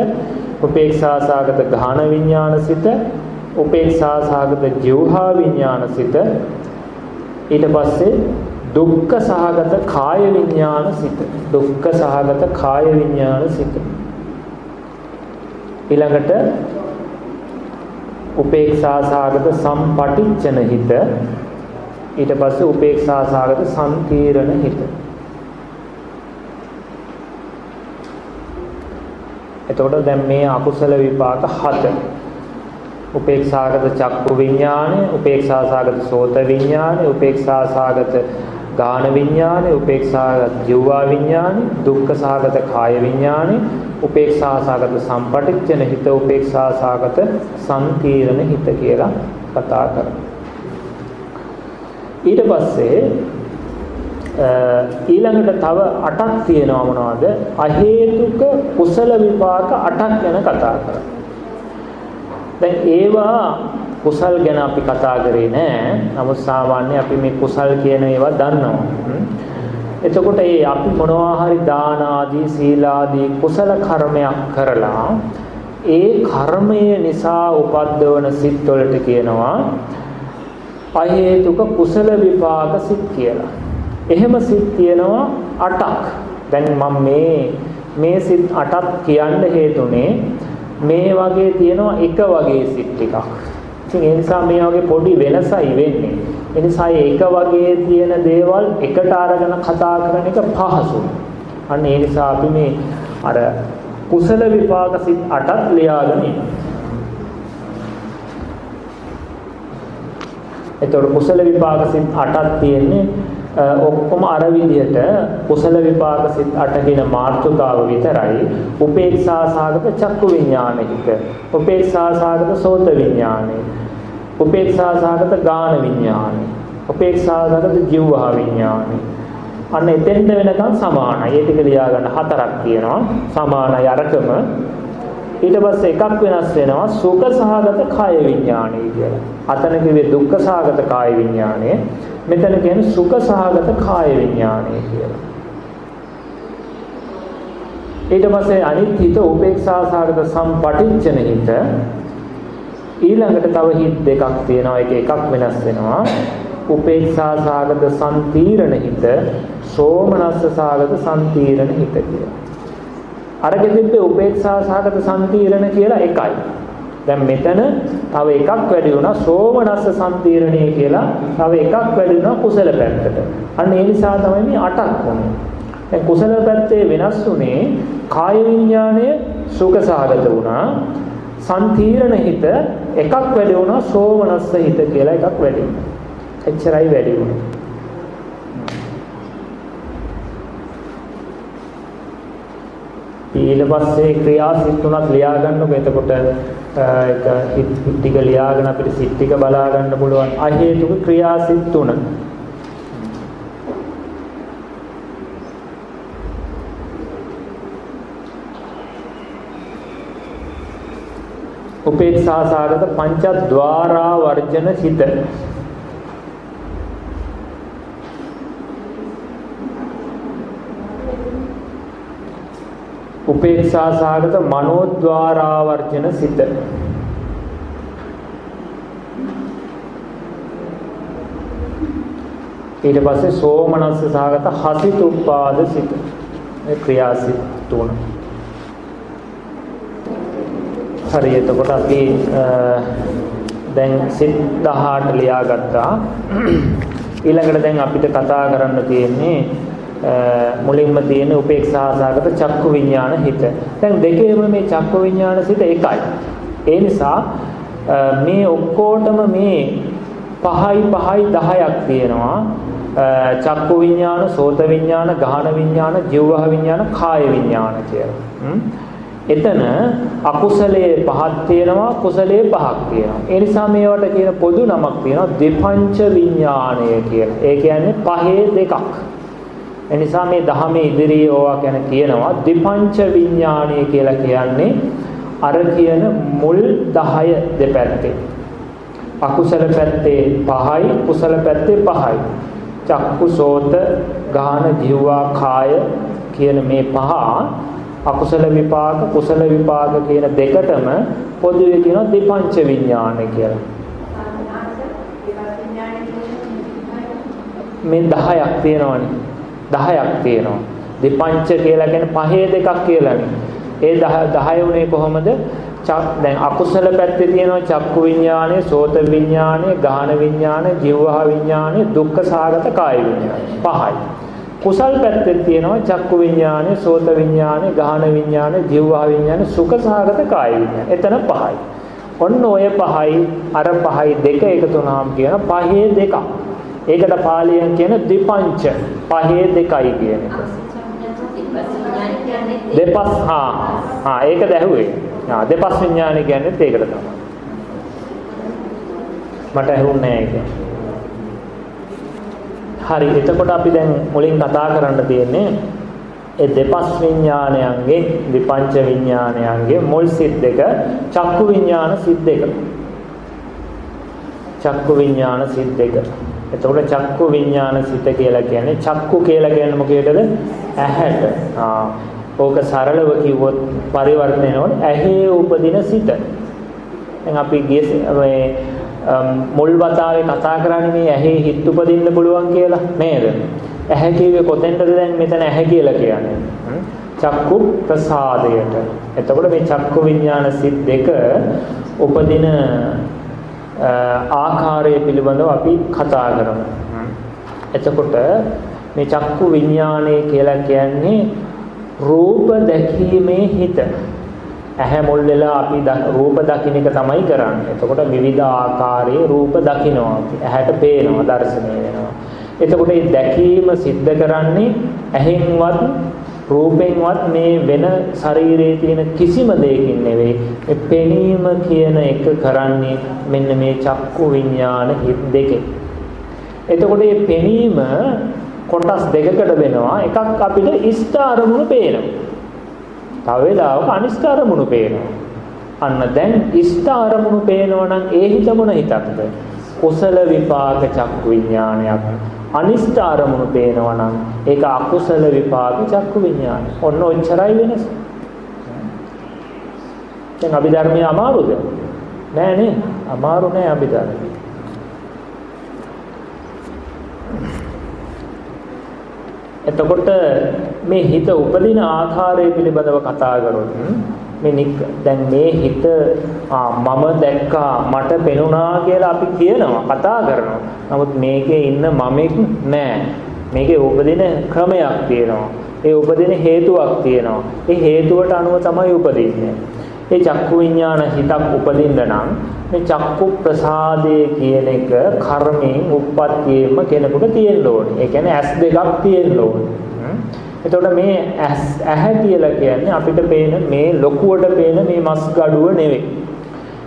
උපේක්ෂා සාගත ගාහන විඥාන සිත, උපේක්ෂා සාගත ජීවහා විඥාන සිත. ඊට පස්සේ දුක්ඛ සහගත කාය විඥාන සිත. දුක්ඛ සහගත කාය විඥාන සිත. ඊළඟට උපේක්ෂා සාගත සම්පටිච්ඡන හිත ඊට පස්සේ උපේක්ෂා සාගත සම්කීර්ණ හිත එතකොට දැන් මේ අකුසල විපාක හත. උපේක්ෂාගත චක්කු විඥානය, උපේක්ෂාසගත සෝත විඥානය, උපේක්ෂාසගත ගාන විඥානය, උපේක්ෂාගත ජීවා විඥානය, දුක්ඛසගත කාය විඥානය, උපේක්ෂාසගත සම්පටිච්ඡන හිත, උපේක්ෂාසගත සම්තීරණ හිත කියලා කතා කරනවා. ඊට පස්සේ ඊළඟට තව 8ක් තියෙනවා මොනවද? අහේතුක කුසල විපාක 8ක් ගැන කතා කරා. දැන් ඒවා කුසල් ගැන අපි කතා කරේ නෑ. නමුත් සාමාන්‍ය අපි මේ කුසල් කියන ඒවා දන්නවා. එතකොට ඒ අපි මොනවා හරි දාන ආදී සීල ආදී කුසල කර්මයක් කරලා ඒ කර්මය නිසා උපද්දවන සිත් වලට කියනවා අහේතුක කුසල විපාක සිත් කියලා. එහෙම සිත් තියෙනවා 8ක්. දැන් මම මේ මේ සිත් 8ක් කියන්න හේතුනේ මේ වගේ තියෙනවා එක වගේ සිත් ටිකක්. ඉතින් ඒ නිසා මේ වගේ පොඩි වෙනසයි වෙන්නේ. ඒ නිසා එක වගේ තියෙන දේවල් එකට අරගෙන කතා කරන එක පහසුයි. අන්න ඒ නිසා අපි මේ අර කුසල විපාක සිත් 8ක් ලියාගෙන ඉන්නවා. එතකොට කුසල විපාක සිත් 8ක් තියෙන්නේ ඔක්කොම අර විදිහට කුසල විපාක සිත් 8 කියන මාර්ථකාව විතරයි. උපේක්ෂා සාගත චක්කු විඥානික උපේක්ෂා සාගත සෝත විඥානෙ උපේක්ෂා සාගත ගාන විඥානෙ උපේක්ෂා සාගත ජීවහා විඥානෙ අන්න එතෙන්ද වෙනකන් සමානයි. ඒ ටික ලියා ගන්න හතරක් තියෙනවා. සමානයි අරකම. ඊට පස්සේ එකක් වෙනස් වෙනවා සුඛ සහගත කාය විඥානය කියලා. අතන කිව්වේ දුක්ඛ සහගත කාය විඥානය. මෙතන කියන්නේ සුඛ සහගත කාය විඥානය කියලා. ඊට පස්සේ අනිත් හිත උපේක්ෂා සහගත සම්පටිච්ඡන හිත ඊළඟට තව හිත් දෙකක් තියෙනවා ඒක එකක් වෙනස් වෙනවා උපේක්ෂා සහගත සම්තීරණ හිත සෝමනස්ස සහගත සම්තීරණ හිත කියලා. අරගෙ තිබ්බේ උපේක්ෂා සහගත සම්තීරණ කියලා එකයි. දැන් මෙතන තව එකක් වැඩි වුණා සෝමනස්ස සම්තීරණය කියලා තව එකක් වැඩි වුණා කුසල පැත්තට. අන්න ඒ නිසා තමයි මේ 8ක් වුනේ. දැන් කුසල පැත්තේ වෙනස් වුනේ කාය විඥාණය සුඛ සහගත වුණා. සම්තීරණ හිත එකක් වැඩි වුණා සෝමනස්ස හිත කියලා එකක් වැඩි වුණා. එච්චරයි වැඩි වුණේ. ඊට පස්සේ ක්‍රියා සිත් තුනක් ලියා ගන්නකො එතකොට ඒක හිත් ටික ලියාගෙන අපිට සිත් ටික බලා ගන්න පුළුවන්. අහේතුක ක්‍රියා සිත් තුන උපේක්ෂා සාගත පංචද්වාරා වර්ජන හිත උපේක්ෂා සාගත මනෝද්වාරාවර්ජන සිත. ඊට පස්සේ සෝමනස්ස සාගත හසිත උපාද සිත. මේ ක්‍රියාසිත තුන හරි එතකොට අපි දැන් සිත් 18 ලියාගත්තා. ඊළඟට දැන් අපිට කතා කරන්න තියෙන්නේ මුලින්ම තියෙන උපේක්ෂාසගත චක්කු විඥාන හිත. දැන් දෙකේම මේ චක්කු විඥාන සිත එකයි. ඒ නිසා මේ ඔක්කොටම මේ 5යි 5යි 10ක් තියෙනවා. චක්කු විඥාන, සෝත විඥාන, ගාහන විඥාන, ජීවහ විඥාන, කාය විඥාන කියලා. එතන අකුසලයේ පහක් තියෙනවා කුසලයේ පහක් තියෙනවා. ඒ නිසා මේවට කියන පොදු නමක් තියෙනවා දෙපංච විඥාණය කියලා. ඒ කියන්නේ පහේ දෙකක්. එනිසා මේ ධහමේ ඉදිරියේ ඕවා ගැන කියනවා දෙපංච විඥාණය කියලා කියන්නේ අර කියන මුල් 10 දෙපැත්තේ. අකුසල පැත්තේ 5යි කුසල පැත්තේ 5යි. චක්කු සෝත ගාන ජීවා කාය කියන මේ පහ අකුසල විපාක කුසල විපාක කියන දෙකටම පොදුවේ කියනවා දෙපංච විඥානය කියලා. මේ 10ක් තියෙනවනේ. 10ක් තියෙනවා. දෙපංච කියලා කියන්නේ පහේ දෙකක් කියලානේ. ඒ 10 10 උනේ කොහොමද? දැන් අකුසල පැත්තේ තියෙනවා චක්කු විඥානය, සෝත විඥානය, ගාහන විඥානය, ජීවහ විඥානය, දුක්ඛ සාගත කාය විඥානය. පහයි. කුසල් පැත්තේ තියෙනවා චක්කු විඥානය, සෝත විඥානය, ගාහන විඥානය, ජීවහා විඥානය, සුඛ සහගත කාය විඥානය. එතන පහයි. ඔන්න ඔය පහයි අර පහයි දෙක එකතු වුණාම කියන පහේ දෙකක්. ඒකට පාලියෙන් කියන දෙපංච පහේ දෙකයි කියන එක. දෙපස් හා හා ඒක දැහුවේ. ආ දෙපස් විඥානය කියන්නේ ඒකට තමයි. මට ඇහුන්නේ නැහැ ඒක. හරි එතකොට අපි දැන් මුලින් කතා කරන්න තියෙන්නේ ඒ දෙපස් විඥානයන්ගේ විපංච විඥානයන්ගේ මුල් සිත් දෙක චක්කු විඥාන සිත් දෙක චක්කු විඥාන සිත් දෙක එතකොට චක්කු විඥාන සිත කියලා කියන්නේ චක්කු කියලා කියන්නේ මොකේදද ඇහැට ආ ඕක සරලව කිව්වොත් පරිවර්තනය වෙනකොට ඇහි උපදින සිත දැන් අපි ගියේ මේ මුල් වතාවේ කතා කරන්නේ මේ ඇහි හිත උපදින්න පුළුවන් කියලා නේද? ඇහැ කියුවේ කොතෙන්ද දැන් මෙතන ඇහැ කියලා කියන්නේ? චක්කු ප්‍රසාදයට. එතකොට මේ චක්කු විඥාන සිත් දෙක උපදින ආකාරය පිළිබඳව අපි කතා කරමු. එතකොට මේ චක්කු විඥානය කියලා කියන්නේ රූප දැකීමේ හිත. ඇහැ මුල් වෙලා අපි රූප දකින්න එක තමයි කරන්නේ. එතකොට විවිධ ආකාරයේ රූප දකිනවා. ඇහැට පේනවා, දර්ශනය වෙනවා. එතකොට මේ දැකීම සිද්ධ කරන්නේ ඇහෙන්වත් රූපෙන්වත් මේ වෙන ශරීරයේ තියෙන කිසිම දෙයකින් නෙවෙයි. මේ පෙනීම කියන එක කරන්නේ මෙන්න මේ චක්කු විඥාන හිත් දෙකේ. එතකොට මේ පෙනීම කොටස් දෙකකට වෙනවා. එකක් අපිට ඉෂ්ට අරමුණු පේනවා. තව වෙලාවක අනිෂ්ඨ අරමුණු පේනවා. අන්න දැන් ඉෂ්ඨ අරමුණු පේනවා නම් ඒ හිත මොන හිතක්ද? කුසල විපාක චක්කු විඥානයක්. අනිෂ්ඨ අරමුණු පේනවා නම් ඒක අකුසල විපාක චක්කු විඥානය. ඔන්න ඔච්චරයි වෙනස. දැන් අභිධර්මයේ අමාරුද? නෑ නේ. අමාරු නෑ අභිධර්මයේ. එතකොට මේ හිත උපදින ආකාරය පිළිබඳව කතා කරොත් මේ නික් දැන් මේ හිත මම දැක්කා මට පෙනුණා කියලා අපි කියනවා කතා කරනවා. නමුත් මේකේ ඉන්න මමෙක් නෑ. මේකේ උපදින ක්‍රමයක් තියෙනවා. ඒ උපදින හේතුවක් තියෙනවා. ඒ හේතුවට අනුව තමයි උපදින්නේ. ඒ චක්කු විඥාන හිතක් උපදින්න නම් මේ චක්කු ප්‍රසාදයේ කියන එක කර්මයෙන් උප්පත්තියෙම කෙනෙකුට තියෙන්න ඕනේ. ඒ කියන්නේ ඇස් දෙකක් තියෙන්න ඕනේ. එතකොට මේ ඇස් ඇහැ කියලා කියන්නේ අපිට පේන මේ ලොකුවට පේන මේ මස් ගඩුව නෙවෙයි.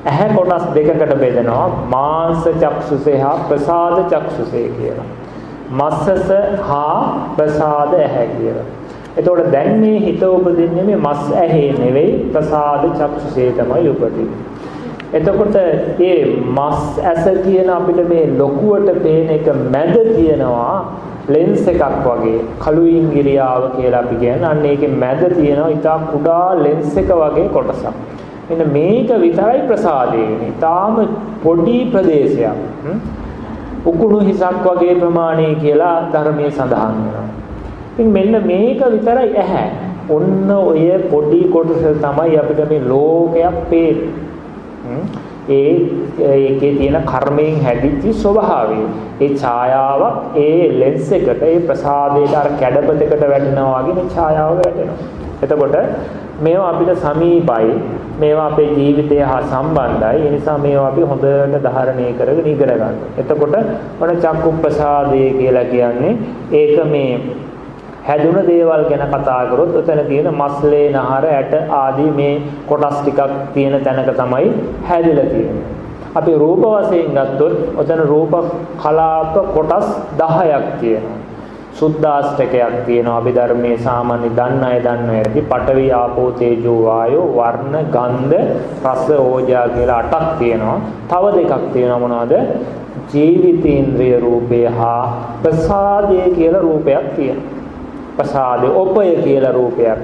ඇහැ කොටස් දෙකකට බෙදෙනවා මාංශ චක්සුසේ හා ප්‍රසාද චක්සුසේ කියලා. මස්සස හා ප්‍රසාද ඇහැ කියලා. එතකොට දැන් මේ හිත උපදින්නේ මේ මස් ඇහි නෙවෙයි ප්‍රසාද චක්සුසේ තමයි උපදින්නේ. එතකොට මේ මස් ඇස කියන අපිට මේ ලොකුවට පේන එක මැද තියෙනවා ලෙන්ස් එකක් වගේ කළු ඉංගිරියාව කියලා අපි කියන්නේ. අන්න ඒකේ මැද තියෙනවා ඊටා කුඩා ලෙන්ස් එක වගේ කොටසක්. මෙන්න මේක විතරයි ප්‍රසාදේ වෙන්නේ. ඊටාම පොඩි ප්‍රදේශයක්. උකුණු හිසක් වගේ ප්‍රමාණය කියලා ධර්මයේ සඳහන් වෙනවා. ඉතින් මෙන්න මේක විතරයි ඇහැ. ඔන්න ඔය පොඩි කොටස තමයි අපිට මේ ලෝකයක් පේන්නේ. ඒ ඒකේ තියෙන කර්මයෙන් හැදිච්ච ස්වභාවය. ඒ ඡායාවක් ඒ ලෙන්ස් එකට ඒ ප්‍රසාදයට අර කැඩපතකට වැටෙනවා වගේ මේ ඡායාව වැටෙනවා. එතකොට මේවා අපිට සමීපයි. මේවා අපේ ජීවිතය හා සම්බන්ධයි. ඒ නිසා මේවා අපි හොඳට ධාරණය කරගෙන ඉගෙන ගන්න. එතකොට මොන චක්කු ප්‍රසාදය කියලා කියන්නේ ඒක මේ හැදුන දේවල් ගැන කතා කරොත් ඔතන තියෙන මස්ලේ නහර ඇට ආදී මේ කොටස් ටිකක් තියෙන තැනක තමයි හැදිලා තියෙන්නේ. අපි රූප වශයෙන් ගත්තොත් ඔතන රූප කලාප කොටස් 10ක් තියෙනවා. සුද්දාෂ්ටකයක් තියෙනවා අභිධර්මයේ සාමාන්‍ය දන්න අය දන්න ඇති පඨවි ආපෝ තේජෝ වායෝ වර්ණ ගන්ධ රස ඕජා කියලා අටක් තියෙනවා. තව දෙකක් තියෙනවා මොනවද? ජීවිතේන්ද්‍රිය රූපය හා ප්‍රසාදය කියලා රූපයක් තියෙනවා. ප්‍රසාදේ ඔපය කියලා රූපයක්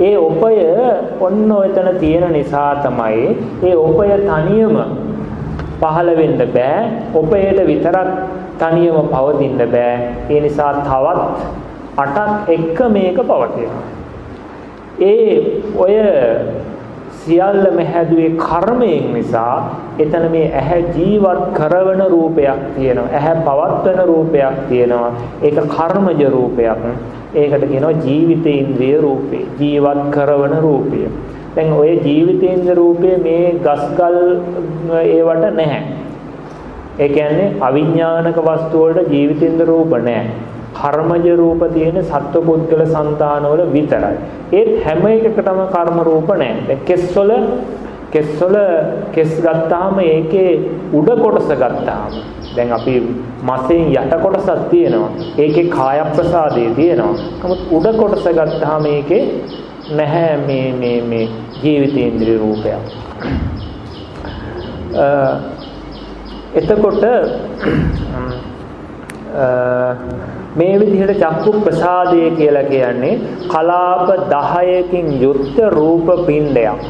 ඒ ඔපය ඔන්න ඔතන තියෙන නිසා තමයි ඒ ඔපය තනියම පහළ වෙන්න බෑ. ඔපයට විතරක් තනියම පවතින්න බෑ. ඒ නිසා තවත් අටක් එක්ක මේක පවතිනවා. ඒ ඔය සියල්ලම හැදුවේ කර්මයෙන් නිසා එතන මේ ඇහැ ජීවත් කරවන රූපයක් තියෙනවා. ඇහැ පවත්වන රූපයක් තියෙනවා. ඒක කර්මජ රූපයක්. ඒකට කියනවා ජීවිතේන්ද්‍රිය රූපේ. ජීවත් කරවන රූපය. දැන් ඔය ජීවිතේන්ද්‍ර රූපය මේ ගස්කල් ඒවට නැහැ. ඒ කියන්නේ අවිඥානික වස්තු වලට ජීවිතේන්ද්‍ර රූප නැහැ. කර්මජ රූප තියෙන සත්වපුද්ගල సంతානවල විතරයි. ඒත් හැම එකකටම කර්ම රූප නැහැ. දැන් කෙස්වල කෙස්වල කෙස් ගත්තාම ඒකේ උඩ කොටස ගත්තාම දැන් අපි මසෙන් යට කොටසක් තියෙනවා. ඒකේ කාය ප්‍රසාදේ තියෙනවා. නමුත් උඩ කොටස ගත්තාම ඒකේ නැහැ මේ මේ මේ ජීවිතේන්ද්‍රිය රූපයක්. එතකොට මේ විදිහට චක්කු ප්‍රසාදය කියලා කියන්නේ කලාප 10කින් යුක්ත රූප පිණ්ඩයක්.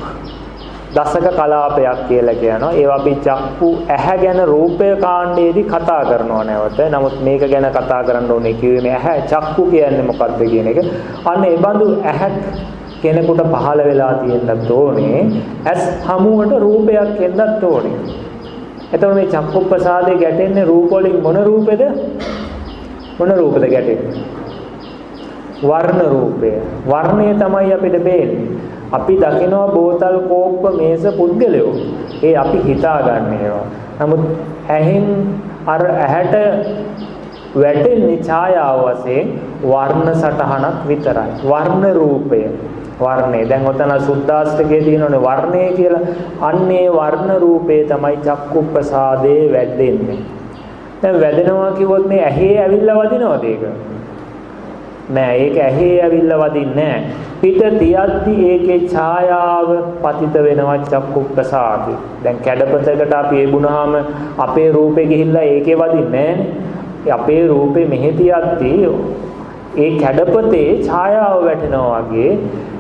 දසක කලාපයක් කියලා කියනවා. ඒවා අපි චක්කු ඇහැ ගැන රූපය කාණ්ඩයේදී කතා කරනවා නැවත. නමුත් මේක ගැන කතා කරන්න ඕනේ කිව්වේ මේ ඇහැ චක්කු කියන්නේ මොකක්ද කියන එක. අන්න ඒ බඳු ඇහැ කෙනෙකුට පහළ වෙලා තියෙන්නත් ඕනේ. ඇස් හමුවට රූපයක් එන්නත් ඕනේ. එතකොට මේ චක්කු ප්‍රසාදේ ගැටෙන්නේ රූප වලින් මොන රූපෙද? මොන රූපද ගැටෙන්නේ? වර්ණ රූපය. වර්ණය තමයි අපිට පේන්නේ. අපි දකිනවා බෝතල් කෝප්ප මේස පුද්ගලයෝ. ඒ අපි හිතාගන්න ඒවා. නමුත් ඇහෙන් අර ඇහැට වැටෙන්නේ ඡායාව වශයෙන් වර්ණ සටහනක් විතරයි. වර්ණ රූපය. වර්ණය. දැන් ඔතන සුද්දාස්තකයේ තියෙනනේ වර්ණය කියලා. අන්නේ වර්ණ රූපේ තමයි චක්කු ප්‍රසාදේ වැටෙන්නේ. දැන් වැදෙනවා කිව්වොත් මේ ඇහි ඇවිල්ලා වදිනවද ඒක? නෑ ඒක ඇහි ඇවිල්ලා වදින්නේ නෑ. පිට තියද්දි ඒකේ ඡායාව පතිත වෙනවා චක්කු ප්‍රසාදේ. දැන් කැඩපතකට අපි එබුණාම අපේ රූපේ ගිහිල්ලා ඒකේ වදින්නේ අපේ රූපේ මෙහෙ තියද්දි ඒ කැඩපතේ ඡායාව වැටෙනවා වගේ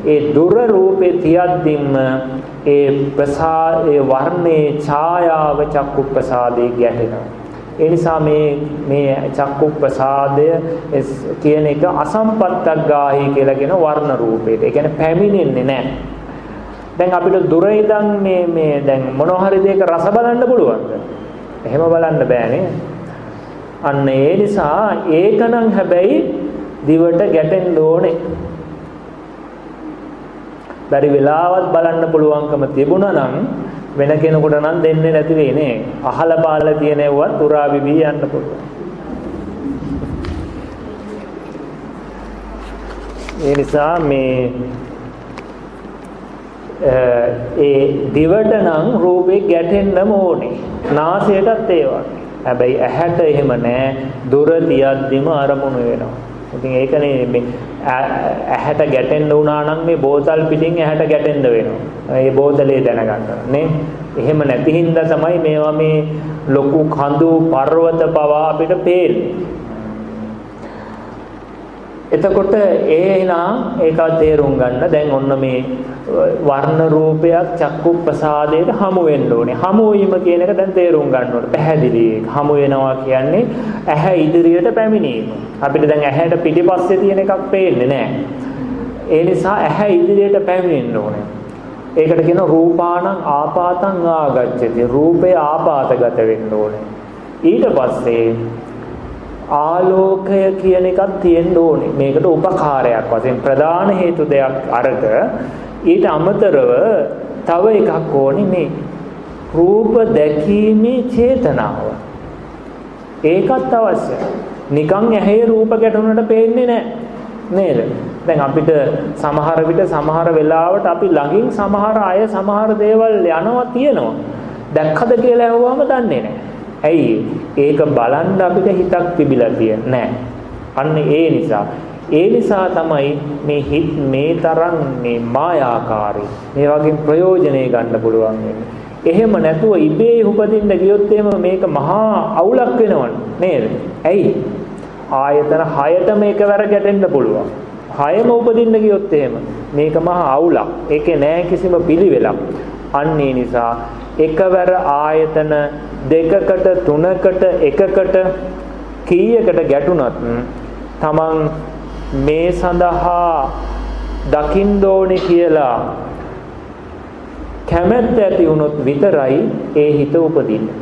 ඒ දුර රූපේ තියද්දිම ඒ ප්‍රසා ඒ වර්ණේ ඡායාව චක්කු ප්‍රසාදේ ගැටෙනවා ඒ නිසා මේ මේ චක්කු ප්‍රසාදය කියන එක අසම්පත්තක් ගාහි කියලා කියන වර්ණ රූපේට. ඒ කියන්නේ පැමිණෙන්නේ නැහැ. දැන් අපිට දුර ඉඳන් මේ මේ දැන් මොනවා හරි දෙයක රස බලන්න පුළුවන්ද? එහෙම බලන්න බෑනේ. අන්න ඒ නිසා ඒකනම් හැබැයි දිවට ගැටෙන්න ඕනේ. බැරි වෙලාවත් බලන්න පුළුවන්කම තිබුණා නම් වෙන කෙනෙකුට නම් දෙන්නේ නැති වෙයි නේ. අහලා පාලා තියෙන ඒවත් උරා විවි යන්න පුළුවන්. ඒ නිසා මේ ඒ දිවට නම් රූපේ ගැටෙන්නම ඕනේ. නාසයටත් ඒ වගේ. හැබැයි ඇහැට එහෙම නෑ. දුර තියද්දිම අරමුණු වෙනවා. ඉතින් ඒකනේ මේ ඇහැට ගැටෙන්න වුණා නම් මේ බෝතල් පිටින් ඇහැට ගැටෙන්න වෙනවා. ඒ බෝතලේ දැනගන්න නේ. එහෙම නැති හින්දා තමයි මේවා මේ ලොකු කඳු පර්වත පවා අපිට පේන්නේ. එතකොට එහෙනම් ඒක තේරුම් ගන්න දැන් ඔන්න මේ වර්ණ රූපයක් චක්කු ප්‍රසාදයට හමු වෙන්න ඕනේ. හමු වීම කියන එක දැන් තේරුම් ගන්න ඕනේ. පැහැදිලි. හමු වෙනවා කියන්නේ ඇහැ ඉදිරියට පැමිණීම. අපිට දැන් ඇහැට පිටිපස්සේ තියෙන එකක් පේන්නේ නැහැ. ඒ නිසා ඇහැ ඉදිරියට පැමිණෙන්න ඕනේ. ඒකට කියන රූපාණං ආපාතං ආගච්ඡති. රූපේ ආපාතගත වෙන්න ඕනේ. ඊට පස්සේ ආලෝකය කියන එකක් තියෙන්න ඕනේ. මේකට උපකාරයක් වශයෙන් ප්‍රධාන හේතු දෙයක් අරක ඊට අමතරව තව එකක් ඕනේ මේ රූප දැකීමේ චේතනාව. ඒකත් අවශ්‍යයි. නිකන් ඇහි රූප ගැටුණට පේන්නේ නැහැ. නේද? දැන් අපිට සමහර විට සමහර වෙලාවට අපි ළඟින් සමහර අය සමහර දේවල් යනවා තියෙනවා. දැක්කද කියලා ඇහුවාම දන්නේ නැහැ. ඇයි ඒක බලන්න අපිට හිතක් තිබිලා තියෙන්නේ නැහැ. අන්න ඒ නිසා ඒ නිසා තමයි මේ හිත මේ තරම් මේ මායාකාරී මේ වගේ ප්‍රයෝජනෙ ගන්න පුළුවන් වෙන්නේ. එහෙම නැතුව ඉබේ උපදින්න ගියොත් මේක මහා අවුලක් වෙනවනේ නේද? ඇයි? ආයතන 6ටම එකවර ගැටෙන්න පුළුවන්. 6ම උපදින්න ගියොත් එහෙම මේක මහා අවුලක්. ඒකේ නෑ කිසිම පිළිවෙලක්. අන්න ඒ නිසා එකවර ආයතන දෙකකට තුනකට එකකට කීයකට ගැටුණත් තමන් මේ සඳහා දකින්න ඕනේ කියලා කැමැත්ත ඇති වුණොත් විතරයි ඒ හිත උපදින්නේ.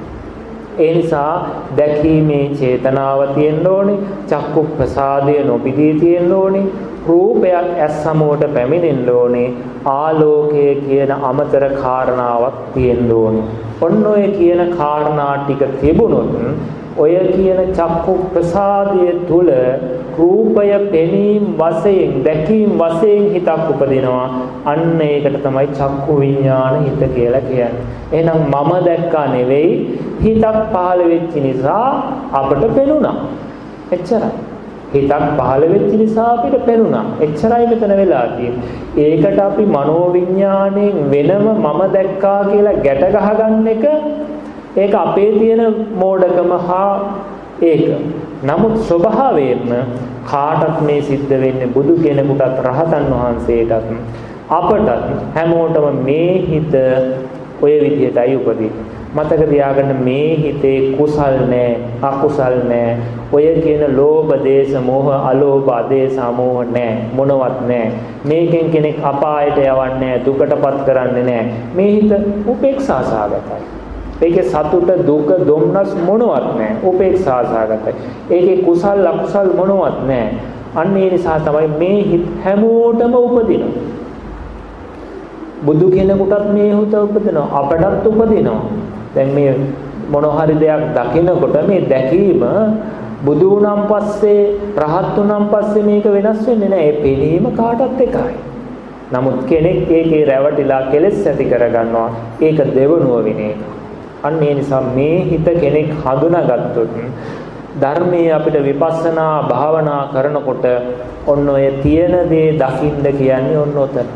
ඒ නිසා දැකීමේ චේතනාව තියෙන්න ඕනේ, චක්කු ප්‍රසාදය නොපිදී තියෙන්න ඕනේ, රූපයක් ඇස් සමුවට පැමිණෙන්න ඕනේ, ආලෝකය කියන අමතර කාරණාවක් තියෙන්න ඕනේ. ඔන්න ඔය කියන කාරණා ටික තිබුණොත් ඔය කියන චක්කු ප්‍රසාදය තුල රූපය පෙනීම වශයෙන් දැකීම වශයෙන් හිතක් උපදිනවා. අන්න ඒකට තමයි චක්කු විඥාන හිත කියලා කියන්නේ. එහෙනම් මම දැක්කා නෙවෙයි හිතක් පහළ වෙච්ච නිසා අපට පෙනුණා. එච්චරයි. හිතක් පහළ වෙච්ච නිසා අපිට පෙනුණා එච්චරයි මෙතන වෙලා තියෙන්නේ ඒකට අපි මනෝවිඥාණයෙන් වෙනම මම දැක්කා කියලා ගැට ගහගන්න එක ඒක අපේ තියෙන මෝඩකම හා ඒක. නමුත් ස්වභාවයෙන්ම කාටත් මේ සිද්ධ වෙන්නේ බුදු කෙනෙකුටත් රහතන් වහන්සේටත් අපටත් හැමෝටම මේ හිත ඔය විදිහටයි උපදින්නේ. මතක තියාගන්න මේ හිතේ කුසල් නැහැ අකුසල් නැහැ ඔය කියන ලෝභ දේශ මොහ අලෝභ ආදේශ අමෝහ නැහැ මොනවත් නැහැ මේකෙන් කෙනෙක් අපායට යවන්නේ නැහැ දුකටපත් කරන්නේ නැහැ මේ හිත උපේක්ෂා සාගතයි ඒකේ සතුට දුක දුම්නස් මොනවත් නැහැ. උපේක්ෂා සහගතයි. ඒකේ කුසල් අකුසල් මොනවත් නැහැ. අන්න ඒ නිසා තමයි මේ හිත හැමෝටම උපදිනවා. බුදු කෙනෙකුටත් මේ හිත උපදිනවා. අපටත් උපදිනවා. දැන් මේ මොන හරි දෙයක් දකිනකොට මේ දැකීම බුදු වුණන් පස්සේ රහත් වුණන් පස්සේ මේක වෙනස් වෙන්නේ නැහැ. ඒ පෙනීම කාටත් එකයි. නමුත් කෙනෙක් ඒකේ රැවටිලා කෙලෙස් ඇති කරගන්නවා. ඒක දෙවනුව වෙන එක. අන්න ඒ නිසා මේ හිත කෙනෙක් හඳුනාගත්තොත් ධර්මයේ අපිට විපස්සනා භාවනා කරනකොට ඔන්න ඔය තියෙන දේ දකින්න කියන්නේ ඔන්න ඔතන.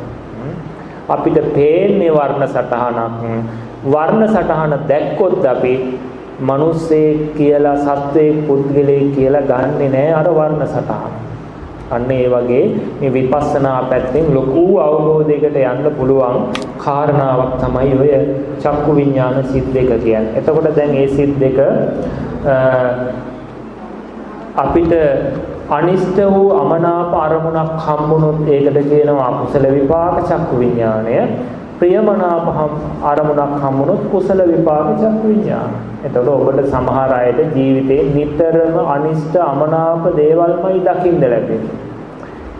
අපිට පේන්නේ වර්ණ සටහනක්. වර්ණ සටහන දැක්කොත් අපි මිනිස්සේ කියලා සත්වයේ පුද්ගලයෙක් කියලා ගන්නෙ නෑ අර වර්ණ සටහන. අන්න ඒ වගේ මේ විපස්සනා පැත්තෙන් ලොකු අවබෝධයකට යන්න පුළුවන් කාරණාවක් තමයි ඔය චක්කු විඥාන සිත් දෙක කියන්නේ. එතකොට දැන් මේ සිත් දෙක අපිට අනිෂ්ට වූ අමනාප අරමුණක් හම්බුනොත් ඒකට කියනවා අකුසල විපාක චක්කු විඥානය. ප්‍රියමනාපහම් අරමුණක් හම්බුනොත් කුසල විපාක චක්කු විඥාන. එතකොට ඔබට සමහර අයට ජීවිතේ නිතරම අනිෂ්ට අමනාප දේවල්මයි දකින්න ලැබෙන්නේ.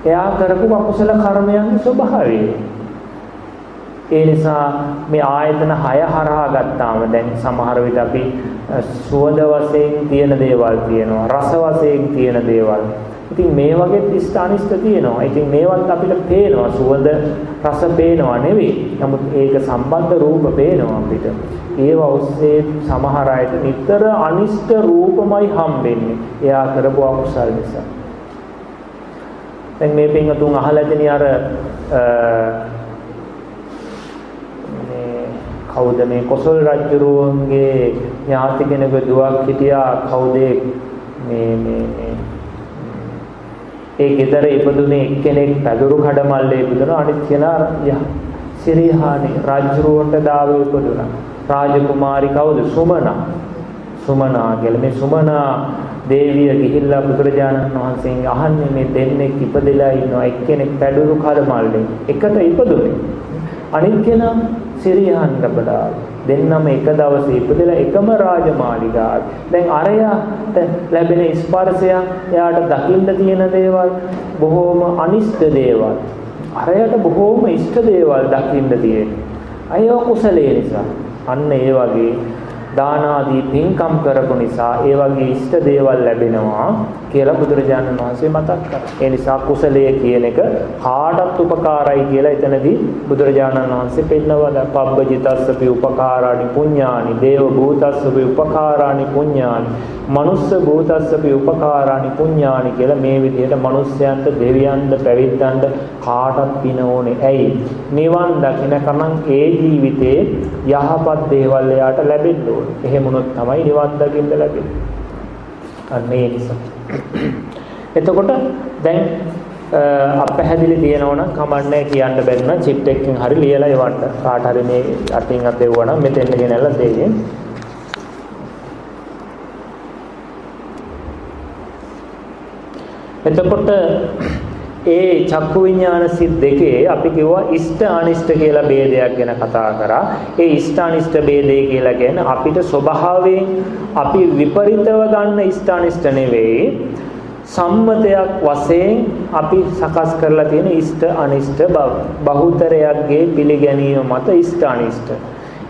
එයා කරපු අකුසල කර්මයන්ගේ ස්වභාවය. ඒ නිසා මේ ආයතන 6 හරහා ගත්තාම දැන් සමහර විට අපි සුවඳ වශයෙන් තියෙන දේවල් තියෙනවා රස වශයෙන් තියෙන දේවල්. ඉතින් මේ වගේ ඉෂ්ට අනිෂ්ට තියෙනවා. ඉතින් මේවත් අපිට පේනවා සුවඳ රස පේනවා නෙවෙයි. නමුත් ඒක සම්බන්ධ රූප පේනවා අපිට. ඒව ඔස්සේ සමහර අයට නිතර අනිෂ්ට රූපමයි හම්බෙන්නේ. එයා කරපු අකුසල් නිසා. දැන් මේ පින්තුන් අහලා ඇතිනේ අර කවුද මේ කොසල් රජුරුවන්ගේ ඥාති කෙනෙකුගේ දුවක් හිටියා කවුද මේ මේ මේ ඒ ගෙදර ඉපදුනේ එක්කෙනෙක් පැදුරු කඩමල්ලේ ඉපදුනා. අනිත් කෙනා සිරිහානි රජුරුවන්ට දාව ඉපදුනා. රාජකුමාරි කවුද? සුමනා. සුමනා කියලා. මේ සුමනා දේවිය ගිහිල්ලා බුදුරජාණන් වහන්සේගෙන් අහන්නේ මේ දෙන්නෙක් ඉපදෙලා ඉන්නවා. එක්කෙනෙක් පැදුරු කඩමල්ලේ. එකට ඉපදුනේ. අනිත් කෙනා සිරියහන් ලැබලා දෙන්නම එක දවසේ ඉපදෙලා එකම රාජමාලිගාවේ. දැන් අරයාට ලැබෙන ස්පර්ශය එයාට දකින්න තියෙන දේවල් බොහෝම අනිෂ්ට දේවල්. අරයට බොහෝම ඉෂ්ට දේවල් දකින්න තියෙනවා. අයව කුසලයේ නිසා. අන්න ඒ වගේ දාන ආදී පින්කම් කරපු නිසා ඒ වගේ ඉෂ්ට දේවල් ලැබෙනවා කියලා බුදුරජාණන් වහන්සේ මතක් කරා. ඒ නිසා කුසලයේ කියන එක කාටත් උපකාරයි කියලා එතනදී බුදුරජාණන් වහන්සේ පෙන්නවද පබ්බජිතස්සපි උපකාරාණි පුඤ්ඤානි දේව භූතස්සපි උපකාරාණි පුඤ්ඤානි මනුස්ස භූතස්සපි උපකාරාණි පුඤ්ඤානි කියලා මේ විදිහට මිනිස්යන්ට දෙවියන්ට පැවිද්දන්ට කාටත් පින ඕනේ. ඇයි? නිවන් දකින්නකම ඒ ජීවිතේ යහපත් දේවල් එයාට ලැබෙන්න ඕනේ. එහෙම වුණොත් තමයි නිවන් දකින්න ලැබෙන්නේ. අන්න ඒ නිසා. *coughs* එතකොට දැන් අපහැදිලි තියෙනවා නම් කමන්නේ කියන්න බැරි නම් චිප් එකකින් හරි ලියලා එවන්න. කාට හරි මේ අතින් අත දෙවුවා නම් මෙතෙන් ගෙනල්ලා දෙන්නේ. එතකොට ඒ චක්කු විඥාන සිත් දෙකේ අපි කිව්වා ඉෂ්ට අනිෂ්ට කියලා ભેදයක් ගැන කතා කරා. ඒ ඉෂ්ට අනිෂ්ට ભેදය කියලා කියන්නේ අපිට ස්වභාවයෙන් අපි විපරිතව ගන්න ඉෂ්ට අනිෂ්ට නෙවෙයි. සම්මතයක් වශයෙන් අපි සකස් කරලා තියෙන ඉෂ්ට අනිෂ්ට බහුතරයක්ගේ පිළිගැනීම මත ඉෂ්ට අනිෂ්ට.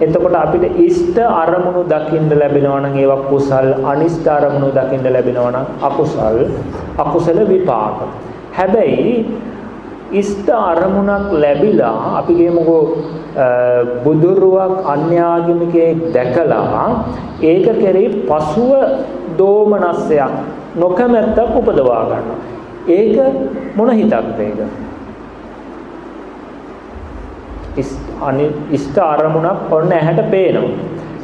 එතකොට අපිට ඉෂ්ට අරමුණු දකින්න ලැබෙනවා නම් ඒවා කුසල් අනිෂ්ට අරමුණු දකින්න ලැබෙනවා නම් අකුසල් අකුසල විපාක. හැබැයි ඉෂ්ට අරමුණක් ලැබිලා අපි කියමුකෝ බුදුරුවක් අන්‍යාගමිකයෙක් දැකලා ඒක කෙරෙහි පසුව දෝමනස්සයක් නොකමැත්තක් උපදවා ගන්නවා. ඒක මොන හිතක්ද ඒක? ඉෂ්ට අරමුණක් ඔන්න ඇහැට පේනවා.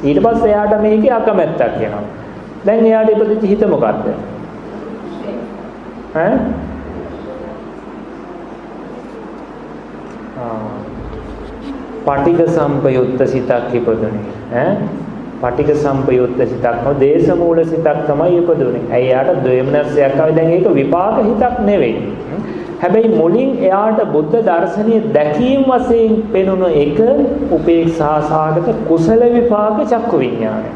ඊට පස්සේ එයාට මේකේ අකමැත්තක් එනවා. දැන් එයාට ඉපදිච්ච හිත මොකද්ද? ඈ පටිඝ සම්පයුත්ත සිතක් ඉපදුනේ ඈ පටිඝ සම්පයුත්ත සිතක් නෝ දේශ මූල සිතක් තමයි ඉපදුනේ. ඇයි යාට ද්වේමනස්යක් ආවේ දැන් ඒක විපාක හිතක් නෙවෙයි. හැබැයි මුලින් එයාට බුද්ධ දර්ශනීය දැකීම් වශයෙන් පෙනුන එක උපේක්ෂා සාගත කුසල විපාක චක්කු විඥානය.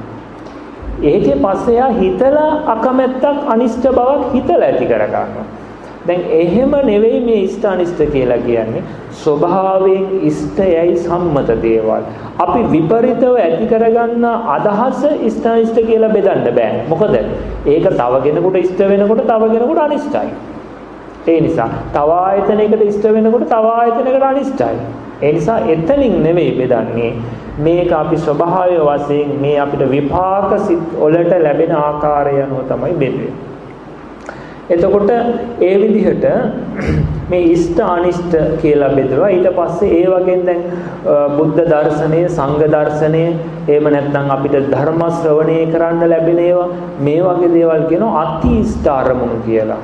ඒකේ පස්සේ එයා හිතලා අකමැත්තක් අනිෂ්ට බවක් හිතලා ඇති කර ගන්නවා. දැන් එහෙම නෙවෙයි මේ ඉෂ්ට අනිෂ්ට කියලා කියන්නේ. ස්වභාවයෙන් ඉෂ්ටයයි සම්මත දේවල්. අපි විපරිතව ඇති කරගන්න අදහස ඉෂ්ට අනිෂ්ට කියලා බෙදන්න බෑ. මොකද ඒක තව කෙනෙකුට ඉෂ්ට වෙනකොට තව කෙනෙකුට අනිෂ්ටයි. ඒ නිසා තව ආයතනයකට ඉෂ්ට වෙනකොට තව ආයතනයකට අනිෂ්ටයි. ඒ නිසා එතනින් නෙවෙයි බෙදන්නේ. මේක අපි ස්වභාවය වශයෙන් මේ අපිට විපාක සිත් වලට ලැබෙන ආකාරය අනුව තමයි බෙදෙන්නේ. එතකොට ඒ විදිහට මේ ඉෂ්ට අනිෂ්ට කියලා බෙදුවා. ඊට පස්සේ ඒ වගේන් දැන් බුද්ධ දර්ශනය සංඝ දර්ශනය එහෙම නැත්නම් අපිට ධර්ම ශ්‍රවණය කරන්න ලැබෙන ඒවා මේ වගේ දේවල් කියනවා අති ඉෂ්ට අරමුණු කියලා.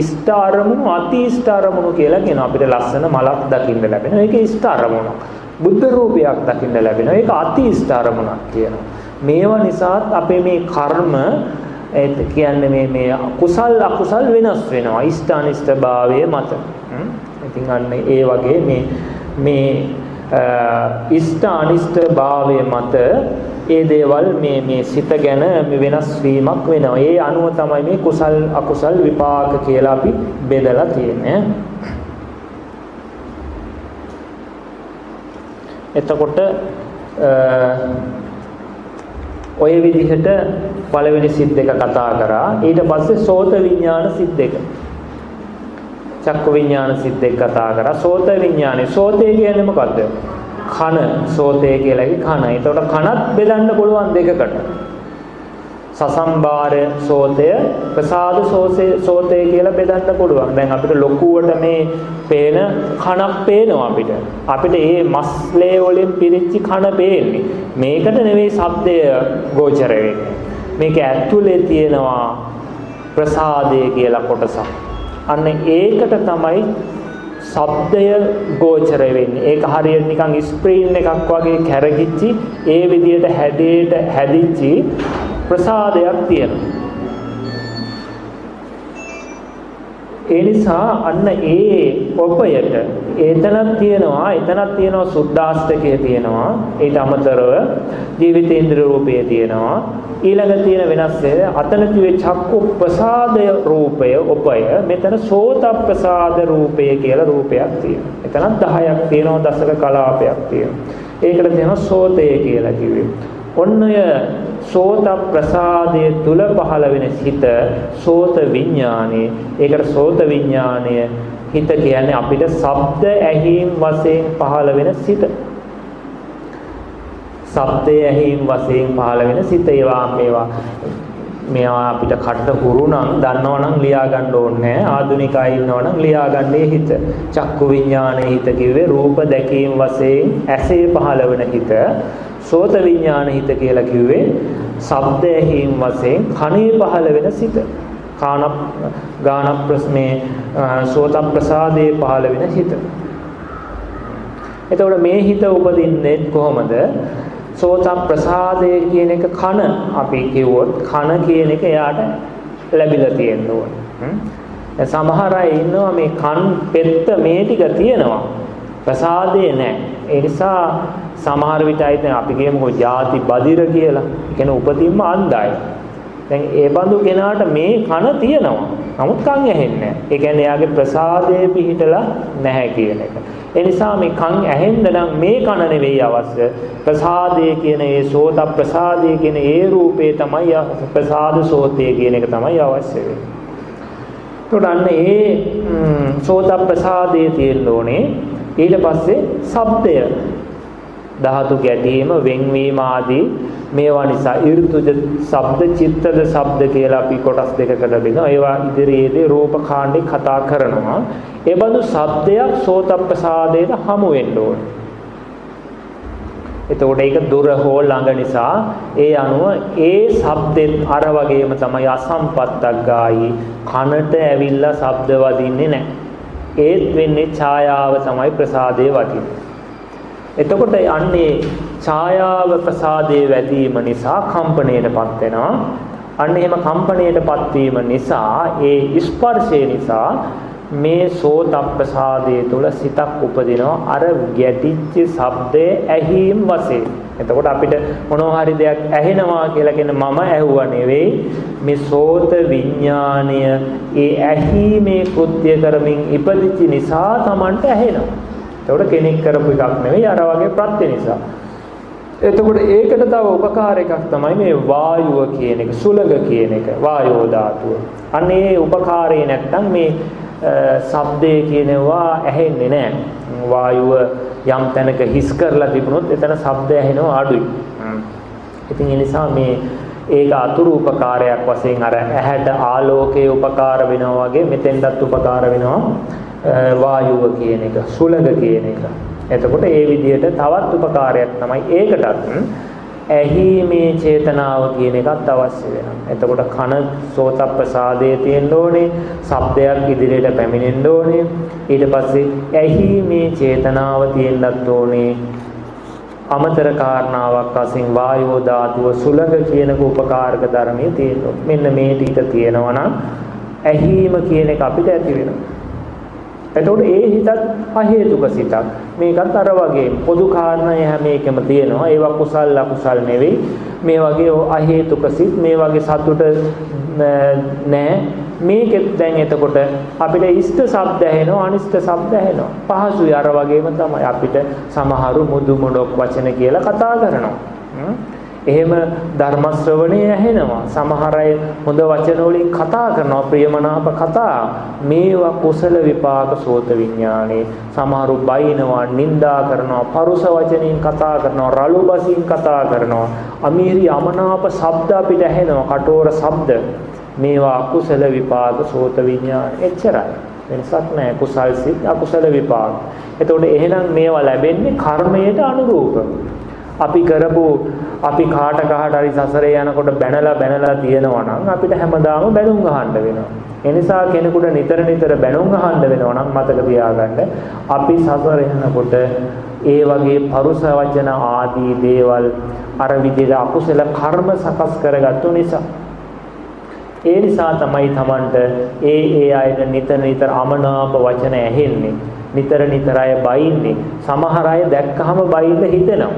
ඉෂ්ට අරමුණු අති ඉෂ්ට අරමුණු කියලා කියනවා. අපිට ලස්සන මලක් දකින්න ලැබෙනවා. ඒක ඉෂ්ට අරමුණක්. බුද්ධ රූපයක් දකින්න ලැබෙනවා. ඒක අති ඉෂ්ට අරමුණක් කියනවා. මේවා නිසාත් අපේ මේ කර්ම ඒත් කියන්නේ මේ මේ කුසල් අකුසල් වෙනස් වෙනවා ඉෂ්ට අනිෂ්ට භාවයේ මත. ඉතින් අන්න ඒ වගේ මේ මේ ඉෂ්ට අනිෂ්ට භාවයේ මත ඒ දේවල් මේ මේ සිත ගැන වෙනස් වීමක් වෙනවා. ඒ අනුව තමයි මේ කුසල් අකුසල් විපාක කියලා අපි බෙදලා තියෙන්නේ. එතකොට ඔය විදිහට පළවෙනි සිත් දෙක කතා කරා. ඊට පස්සේ සෝත විඥාන සිත් දෙක. චක්කු විඥාන සිත් දෙක කතා කරා. සෝත විඥානේ සෝතේ කියන්නේ මොකද්ද? කන සෝතේ කියලා කන. ඒතකොට කනත් බෙදන්න පුළුවන් දෙකකට. සසම්බාර සෝතය ප්‍රසාද සෝසේ සෝතය කියලා බෙදන්න පුළුවන්. දැන් අපිට ලොකුවට මේ පේන කනක් පේනවා අපිට. අපිට මේ මස්ලේ වලින් පිරිච්ච කන පේන්නේ. මේකට නෙවෙයි ශබ්දය ගෝචර වෙන්නේ. මේක ඇතුලේ තියෙනවා ප්‍රසාදය කියලා කොටසක්. අන්න ඒකට තමයි ශබ්දය ගෝචර වෙන්නේ. ඒක හරියට නිකන් ස්ක්‍රීන් එකක් වගේ කැරකිච්චි ඒ විදිහට හැඩයට හැදිච්චි ප්‍රසාදයක් තියෙනවා. ඒ නිසා අන්න ඒ ඔපයට එතනක් තියෙනවා එතනක් තියෙනවා සුද්ධාස්තකය තියෙනවා. ඊට අමතරව ජීවිතේන්ද්‍ර රූපය තියෙනවා. ඊළඟ තියෙන වෙනස්ය අතන කිව්වේ චක්කු ප්‍රසාදය රූපය ඔපය. මෙතන සෝත ප්‍රසාද රූපය කියලා රූපයක් තියෙනවා. එතනක් 10ක් තියෙනවා දසක කලාපයක් තියෙනවා. ඒකට තියෙනවා සෝතය කියලා කිව්වේ. ඔන්න ඔය සෝත ප්‍රසාදයේ තුල පහළ වෙන හිත සෝත විඥානේ. ඒකට සෝත විඥානය හිත කියන්නේ අපිට ශබ්ද ඇහිම් වශයෙන් පහළ වෙන සිත. ශබ්දයේ ඇහිම් වශයෙන් පහළ වෙන සිත ඒවා මේවා. මේවා අපිට කට හුරු නම් දන්නවනම් ලියා ගන්න ඕනේ. ආදුනිකයි ඉන්නවනම් ලියා ගන්නේ හිත. චක්කු විඥානයේ හිත කිව්වේ රූප දැකීම වශයෙන් ඇසේ පහළ වෙන හිත. සෝත විඥාන හිත කියලා කිව්වේ ශබ්ද ඇහිම් වශයෙන් කනේ පහළ වෙන සිත. කාන ගාන ප්‍රස්මේ සෝත ප්‍රසාදේ පහළ වෙන හිත. එතකොට මේ හිත උපදින්නේ කොහොමද? සෝත ප්‍රසාදය කියන එක කන අපි කිව්වොත් කන කියන එක එයාට ලැබිලා තියෙන්න ඕනේ. සමහර අය ඉන්නවා මේ කන් පෙත්ත මේ ටික තියෙනවා. ප්‍රසාදේ නැහැ. ඒ නිසා සමහර විට අයිත අපි කියමුකෝ ಜಾති බදිර කියලා. ඒ කියන්නේ උපතින්ම අන්ධයි. දැන් ඒ බඳු කෙනාට මේ කන තියෙනවා. නමුත් කන් ඇහෙන්නේ නැහැ. ඒ කියන්නේ එයාගේ ප්‍රසාදයේ පිහිටලා නැහැ කියන එක. ඒ නිසා මේ කන් ඇහෙන්න නම් මේ කන නෙවෙයි අවශ්‍ය. ප්‍රසාදයේ කියන ඒ සෝත ප්‍රසාදයේ කියන ඒ රූපේ තමයි ප්‍රසාද සෝතේ කියන එක තමයි අවශ්‍ය වෙන්නේ. එතකොට ඒ සෝත ප්‍රසාදයේ තියෙන්න ඕනේ. ඊට පස්සේ ශබ්දය ධාතු ගැටීම වෙන්වීම ආදී මේවා නිසා ඍතුජ ශබ්ද චිත්තද ශබ්ද කියලා අපි කොටස් දෙකකට බෙදනවා. ඒවා ඉදිරියේදී රූප කාණ්ඩේ කතා කරනවා. ඒ බඳු ශබ්දයක් සෝත ප්‍රසාදයට හමු වෙන්න ඕනේ. එතකොට ඒක දුර හෝ ළඟ නිසා ඒ අනුව ඒ ශබ්දෙත් අර වගේම තමයි අසම්පත්තක් ගායි කනට ඇවිල්ලා ශබ්ද වදින්නේ නැහැ. ඒත් වෙන්නේ ඡායාව තමයි ප්‍රසාදේ වදින්නේ. එතකොට අන්නේ ඡායාව ප්‍රසාදේ වැදීම නිසා කම්පණයටපත් වෙනවා. අන්න එහෙම කම්පණයටපත් වීම නිසා ඒ ස්පර්ශය නිසා මේ සෝත ප්‍රසාදයේ තුල සිතක් උපදිනවා අර ගැටිච්ච ශබ්දයේ ඇහිම් වශයෙන්. එතකොට අපිට මොනවා හරි දෙයක් ඇහෙනවා කියලා කියන මම ඇහුවා නෙවෙයි මේ සෝත විඥාණය ඒ ඇහිමේ කෘත්‍ය කරමින් ඉපදිච්ච නිසා Tamanට ඇහෙනවා. එතකොට කෙනෙක් කරපු එකක් නෙවෙයි අර වගේ ප්‍රත්‍ය නිසා. එතකොට ඒකට තව උපකාර එකක් තමයි මේ වායුව කියන එක සුලඟ කියන එක වායෝ ධාතුව. අනේ උපකාරේ නැත්තම් මේ ශබ්දය කියනවා ඇහෙන්නේ නැහැ. වායුව යම් තැනක හිස් කරලා තිබුණොත් එතන ශබ්දය ඇහෙනවා අඩුයි. ඉතින් ඒ නිසා මේ ඒක අතුරු උපකාරයක් වශයෙන් අර ඇහැට ආලෝකයේ උපකාර වෙනවා වගේ මෙතෙන්ටත් උපකාර වෙනවා වායුව කියන එක, සුලඟ කියන එක. එතකොට ඒ විදිහට තවත් උපකාරයක් තමයි ඒකටත් ඇහිීමේ චේතනාව කියන එකත් අවශ්‍ය වෙනවා. එතකොට කන සෝත ප්‍රසාදයේ තියෙන්න ඕනේ, ශබ්දයක් ඉදිරියට පැමිණෙන්න ඕනේ. ඊට පස්සේ ඇහිීමේ චේතනාව තියෙන්නත් ඕනේ. අමතර කාරණාවක් වශයෙන් වායෝ ධාතුව සුලඟ කියනක උපකාරක ධර්මයේ තියෙනවා. මෙන්න මේ ටික තියෙනවා නම් ඇහිීම කියන එක අපිට ඇති වෙනවා. එතකොට ඒ හිතත් අහේතුක සිතක්. මේකත් අර වගේ පොදු කාරණා හැම එකම තියෙනවා. ඒවා කුසල් අකුසල් නෙවෙයි. මේ වගේ අහේතුක සිත් මේ වගේ සතුට නෑ. මේකෙත් දැන් එතකොට අපිට ඉෂ්ට ශබ්ද ඇහෙනවා අනිෂ්ට ශබ්ද ඇහෙනවා. පහසුයි අර වගේම තමයි අපිට සමහරු මුදු මොඩොක් වචන කියලා කතා කරනවා. එහෙම ධර්ම ශ්‍රවණේ ඇහෙනවා. සමහර අය හොඳ වචන වලින් කතා කරනවා ප්‍රියමනාප කතා. මේවා කුසල විපාක සෝත විඥානේ. සමහරු බයිනවා, නිඳා කරනවා, පරුස වචනින් කතා කරනවා, රළු බසින් කතා කරනවා. අමීරි අමනාප ශබ්ද අපිට ඇහෙනවා, කටෝර ශබ්ද. මේවා කුසල විපාක සෝත විඥාන. එච්චරයි. වෙනසක් නැහැ. කුසල් සිත් අකුසල විපාක. එතකොට එහෙනම් මේවා ලැබෙන්නේ කර්මයට අනුරූප. අපි කරපු අපි කාට කාට හරි සසරේ යනකොට බැනලා බැනලා තියෙනවා නම් අපිට හැමදාම බැනුම් අහන්න වෙනවා. ඒ නිසා කෙනෙකුට නිතර නිතර බැනුම් අහන්න වෙනවා නම් මතක තියාගන්න අපි සසර යනකොට ඒ වගේ පරුස වචන ආදී දේවල් අර විදිහට අකුසල කර්ම සකස් කරගත්තු නිසා ඒ නිසා තමයි Tamanට ඒ ඒ අයට නිතර නිතර අමනාප වචන ඇහෙන්නේ. නිතර නිතර අය බයින්නේ. සමහර අය දැක්කහම බයින්න හිතෙනවා.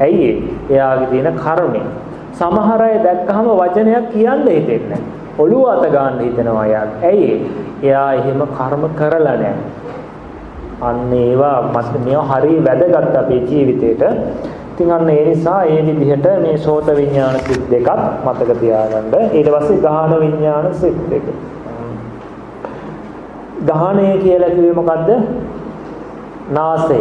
ඇයි එයාගේ තියෙන කර්මය. සමහර අය දැක්කහම වචනයක් කියන්න හිතෙන්නේ නැහැ. ඔළුව අත ගන්න හිතෙනවා එයාට. ඇයි එයා එහෙම කර්ම කරලා නැහැ. අන්න ඒවා මත මේවා හරිය වැදගත් අපේ ජීවිතේට. ඉතින් අන්න ඒ නිසා ඒ විදිහට මේ සෝත විඥාන සිත් දෙකක් මතක තියාගන්න. ඊට පස්සේ ගාහන විඥාන සිත් දෙක. ගාහණය කියලා කිව්වේ මොකද්ද? නාසය.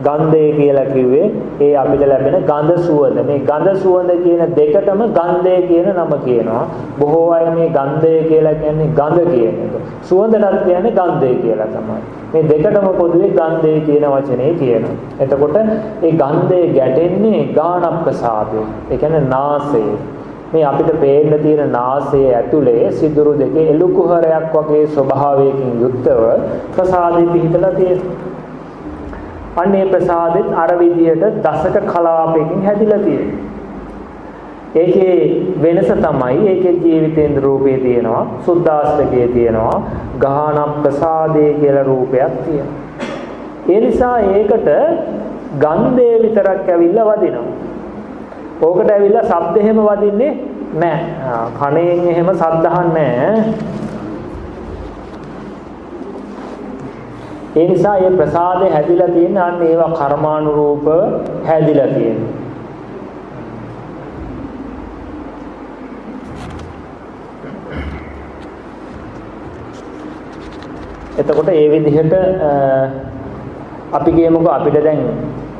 ගන්ධය කියලා කිව්වේ ඒ අපිට ලැබෙන ගඳ සුවඳ. මේ ගඳ සුවඳ කියන දෙකටම ගන්ධය කියන නම කියනවා. බොහෝ අය මේ ගන්ධය කියලා කියන්නේ ගඳ කියන එක. සුවඳටත් කියන්නේ ගන්ධය කියලා තමයි. මේ දෙකටම පොදුවේ ගන්ධය කියන වචනේ කියනවා. එතකොට ඒ ගන්ධය ගැටෙන්නේ ගාන ප්‍රසාදේ. ඒ කියන්නේ නාසය. මේ අපිට පේන්න තියෙන නාසය ඇතුලේ සිදුරු දෙකේ එළු කුහරයක් වගේ ස්වභාවයකින් යුක්තව ප්‍රසාදෙ පිහිටලා තියෙනවා. අන්නේ ප්‍රසාදෙත් අර විදියට දසක කලාපයකින් හැදිලා තියෙනවා. ඒකේ වෙනස තමයි ඒකේ ජීවිතේන්ද්‍ර රූපේ තියෙනවා සුද්ධාස්තකයේ තියෙනවා ගාහන ප්‍රසාදේ කියලා රූපයක් තියෙනවා. ඒ නිසා ඒකට ගන්ධය විතරක් ඇවිල්ලා වදිනවා. ඕකට ඇවිල්ලා ශබ්ද එහෙම වදින්නේ නැහැ කණෙන් එහෙම සද්දහන්නේ නැහැ ඒ නිසා මේ ප්‍රසාදේ හැදිලා තියෙන අන්න ඒවා කර්මානුරූප හැදිලා තියෙනවා එතකොට ඒ විදිහට අපි කියමුකෝ අපිට දැන්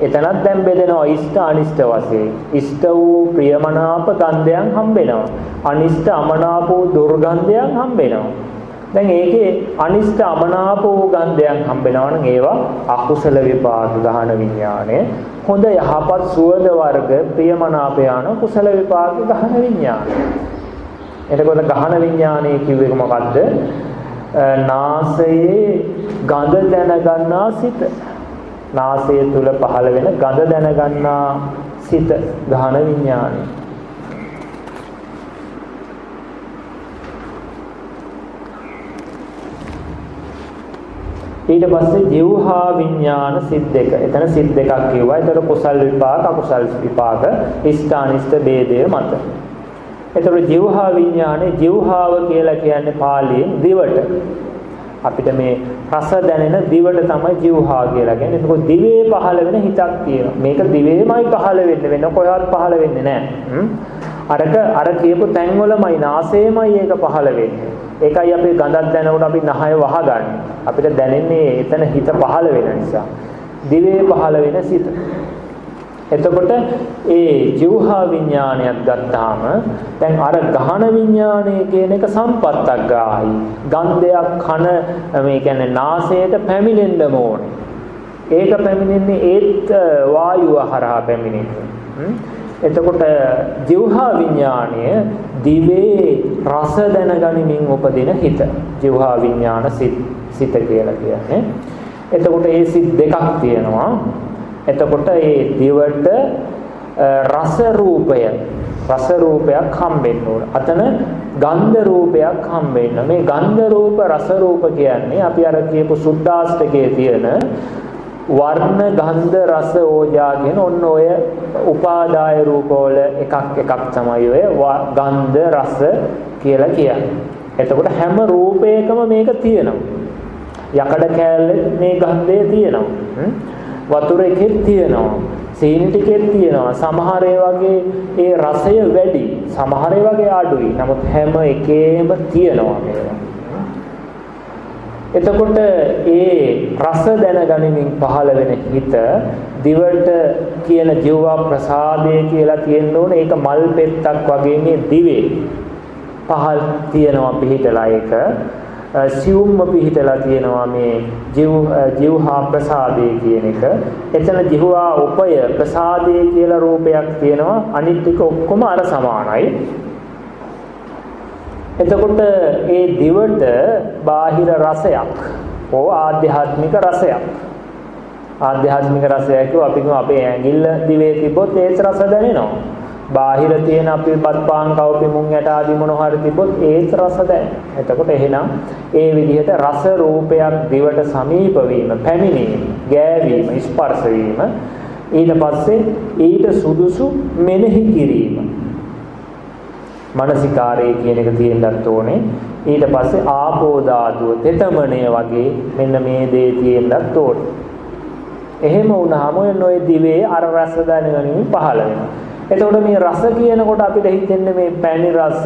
එතනත් දැන් බෙදෙනවා ඉෂ්ට අනිෂ්ට වශයෙන්. ඉෂ්ට වූ ප්‍රියමනාප ගන්ධයන් හම්බෙනවා. අනිෂ්ට අමනාප වූ දුර්ගන්ධයන් හම්බෙනවා. දැන් ඒකේ අනිෂ්ට අමනාප වූ ගන්ධයන් හම්බෙනවා නම් ඒවා අකුසල විපාක ගහන විඥාණය. හොඳ යහපත් සුවඳ වර්ග ප්‍රියමනාප යන කුසල විපාක ගහන විඥාණය. එතකොට ගහන විඥාණය කිව්වේ මොකද්ද? නාසයේ ගඳ දැනගන්නා සිත නාසය තුල පහළ වෙන ගඳ දැනගන්නා සිත ගහන විඥානය ඊට පස්සේ ජීවහා විඥාන සිත් දෙක. එතන සිත් දෙකක් කිව්වා. ඒතර කුසල් විපාක අකුසල් විපාක ඉෂ්ඨානිෂ්ඨ ભેදය මත. එතකොට ජීවහා විඥානේ ජීවහාව කියලා කියන්නේ පාලියෙන් දිවට. අපිට මේ රස දැනෙන දිවට තමයි ජීවහා කියලා කියන්නේ. එතකොට දිවේ පහළ වෙන හිතක් තියෙනවා. මේක දිවේමයි පහළ වෙන්නේ වෙන කොහෙවත් පහළ වෙන්නේ නැහැ. අරක අර කියපු තැන්වලමයි නාසයේමයි ඒක පහළ වෙන්නේ. ඒකයි අපි ගඳක් දැනනකොට අපි නහය වහගන්නේ. අපිට දැනෙන්නේ එතන හිත පහළ වෙන නිසා. දිවේ පහළ වෙන සිත. එතකොට ඒ ජීවහා විඥානයත් ගත්තාම දැන් අර ගහන විඥානය කියන එක සම්පත්තක් ගායි. ගන්ධයක් කන මේ කියන්නේ නාසයට පැමිණෙන්න ඕනේ. ඒක පැමිණෙන්නේ ඒත් වායුව හරහා පැමිණෙන්නේ. එතකොට ජීවහා විඥානය දිවේ රස දැනගනිමින් උපදින හිත. ජීවහා විඥාන සිත් සිත කියලා කියන්නේ. එතකොට ඒ සිත් දෙකක් තියෙනවා. එතකොට ඒ දිවට රස රූපය රස රූපයක් හම්බෙන්න ඕන. අතන ගන්ධ රූපයක් හම්බෙන්න. මේ ගන්ධ රූප රස රූප කියන්නේ අපි අර කියපු සුද්ධාෂ්ටකයේ තියෙන වර්ණ ගන්ධ රස ඕජා කියන ඔන්න ඔය උපාදාය රූපවල එකක් එකක් තමයි ඔය ගන්ධ රස කියලා කියන්නේ. එතකොට හැම රූපයකම මේක තියෙනවා. යකඩ කෑල්ලේ මේ ගන්ධය තියෙනවා. වතුර එකෙත් තියෙනවා. සීනි ටිකෙත් තියෙනවා. සමහර වගේ ඒ රසය වැඩි. සමහර වගේ අඩුයි. නමුත් හැම එකේම තියෙනවා මේවා. එතකොට ඒ රස දැනගනිමින් පහළ වෙන හිත දිවට කියන ජීවා ප්‍රසාදය කියලා තියෙන්න ඕනේ. ඒක මල් පෙත්තක් වගේ මේ දිවේ පහල් තියෙනවා පිහිටලා ඒක. සියුම්ම පිහිටලා තියෙනවා මේ ජීව ජීවහා ප්‍රසාදේ කියන එක. එතන ජීවහා උපය ප්‍රසාදේ කියලා රූපයක් තියෙනවා. අනිත් ටික ඔක්කොම අර සමානයි. එතකොට ඒ දිවට බාහිර රසයක් ඕ ආධ්‍යාත්මික රසයක් ආධ්‍යාත්මික රසයක් කිව්ව අපි අපේ ඇඟිල්ල දිවේ තිබ්බොත් ඒත් රස දැනෙනවා බාහිර තියෙන අපි බත් පාන් කව්පි මුං යට ආදී මොන හරි තිබ්බොත් ඒත් රස දැනෙන. එතකොට එහෙනම් ඒ විදිහට රස රූපයක් දිවට සමීප වීම, පැමිණීම, ගෑවීම, ස්පර්ශ වීම ඊට පස්සේ ඊට සුදුසු මෙනෙහි කිරීම. මානසිකාරයේ කියන එක තියෙන්නත් ඕනේ. ඊට පස්සේ ආපෝ ධාතුව, තෙතමණය වගේ මෙන්න මේ දේ තියෙන්නත් ඕනේ. එහෙම වුණාම ඔය දිවේ අර රස දැනගැනීම පහළ වෙනවා. එතකොට මේ රස කියනකොට අපිට හිතෙන්නේ මේ පැණි රස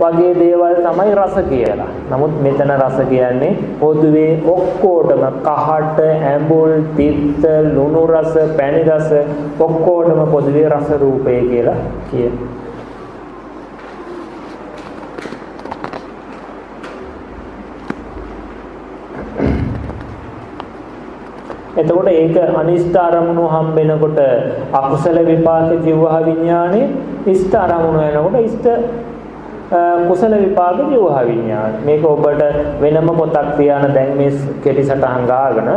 වගේ දේවල් තමයි රස කියලා. නමුත් මෙතන රස කියන්නේ පොදුවේ ඔක්කොටම කහට, ඇඹුල්, තිත්ත, ලුණු රස, පැණි රස ඔක්කොටම පොදුවේ රස රූපය කියලා කියනවා. එතකොට ඒක අනිෂ්ඨ අරමුණු හම්බෙනකොට අකුසල විපාක ජීවහ විඥානේ ඉෂ්ඨ අරමුණු වෙනකොට ඉෂ්ඨ කුසල විපාක ජීවහ විඥාන. මේක ඔබට වෙනම පොතක් තියාන දැන් මේ කෙටි සටහන් ගාගෙන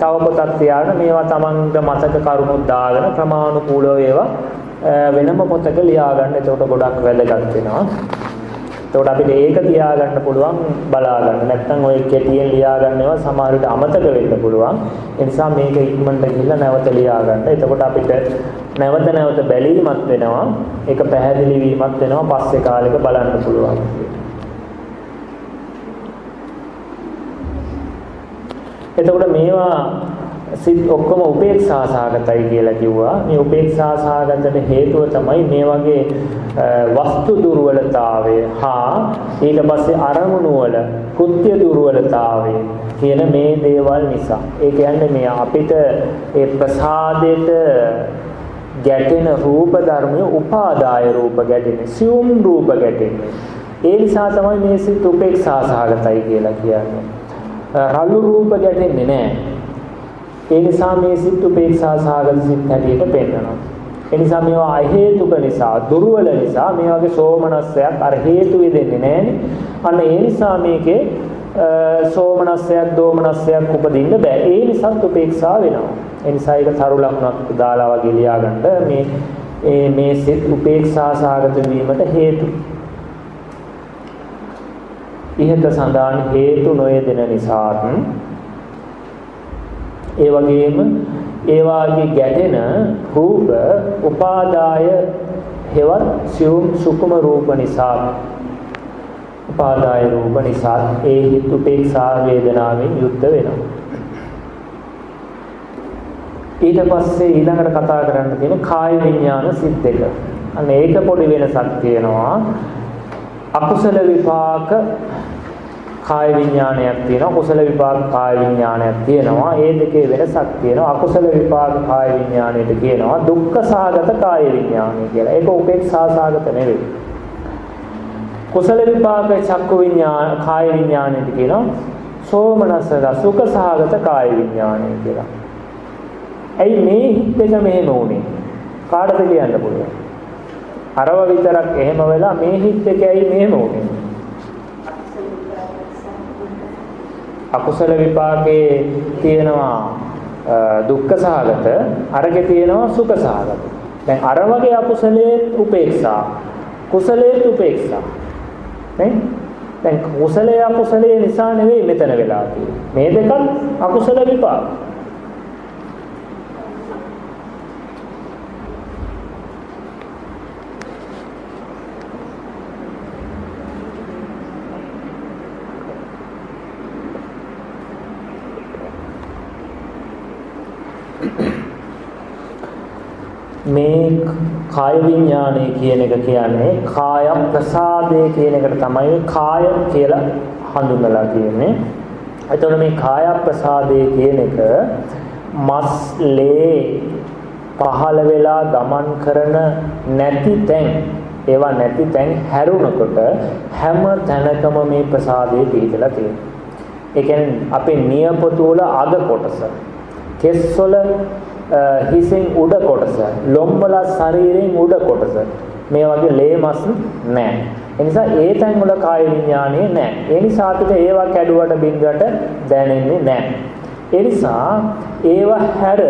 තව පොතක් තියාගෙන මේවා Tamange මතක කරුණු දාගෙන ක්‍රමානුකූලව ඒවා වෙනම පොතක ලියා ගන්න. එතකොට ගොඩක් වැදගත් වෙනවා. එතකොට අපිට ඒක තියාගන්න පුළුවන් බලා ගන්න. නැත්නම් ඔය කෙටියෙන් ලියා ගන්නව සමහර විට අමතක වෙන්න පුළුවන්. ඒ නිසා මේක ඉක්මනට ගිහිල්ලා නැවත ලියා ගන්න. එතකොට අපිට නැවත නැවත බැලීමක් වෙනවා. ඒක පැහැදිලි වීමක් වෙනවා. පස්සේ කාලෙක බලන්න පුළුවන්. එතකොට මේවා සිත් ඔක්කොම උපේක්ෂා සාගතයි කියලා කිව්වා. මේ උපේක්ෂා සාගතට හේතුව තමයි මේ වගේ වස්තු දුර්වලතාවය හා ඊට පස්සේ අරමුණු වල කෘත්‍ය දුර්වලතාවය කියන මේ දේවල් නිසා. ඒ කියන්නේ මේ අපිට ඒ ප්‍රසාදයට ගැටෙන රූප ධර්මය උපාදාය රූප ගැටෙන සියුම් රූප ගැටෙන. ඒ නිසා තමයි මේ සිත් උපේක්ෂා සාගතයි කියලා කියන්නේ. රළු රූප ගැටෙන්නේ නැහැ. ඒ නිසා මේ සිත් උපේක්ෂා සාගත සිත් හැටියට පෙන්වනවා. ඒ නිසා මේවා අහේතුක නිසා, දුර්වල නිසා මේ වගේ සෝමනස්සයක් අර හේතු වෙදෙන්නේ නැහැනේ. අන්න ඒ නිසා මේකේ සෝමනස්සයක්, දෝමනස්සයක් උපදින්න බෑ. ඒ නිසා උපේක්ෂා වෙනවා. ඒ නිසා ඒක තරු ලකුණක් දාලා වගේ ලියාගන්න මේ මේ සිත් උපේක්ෂා සාගත වීමට හේතු. ඉහත සඳහන් හේතු නොයෙදෙන නිසාත් ඒ වගේම ඒ වාගේ ගැටෙන රූප උපාදාය හෙවත් සියුම් සුකුම රූප නිසා උපාදාය රූප නිසා ඒ හිත උපේක්ෂා වේදනාවෙන් යුද්ධ වෙනවා ඊට පස්සේ ඊළඟට කතා කරන්න තියෙන කාය විඥාන සිත් දෙක. අන්න ඒක පොඩි වෙනසක් තියෙනවා. අකුසල විපාක කාය විඥානයක් තියෙනවා කුසල විපාක කාය විඥානයක් තියෙනවා. ඒ දෙකේ වෙනසක් තියෙනවා. අකුසල විපාක කාය විඥානයට කියනවා. දුක්ඛ සාගත කාය විඥානය කියලා. ඒක උපේක්ෂා සාගත නෙවෙයි. කුසල විපාක චක්කු විඥාන කාය විඥානයට කියනවා. සෝමනස්ස සුඛ සාගත කාය විඥානය කියලා. ඇයි මේ හිත් එක මෙහෙම උනේ කාටද කියන්න පුළුවන්? අරව විතරක් එහෙම වෙලා මේ හිත් එක ඇයි මෙහෙම උනේ අකුසල විපාකේ තියෙනවා දුක්ඛ සහගත අරගේ තියෙනවා සුඛ සහගත. දැන් අර වගේ අකුසලයේ උපේක්ෂා කුසලයේ උපේක්ෂා. නේ දැන් කුසලයේ අකුසලයේ නිසා නෙවෙයි මෙතන වෙලා තියෙන්නේ. මේ දෙකත් අකුසල විපාක. මේ කාය විඥානය කියන එක කියන්නේ කාය ප්‍රසාදේ කියන එකට තමයි කාය කියලා හඳුන්වලා තියෙන්නේ. එතකොට මේ කාය ප්‍රසාදේ කියන එක මස් ලේ පහළ වෙලා ගමන් කරන නැති තැන් ඒවා නැති තැන් හැරුණකොට හැම තැනකම මේ ප්‍රසාදේ පිහිටලා තියෙනවා. ඒ කියන්නේ අපේ නියපොතු වල අග කොටස කෙස්වල හිසෙන් උඩ කොටස ලොම්වල ශරීරයෙන් උඩ කොටස මේ වගේ ලේ මස් නැහැ. ඒ නිසා ඒ තැන් වල කාය විඥානය නැහැ. ඒ නිසා අපිට ඒවා කැඩුවට බින්දුවට දැනෙන්නේ නැහැ. ඒ නිසා ඒව හැර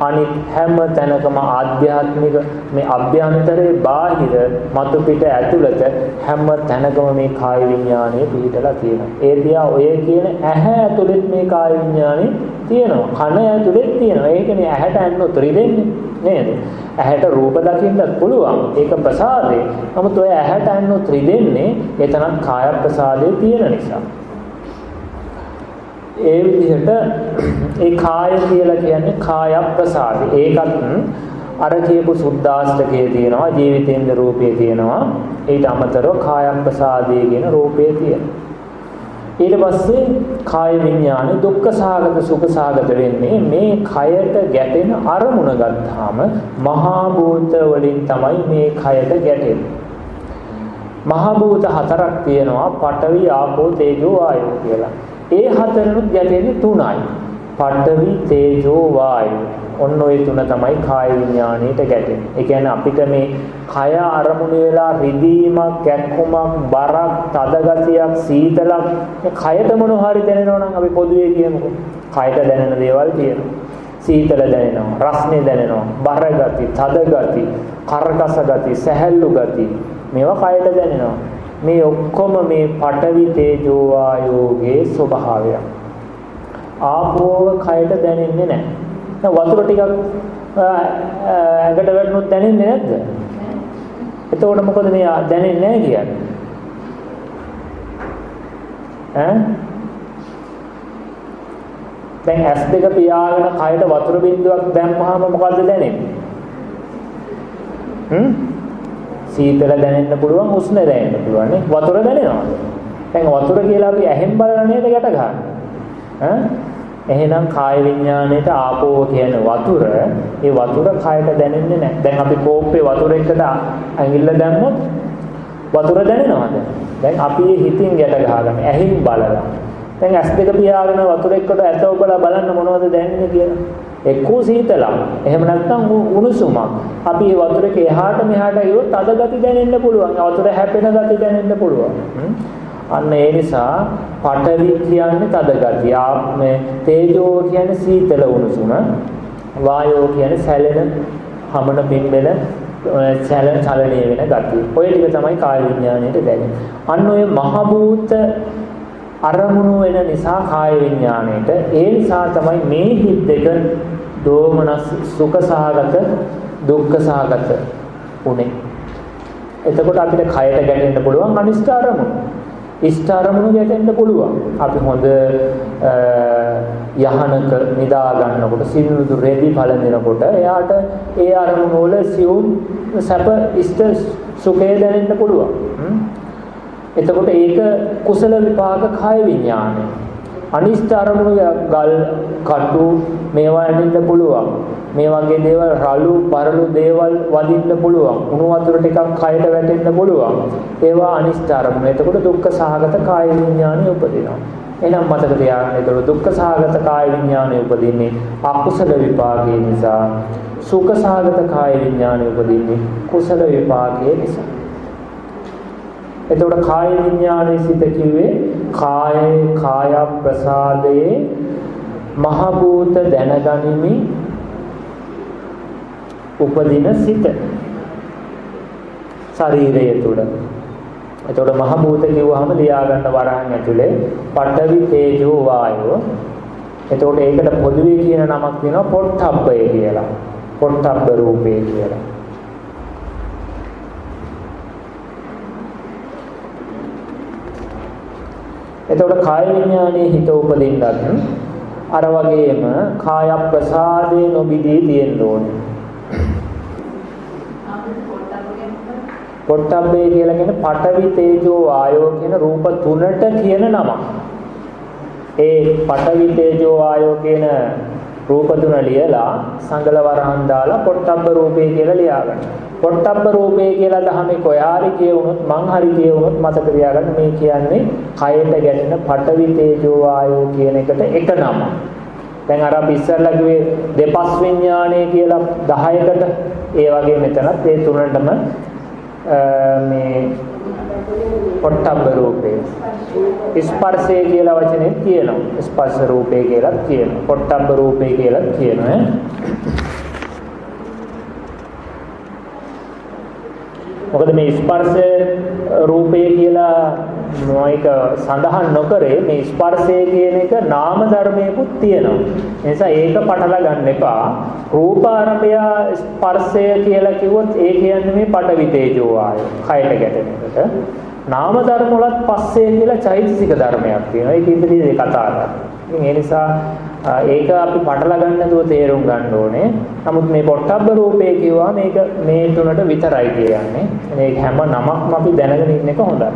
අනිත් හැම තැනකම ආධ්‍යාත්මික මේ අභ්‍යන්තරේ බාහිර මතු පිට ඇතුළත හැම තැනකම මේ කාය විඥානය පිහිටලා තියෙනවා. ඒ දිහා ඔය කියන ඇහැ ඇතුළෙත් මේ කාය විඥානය තියෙනවා. කන ඇතුළෙත් තියෙනවා. ඒකනේ ඇහැට ඇන්නොත් රිදෙන්නේ නේද? ඇහැට රූප දකින්නත් පුළුවන්. ඒක ප්‍රසාදේ. නමුත් ඔය ඇහැට ඇන්නොත් රිදෙන්නේ එතනත් කාය ප්‍රසාදේ තියෙන නිසා. ඒ විදිහට ඒ කාය කියලා කියන්නේ කාය ප්‍රසාදේ. ඒකත් අර කියපු සුද්දාස්තකයේ තියෙනවා ජීවිතේන්ද්‍ර රූපයේ තියෙනවා. ඊට අමතරව කාය ප්‍රසාදේ කියන රූපයේ තියෙනවා. ඊට පස්සේ කාය විඥානේ දුක්ඛ සාගත සුඛ සාගත වෙන්නේ මේ කයට ගැටෙන අරමුණ ගත්තාම මහා භූත වලින් තමයි මේ කයට ගැටෙන්නේ. මහා භූත හතරක් තියෙනවා පඨවි ආපෝ තේජෝ වායෝ කියලා. ඒ හතරනුත් ගැටෙන්නේ තුනයි. පඨවි තේජෝ වායෝ. ඔන්න ඔය තුන තමයි කාය විඥාණයට ගැටෙන්නේ. ඒ කියන්නේ අපිට මේ කය අරමුණු වෙලා රිදීමක්, කැක්කුමක්, බරක්, තද ගතියක්, සීතලක් මේ කයට මොන හරි දැනෙනවා නම් අපි පොදුවේ කියමුකෝ. කයට දැනෙන දේවල් තියෙනවා. සීතල දැනෙනවා, රස්නේ දැනෙනවා, බර ගති, තද ගති, කරකස ගති, සැහැල්ලු ගති මේවා කයට දැනෙනවා. මේ ඔක්කොම මේ පඨවි තේජෝ වායෝගේ ස්වභාවය. ආපෝව කයට දැනෙන්නේ නැහැ. වතුර ටිකක් ඇඟට වැටුනොත් දැනෙන්නේ නැද්ද? එතකොට මොකද මේ දැනෙන්නේ නැහැ කියන්නේ? ඈ දැන් ඇස් දෙක පියාගෙන කයට වතුර බින්දුවක් දැම්මහම මොකද්ද දැනෙන්නේ? හ්ම්? සීතල දැනෙන්න පුළුවන් උෂ්ණ දැනෙන්න පුළුවන් නේ. වතුර දැනෙනවද? දැන් වතුර කියලා අපි ඇහෙන් බලලා නේද ගැට ගන්න. ඈ? එහෙනම් කාය විඥාණයට ආපෝ කියන වතුර, ඒ වතුර කයට දැනෙන්නේ නැහැ. දැන් අපි කෝප්පේ වතුර එකට ඇඟිල්ල දැම්මොත් වතුර දැනෙනවද? දැන් අපි හිතින් ගැට ගහගන්න ඇහින් බලලා දැන් ඇස් දෙක පියාගෙන වතුර එක්කට ඇත ඔබලා බලන්න මොනවද දැනෙන්නේ කියලා. එක්කෝ සීතලක්. එහෙම නැත්නම් උණුසුමක්. අපි මේ වතුර එක එහාට මෙහාට ගියොත් අද ගති දැනෙන්න පුළුවන්. වතුර හැපෙන ගති දැනෙන්න පුළුවන්. අන්න ඒ නිසා පඨවි කියන්නේ තද ගතිය. ආත්මේ තේජෝ කියන්නේ සීතල උණුසුම. වායෝ කියන්නේ සැලෙන හමන පිම්බෙන චලන චලනීය වෙන ගතිය. ඔය ටික තමයි කාය විඥාණයට දැනෙන්නේ. අන්න ඔය මහ භූත අරමුණු වෙන නිසා කාය විඥාණයට ඒ නිසා තමයි මේ හිත් දෙක දෝමනස් සුඛ සහගත දුක්ඛ සහගත උනේ. එතකොට අපිට කයට ගැටෙන්න පුළුවන් අනිෂ්ඨ අරමුණු ඉෂ්ඨ අරමුණු ගැටෙන්න පුළුවන්. අපි හොඳ යහනක නිදා ගන්නකොට සිනිඳු රෙදි පළඳිනකොට එයාට ඒ අරමුණු වල සියුම් සැප ඉෂ්ඨ සුඛය දැනෙන්න පුළුවන්. එතකොට ඒක කුසල විපාක කාය විඥානය. අනිෂ්ඨ අරමුණු ගල් කටු මේවා ඇඳින්න පුළුවන්. මේ වගේ දේවල් රළු පරළු දේවල් වදින්න පුළුවන්. උණු වතුර ටිකක් කයට වැටෙන්න පුළුවන්. ඒවා අනිෂ්ඨ අරමුණු. එතකොට දුක්ඛ සහගත කාය විඥානය උපදිනවා. එහෙනම් මතක තියාගන්න. ඒතකොට දුක්ඛ සහගත කාය විඥානය උපදින්නේ අකුසල විපාකයේ නිසා. සුඛ සහගත කාය විඥානය උපදින්නේ කුසල විපාකයේ නිසා. එතකොට කාය විඥානයේ සිට කිව්වේ කායේ කාය ප්‍රසාදයේ මහ භූත දැනගනිමි උපදින සිට ශරීරය තුල එතකොට මහ භූත කිව්වහම ලියා ගන්න වරහන් ඇතුලේ පඨවි තේජෝ වායෝ. එතකොට ඒකට පොදුවේ කියන නමක් දෙනවා පොට්ටබ්බය කියලා. පොට්ටබ්බ රූපේ කියලා. එතකොට කාය විඥානයේ හිත උපදින්නත් අර වගේම කාය ප්‍රසාදේ නොබිදී තියෙන්න ඕනේ. පොට්ටබ්බේ කියලා කියන්නේ පඨවි තේජෝ ආයෝ කියන රූප තුනට කියන නම. ඒ පඨවි තේජෝ ආයෝ කියන රූප තුන ලියලා සංගල වරහන් දාලා පොට්ටබ්බ රූපේ කියලා ලියාගන්න. පොට්ටබ්බ රූපේ කියලා දහමේ කොයාරි කියවුනොත් මං හරි කියවුනොත් මතක තියාගන්න මේ කියන්නේ කයට ගැටෙන පඨවි තේජෝ වායෝ කියන එකට එක නම. දැන් අර අපි ඉස්සල්ලා කිව්වේ දෙපස් විඥානය කියලා 10කට ඒ වගේ මෙතනත් ඒ තුනටම මේ පොට්ටබ්බ රූපේ ස්පර්ශය කියලා වචනේ කියනවා. ස්පර්ශ රූපේ කියලා කියනවා. පොට්ටබ්බ රූපේ කියලා කියනවා මොකද මේ ස්පර්ශ රූපය කියලා මොයික සඳහන් නොකරේ මේ ස්පර්ශය කියන එක නාම ධර්මයකුත් තියෙනවා. ඒ නිසා ඒක පටල ගන්න එපා. රූපාරම්භය ස්පර්ශය කියලා කිව්වොත් ඒ කියන්නේ මේ පටවි තේජෝ ආය. කයට ගැටෙන එකට. නාම ධර්ම වලත් පස්සේ කියලා චෛතසික ධර්මයක් තියෙනවා. ඒක ඉදිරියේ කතා කරා. ඒ නිසා ඒක අපි පටල ගන්න නැතුව තේරුම් ගන්න ඕනේ. නමුත් මේ පොට්ටබ්බ රූපේ කිව්වා මේක මේ තුනට විතරයි කියන්නේ. මේක හැම නමක්ම අපි දැනගෙන ඉන්න එක හොඳයි.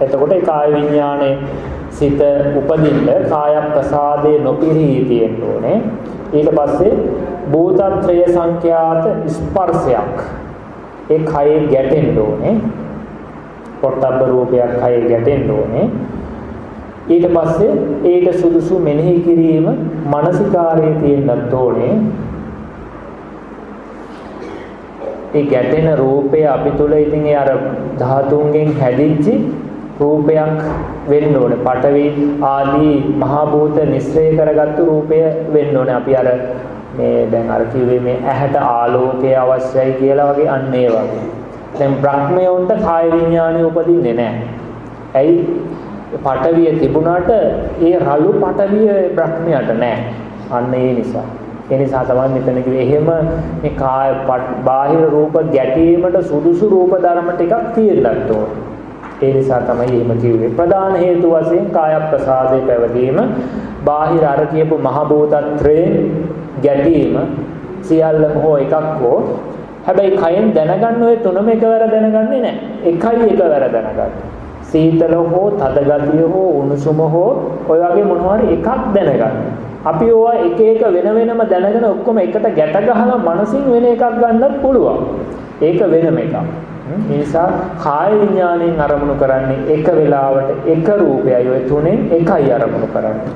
එතකොට ඒ කාය විඥානේ සිත උපදින්න කාය ප්‍රසාදේ නොපිරී තියෙන්න ඕනේ. ඊට පස්සේ භූතත්‍රය සංඛ්‍යාත ස්පර්ශයක් ඒ කයේ ගැටෙන්න ඕනේ. පොට්ටබ්බ රූපයක් කයේ ගැටෙන්න ඕනේ. ඊට පස්සේ ඒට සුදුසු මෙනෙහි කිරීම මානසිකාරයේ තියෙන්නත් ඕනේ. ඒ ගැටෙන රූපය අපි තුල ඉතින් ඒ අර ධාතුන්ගෙන් හැදිච්ච රූපයක් වෙන්න ඕනේ. පඨවි ආදී මහා භූත නිස්සය කරගත්තු රූපය වෙන්න ඕනේ. අපි අර මේ දැන් අර කිව්වේ මේ ඇහැට ආලෝකය අවශ්‍යයි කියලා වගේ අන්න ඒ වගේ. දැන් බ්‍රහ්මයොන්ට කාය විඥානය උපදින්නේ නැහැ. ඇයි? පටවිය තිබුණාට ඒ රළු පටවිය බ්‍රහ්මයට නැහැ. අන්න ඒ නිසා. ඒ නිසා තමයි මෙතන කිව්වේ එහෙම මේ කාය බාහිර රූප ගැටීමට සුදුසු රූප ධර්ම ටිකක් තියෙන්නත් ඕන. ඒ නිසා තමයි එහෙම කිව්වේ. ප්‍රධාන හේතු වශයෙන් කාය ප්‍රසාදේ පැවතීම බාහිර අර කියපු මහ භූතත්‍රයෙන් ගැටීම සියල්ලම හෝ එකක් හෝ හැබැයි කයෙන් දැනගන්න ඔය තුනම එකවර දැනගන්නේ නැහැ. එකයි එකවර දැනගන්නේ. සීතල හෝ තද ගතිය හෝ උණුසුම හෝ ඔය වගේ මොනවා හරි එකක් දැනගන්න. අපි ඕවා එක එක වෙන වෙනම දැනගෙන ඔක්කොම එකට ගැට ගහලා මනසින් වෙන එකක් ගන්නත් පුළුවන්. ඒක වෙනම එකක්. ඒ නිසා කාය විඥාණයෙන් අරමුණු කරන්නේ එක වෙලාවට එක රූපයයි ඔය තුනෙන් එකයි අරමුණු කරන්නේ.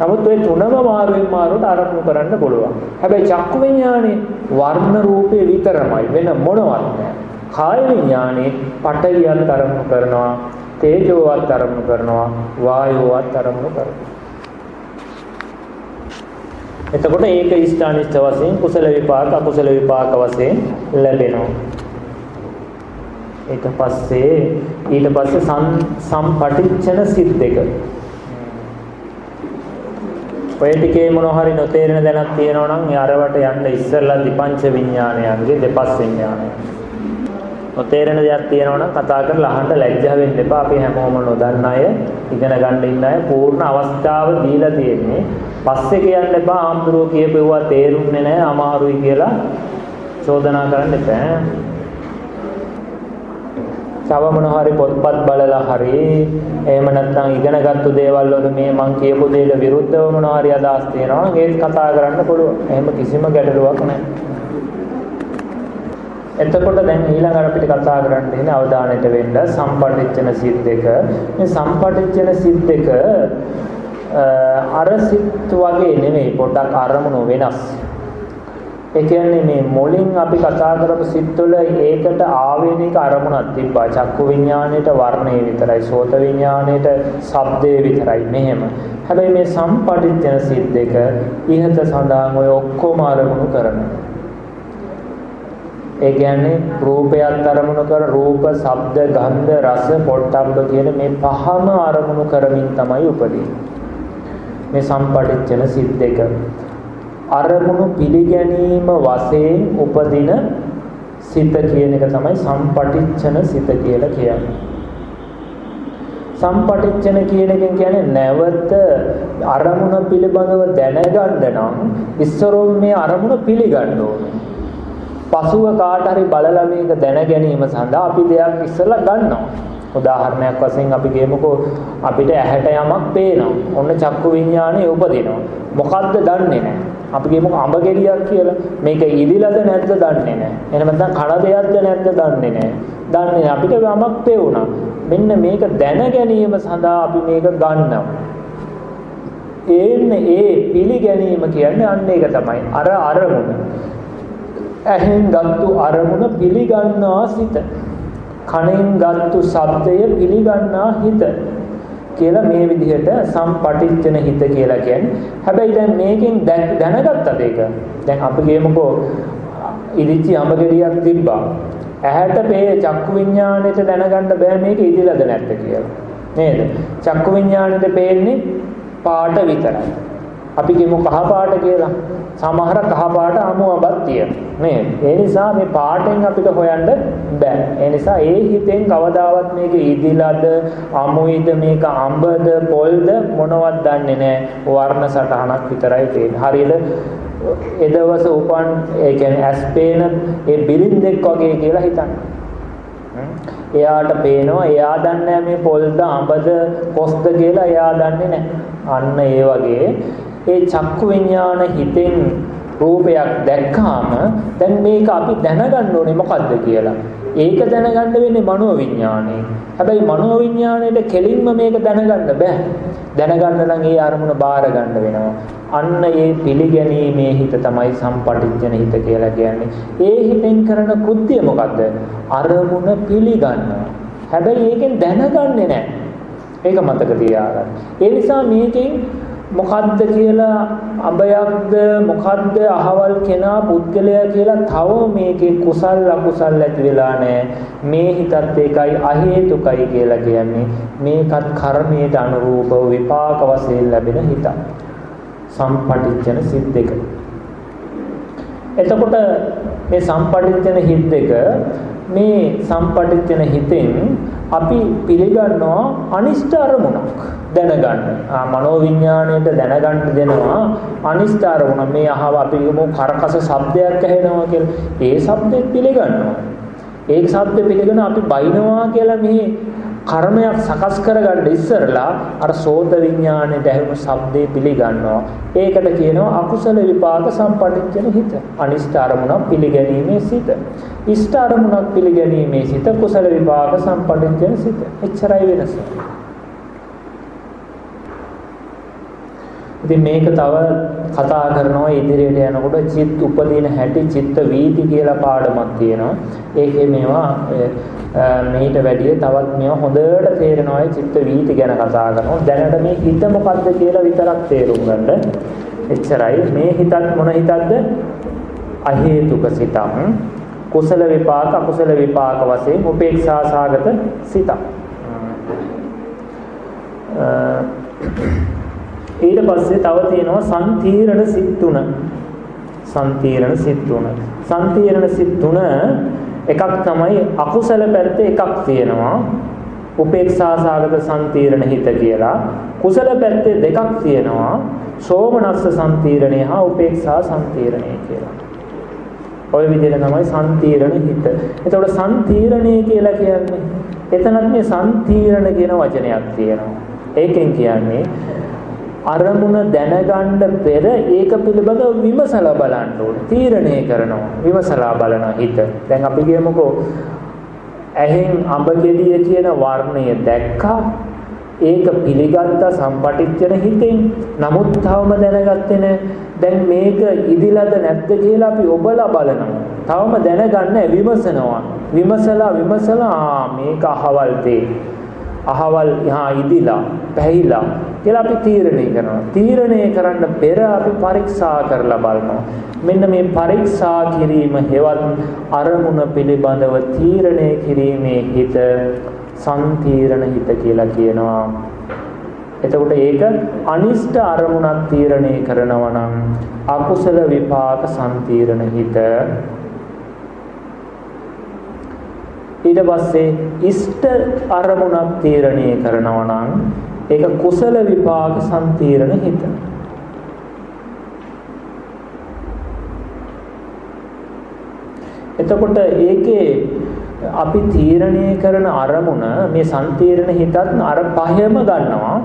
නමුත් ওই තුනම මාරුවෙන් මාරුවට අරමුණු කරන්න පුළුවන්. හැබැයි චක්කු විඥානේ වර්ණ රූපේ විතරමයි වෙන මොනවත් නැහැ. කාය විඥානේ පටවියත් අරමුණු කරනවා, තේජෝවත් අරමුණු කරනවා, වායෝවත් අරමුණු කරනවා. එතකොට ඒක ඉෂ්ඨානිෂ්ඨ වශයෙන් කුසල විපාක අකුසල විපාක වශයෙන් ලැබෙනවා. ඊට පස්සේ ඊට පස්සේ සම්පටිච්ඡන සිත් දෙක ඔය ටිකේ මොන හරි නොතේරෙන දැනක් තියෙනවා නම් අරවට යන්න ඉස්සෙල්ලා දිපංච විඥානයන්ගේ දෙපස් විඥානය. නොතේරෙන දෙයක් තියෙනවා නම් කතා කරලා අහන්න ලැජ්ජා වෙන්න එපා. අපි හැමෝම නොදන්න අය ඉගෙන ගන්න ඉන්න අය පූර්ණ අවස්ථාව දීලා තියෙන්නේ. පස්සේ කියන්න එපා ආම්දුරෝ කියපෙව්වා තේරුන්නේ නැහැ අමාරුයි කියලා චෝදනා කරන්න එපා. තව මොන හරි පොත්පත් බලලා හරි එහෙම නැත්නම් ඉගෙනගත්තු දේවල් වල මේ මං කියපු දේට විරුද්ධව මොන හරි අදහස් තියෙනවා නම් ඒත් කතා කරන්න පුළුවන්. එහෙම කිසිම ගැටලුවක් නැහැ. එතකොට දැන් ඊළඟට අපිට කතා කරන්න ඉන්නේ අවධානයට වෙන්න සම්පටිච්ඡන සිත් දෙක. මේ සම්පටිච්ඡන සිත් දෙක අර සිත් වගේ නෙමෙයි පොඩ්ඩක් අරමුණු වෙනස්. ඒ කියන්නේ මේ මුලින් අපි කතා කරපු සිත්වල ඒකට ආවේනික අරමුණක් තිබ්බා. චක්කු විඥාණයට වර්ණේ විතරයි, සෝත විඥාණයට ශබ්දේ විතරයි මෙහෙම. හැබැයි මේ සම්පටිච්ඡන සිත් දෙක ඉහත සඳහන් ඔය ඔක්කොම අරමුණු කරනවා. ඒ කියන්නේ රූපයත් අරමුණු කර රූප, ශබ්ද, ගන්ධ, රස, පොට්ටබ්බ කියන මේ පහම අරමුණු කරමින් තමයි උපදින්නේ. මේ සම්පටිච්ඡන සිත් දෙක අරමුණු පිළිගැනීම වශයෙන් උපදින සිත කියන එක තමයි සම්පටිච්ඡන සිත කියලා කියන්නේ. සම්පටිච්ඡන කියන එකෙන් කියන්නේ නැවත අරමුණ පිළිබඳව දැනගන්න නම් ඉස්සරෝම මේ අරමුණ පිළිගන්න ඕනේ. පසුව කාට හරි බලලා මේක දැන ගැනීම සඳහා අපි දෙයක් ඉස්සලා ගන්නවා. උදාහරණයක් වශයෙන් අපි කියමුකෝ අපිට ඇහැට යමක් පේනවා. ඔන්න චක්කු විඤ්ඤාණය උපදිනවා. මොකද්ද දන්නේ නැහැ. අපි කියමුකෝ අඹ ගෙඩියක් කියලා. මේක ඉදිලාද නැද්ද දන්නේ නැහැ. එහෙනම් නැත්නම් කන දෙයක්ද නැද්ද දන්නේ නැහැ. දන්නේ නැහැ. අපිට යමක් පේුණා. මෙන්න මේක දැන ගැනීම සඳහා අපි මේක ගන්නවා. ඒන්නේ ඒ පිළිගැනීම කියන්නේ අන්න ඒක තමයි. අර අරමුණ. ඇහෙන් ගත්තු අරමුණ පිළිගන්නා සිත. කනෙන් ගත්තු ශබ්දය පිළිගන්නා හිත කියලා මේ විදිහට සම්පටිච්ඡන හිත කියලා කියන්නේ. හැබැයි දැන් මේකෙන් දැනගත්තද ඒක? දැන් අපි කියමුකෝ ඉදිච්ච අඹගෙඩියක් තිබ්බා. ඇහැට පේ චක්කු විඥාණයට දැනගන්න බෑ මේක ඉදිලාද නැද්ද කියලා. නේද? චක්කු විඥාණයට පේන්නේ පාට විතරයි. අපි කියමු කහ පාට කියලා. සමහර කහ පාට අමුඹක් තියෙනවා නේද? ඒ නිසා මේ පාටෙන් අපිට හොයන්න බෑ. ඒ නිසා ඒ හිතෙන් කවදාවත් මේක ඉදිලාද අමුයිද මේක අඹද පොල්ද මොනවත් දන්නේ නැහැ. වර්ණ සටහනක් විතරයි පේන්නේ. හරියට එදවස උපන් ඒ කියන්නේ ඇස් පේන ඒ බිරින්දෙක් වගේ කියලා හිතන්න. එයාට පේනවා එයා දන්නේ මේ පොල්ද අඹද කොස්ද කියලා එයා දන්නේ නැහැ. අන්න ඒ වගේ ඒ චක්කු විඥාන හිතෙන් රූපයක් දැක්කාම දැන් මේක අපි දැනගන්න ඕනේ මොකද්ද කියලා. ඒක දැනගන්න වෙන්නේ මනෝ විඥානේ. හැබැයි මනෝ විඥාණයට කෙලින්ම මේක දැනගන්න බෑ. දැනගන්න නම් ඒ අරමුණ බාර ගන්න වෙනවා. අන්න ඒ පිළිගැනීමේ හිත තමයි සම්පටිච්ඡන හිත කියලා කියන්නේ. ඒ හිතෙන් කරන කෘත්‍ය මොකද්ද? අරමුණ පිළිගන්නවා. හැබැයි ඒකෙන් දැනගන්නේ නැහැ. ඒක මතක තියාගන්න. ඒ නිසා මේකෙන් මොකද්ද කියලා අබයක්ද මොකද්ද අහවල් කෙනා පුද්ගලයා කියලා තව මේකේ කුසල් අකුසල් ඇති වෙලා නැහැ. මේ හිතත් ඒකයි අහේතුකයි කියලා කියන්නේ. මේකත් කර්මයට අනුරූපව විපාක වශයෙන් ලැබෙන හිතක්. සම්පටිච්ඡන සිත් දෙක. එතකොට මේ සම්පටිච්ඡන හිත් දෙක මේ සම්පටිච්ඡන හිතෙන් අපි පිළිගන්නවා අනිෂ්ඨ අරමුණක් දැනගන්න. ආ මනෝවිඤ්ඤාණයට දැනගන්න දෙනවා අනිෂ්ඨ අරමුණ. මේ අහව අපි යමු කරකස ශබ්දයක් ඇහෙනවා කියලා. ඒ ශබ්දෙත් පිළිගන්නවා. ඒ ශබ්ද පිළිගෙන අපි බයිනවා කියලා මෙහි කර්මයක් සකස් කරගන්න ඉස්සරලා අර සෝත විඥාණයට ඇහෙන ශබ්දේ පිළිගන්නවා. ඒකට කියනවා අකුසල විපාක සම්පටිච්ඡන හිත. අනිෂ්ඨ අරමුණක් පිළිගැනීමේ සිත. ඉෂ්ඨ අරමුණක් පිළිගැනීමේ සිත කුසල විපාක සම්පටිච්ඡන සිත. එච්චරයි වෙනස. ඉතින් මේක තව කතා කරනවා ඉදිරියට යනකොට චිත්ත උපදින හැටි චිත්ත වීති කියලා පාඩමක් තියෙනවා. ඒකේ මේවා මේට වැඩිය තවත් මේවා හොඳට තේරෙනවා චිත්ත වීති ගැන කතා කරනවා. දැනට මේ හිත මොකද්ද කියලා විතරක් තේරුම් ගන්න. එච්චරයි. මේ හිතත් මොන හිතක්ද? අහේතුක සිතක්. කුසල විපාක අකුසල විපාක වශයෙන් උපේක්ෂා සාගත සිතක්. ඊට පස්සේ තව තියෙනවා සම්තීරණ සිත් තුන. සම්තීරණ සිත් තුන. සම්තීරණ සිත් තුන එකක් තමයි අකුසල පැත්තේ එකක් තියෙනවා. උපේක්ෂා සාගත සම්තීරණ හිත කියලා. කුසල පැත්තේ දෙකක් තියෙනවා. සෝමනස්ස සම්තීරණය හා උපේක්ෂා සම්තීරණය කියලා. ඔය විදිහට තමයි සම්තීරණ හිත. එතකොට සම්තීරණය කියලා කියන්නේ එතනත් මේ සම්තීරණ කියන වචනයක් තියෙනවා. ඒකෙන් කියන්නේ අරමුණ දැනගන්න පෙර ඒක පිළිබඳව විමසලා බලන්න ඕනේ. තීරණය කරනවා. විමසලා බලන හිත. දැන් අපි කියමුකෝ ඇහෙන් අඹ ගෙඩිය කියන වර්ණය දැක්කා. ඒක පිළිගත්ත සම්පටිච්චන හිතෙන්. නමුත් තවම දැනගත්තේ නැහැ. දැන් මේක ඉදිලාද නැද්ද කියලා අපි ඔබලා බලනවා. තවම දැනගන්න විමසනවා. විමසලා විමසලා මේක අහවල් දෙයක්. අහවල් හා ඉදිලා පැහිලා කියලා අපි තීරණය කරනවා. තීරණය කරන්න පෙර අපි පරීක්ෂා කරලා බලනවා. මෙන්න මේ පරීක්ෂා කිරීම හෙවත් අරමුණ පිළිබඳව තීරණය කිරීමේ හිත සම්තීරණ හිත කියලා කියනවා. එතකොට ඒක අනිෂ්ඨ අරමුණක් තීරණය කරනවා නම් අකුසල විපාක සම්තීරණ හිත ඊට පස්සේ ඉෂ්ට අරමුණක් තීරණය කරනවා නම් ඒක කුසල විපාක සම්තීරණ හිත. එතකොට ඒකේ අපි තීරණය කරන අරමුණ මේ සම්තීරණ හිතත් අර පහයම ගන්නවා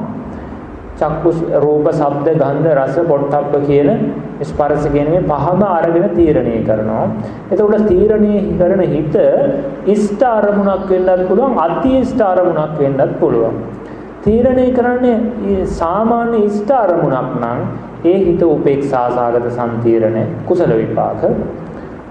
චක්කු රූප ශබ්ද ගන්ධ රස පොට්ටබ්බ කියන ස්පර්ශ කියන මේ පහම අරගෙන තීරණය කරනවා. එතකොට තීරණය කරන හිත ඉෂ්ඨ අරමුණක් වෙන්නත් පුළුවන් අති ඉෂ්ඨ අරමුණක් වෙන්නත් පුළුවන්. තීරණය කරන්නේ සාමාන්‍ය ඉෂ්ඨ අරමුණක් නම් ඒ හිත උපේක්ෂා සාගත සම්තීරණ කුසල විපාක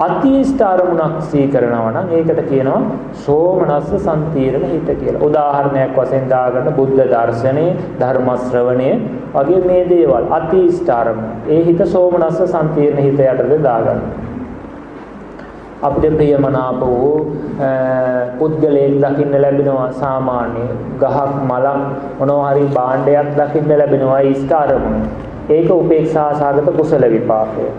අතිෂ්ඨ අරමුණක් සී කරනවා නම් ඒකට කියනවා සෝමනස්ස සම්තීරණ හිත කියලා. උදාහරණයක් වශයෙන් දාගන්න බුද්ධ දර්ශනේ, ධර්ම ශ්‍රවණය වගේ මේ දේවල් අතිෂ්ඨ අරමුණ. ඒ හිත සෝමනස්ස සම්තීරණ හිත යටතේ දාගන්න. අපිට ප්‍රියමනාප වූ පුද්ගලයෙක් දකින්න ලැබෙනවා සාමාන්‍ය ගහක් මලක් මොනවා හරි භාණ්ඩයක් දකින්න ලැබෙනවා ඉෂ්ඨ අරමුණ. ඒක උපේක්ෂා සාගත කුසල විපාකය.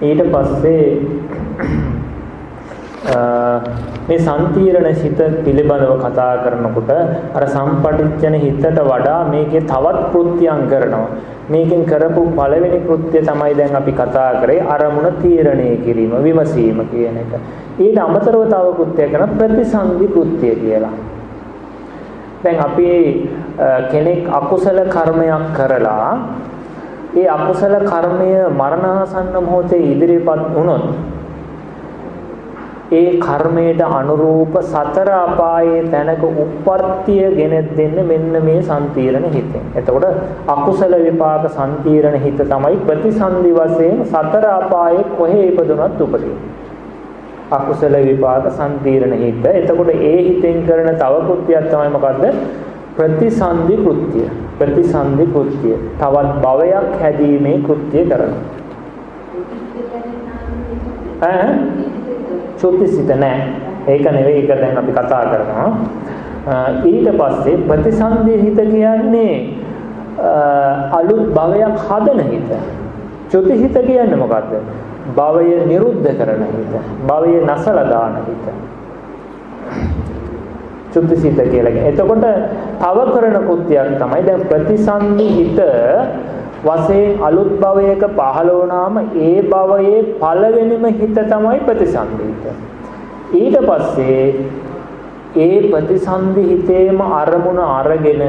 ඊට පස්සේ මේ සම්තීරණ සිත පිළිබඳව කතා කරනකොට අර සම්පටිච්ඡන හිතට වඩා මේකේ තවත් කෘත්‍යයන් කරනවා. මේකෙන් කරපු පළවෙනි කෘත්‍යය තමයි දැන් අපි කතා කරේ අරමුණ තීරණය කිරීම, විමසීම කියන එක. ඊට අමතරව තව කෘත්‍යයක් කරන ප්‍රතිසන්දි කෘත්‍යය කියලා. දැන් අපි කෙනෙක් අකුසල කර්මයක් කරලා ඒ අකුසල කර්මය මරණාසන්න මොහොතේ ඉදිරිපත් වුණොත් ඒ කර්මයට අනුරූප සතර අපායේ තැනක උප්පත්තිය ගෙන දෙන්න මෙන්න මේ සම්තීරණ හිතෙන්. එතකොට අකුසල විපාක සම්තීරණ හිත තමයි ප්‍රතිසන්දි වශයෙන් සතර අපායේ කොහේ ඉපදුනත් උපදින්නේ. අකුසල විපාක සම්තිරණ හිත. එතකොට ඒ හිතෙන් කරන තව කෘත්‍යයක් තමයි මොකද්ද? ප්‍රතිසන්දි කෘත්‍ය. ප්‍රතිසන්දි කෘත්‍ය. තවත් භවයක් හැදීමේ කෘත්‍ය කරනවා. ඈ? චුතිසිත නෑ. ඒක නෙවෙයි ඒක දැන් අපි කතා කරනවා. ඊට පස්සේ ප්‍රතිසන්දි හිත කියන්නේ අලුත් භවයක් හදන හිත. චුතිසිත කියන්නේ මොකද්ද? භවය නිරුද්ධ කරන හිත. භවය නැසලා දාන හිත. චුතිසිත කියලා කියන්නේ. එතකොට තව කරන කෘත්‍යයක් තමයි දැන් ප්‍රතිසන්දි හිත වශයෙන් අලුත් භවයක පහළ වුණාම ඒ භවයේ පළවෙනිම හිත තමයි ප්‍රතිසන්දි හිත. ඊට පස්සේ ඒ ප්‍රතිසන්දි හිතේම අරමුණ අරගෙන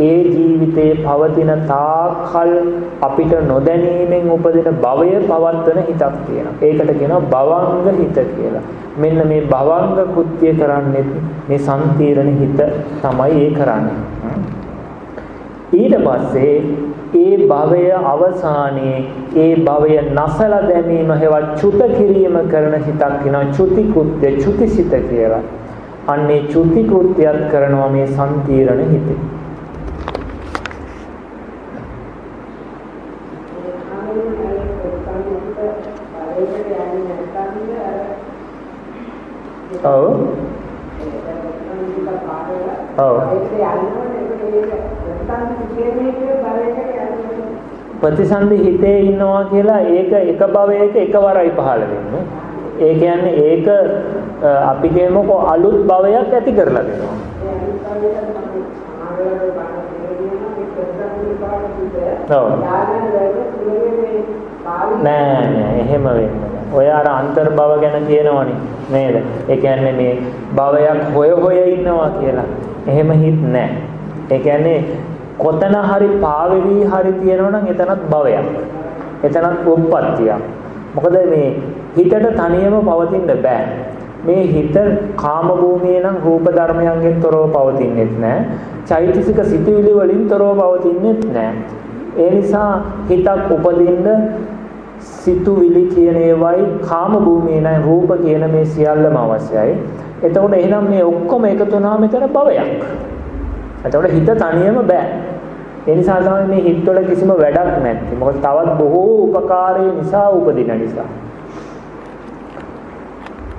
ඒ ජීවිතේ පවතින තාකල් අපිට නොදැනීමෙන් උපදින භවය පවත්වන හිතක් තියෙනවා. ඒකට කියනවා භවංග හිත කියලා. මෙන්න මේ භවංග කෘත්‍ය කරන්නේ මේ සම්තිරණ හිත තමයි ඒ කරන්නේ. ඊට පස්සේ ඒ භවය අවසානයේ ඒ භවය නැසලා දැමීම හේවත් චුත කිරීම කරන හිතක් වෙනවා චුති කෘත්‍ය චුතිසිත කියලා. අන්නේ චුති කෘත්‍යයක් කරනවා මේ සම්තිරණ හිතේ. ඔව් ඔව් ප්‍රතිසන්දි හිතේ ඉන්නවා කියලා ඒක එක භවයක එකවරයි පහළ වෙන්නේ. ඒ කියන්නේ ඒක අපි කියමුකෝ අලුත් භවයක් ඇති කරලා දෙනවා. ඔව්. නෑ නෑ එහෙම වෙන්නේ. ඔය අර අන්තර් භව ගැන කියනවනේ නේද? ඒ කියන්නේ මේ භවයක් හොය හොය ඉන්නවා කියලා. එහෙම හිත නෑ. ඒ කියන්නේ කොතන හරි පාවෙවි හරි තියෙනවනම් එතනත් භවයක්. එතනත් උප්පත්තියක්. මොකද මේ හිතට තනියම පවතින්න බෑ. මේ හිත කාම භූමියේ නම් රූප ධර්මයන්ගෙන් තොරව පවතින්නේත් නෑ. චෛතසික සිතුවිලි වලින් තොරව පවතින්නේත් නෑ. ඒ නිසා හිතක් උපදින්න සිතුවිලි කියන ඒවයි කාම භූමියේ නම් රූප කියන මේ සියල්ලම අවශ්‍යයි. එතකොට එහෙනම් මේ ඔක්කොම එකතු වුණාම මෙතන භවයක්. එතකොට හිත තනියම බෑ. ඒ නිසා තමයි මේ හිතවල කිසිම වැඩක් නැත්තේ. මොකද තවත් බොහෝ උපකාරයේ නිසා උපදින නිසා.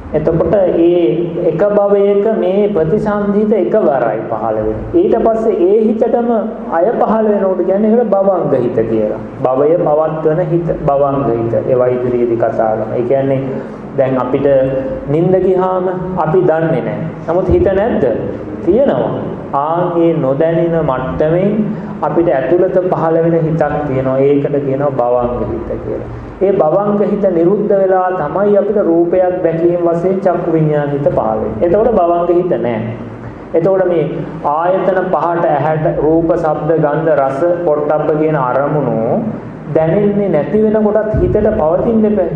එතකොට ඒ එක භවයක මේ ප්‍රතිසන්දිත එකවරයි පහළ වෙන්නේ. ඊට පස්සේ ඒ හිතටම අය පහළ වෙනකොට කියන්නේ ඒකට භවංග හිත කියලා. භවය පවත්වන හිත භවංග හිත. ඒවා ඉදිරියේදී කතා කරනවා. ඒ කියන්නේ දැන් අපිට නිින්ද ගියාම අපි දන්නේ නැහැ. නමුත් හිත නැද්ද? තියෙනවා. ආන්ගේ නොදැනෙන මට්ටමින් අපිට ඇතුළත පහළ වෙන හිතක් තියෙනවා. ඒකට කියනවා භවංග හිත කියලා. ඒ භවංග හිත නිරුද්ධ වෙලා තමයි අපිට රූපයක් දැකීම වශයෙන් චක්කු විඤ්ඤාණ හිත පහළ වෙන්නේ. එතකොට භවංග හිත නැහැ. එතකොට මේ ආයතන පහට ඇහැට රූප, ශබ්ද, ගන්ධ, රස, පොට්ටබ්බ කියන අරමුණු දැනෙන්නේ නැති වෙනකොටත් හිතට පවතින්න බෑ.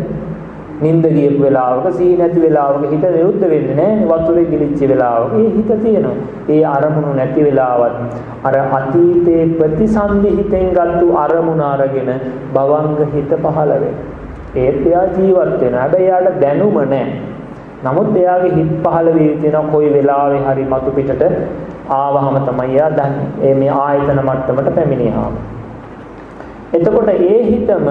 නිින්ද ගියපු වෙලාවක සීහ නැති වෙලාවක හිත නිරුද්ධ වෙන්නේ නැහැ. වතුරේ ගිලිච්ච වෙලාවක ඒ හිත තියෙනවා. ඒ අරමුණු නැති වෙලාවත් අර අතීතයේ ප්‍රතිසන්දි හිතෙන් ගත්තු අරමුණ අරගෙන භවංග හිත පහළ වෙනවා. ඒත් එයා ජීවත් වෙනවා. හැබැයි එයාට දැනුම නැහැ. නමුත් එයාගේ හිත පහළ වී තියෙන කොයි වෙලාවෙ හරි මතු පිටට ආවහම තමයි එයා දන්නේ. ඒ මේ ආයතන මට්ටමට පැමිණියාම. එතකොට ඒ හිතම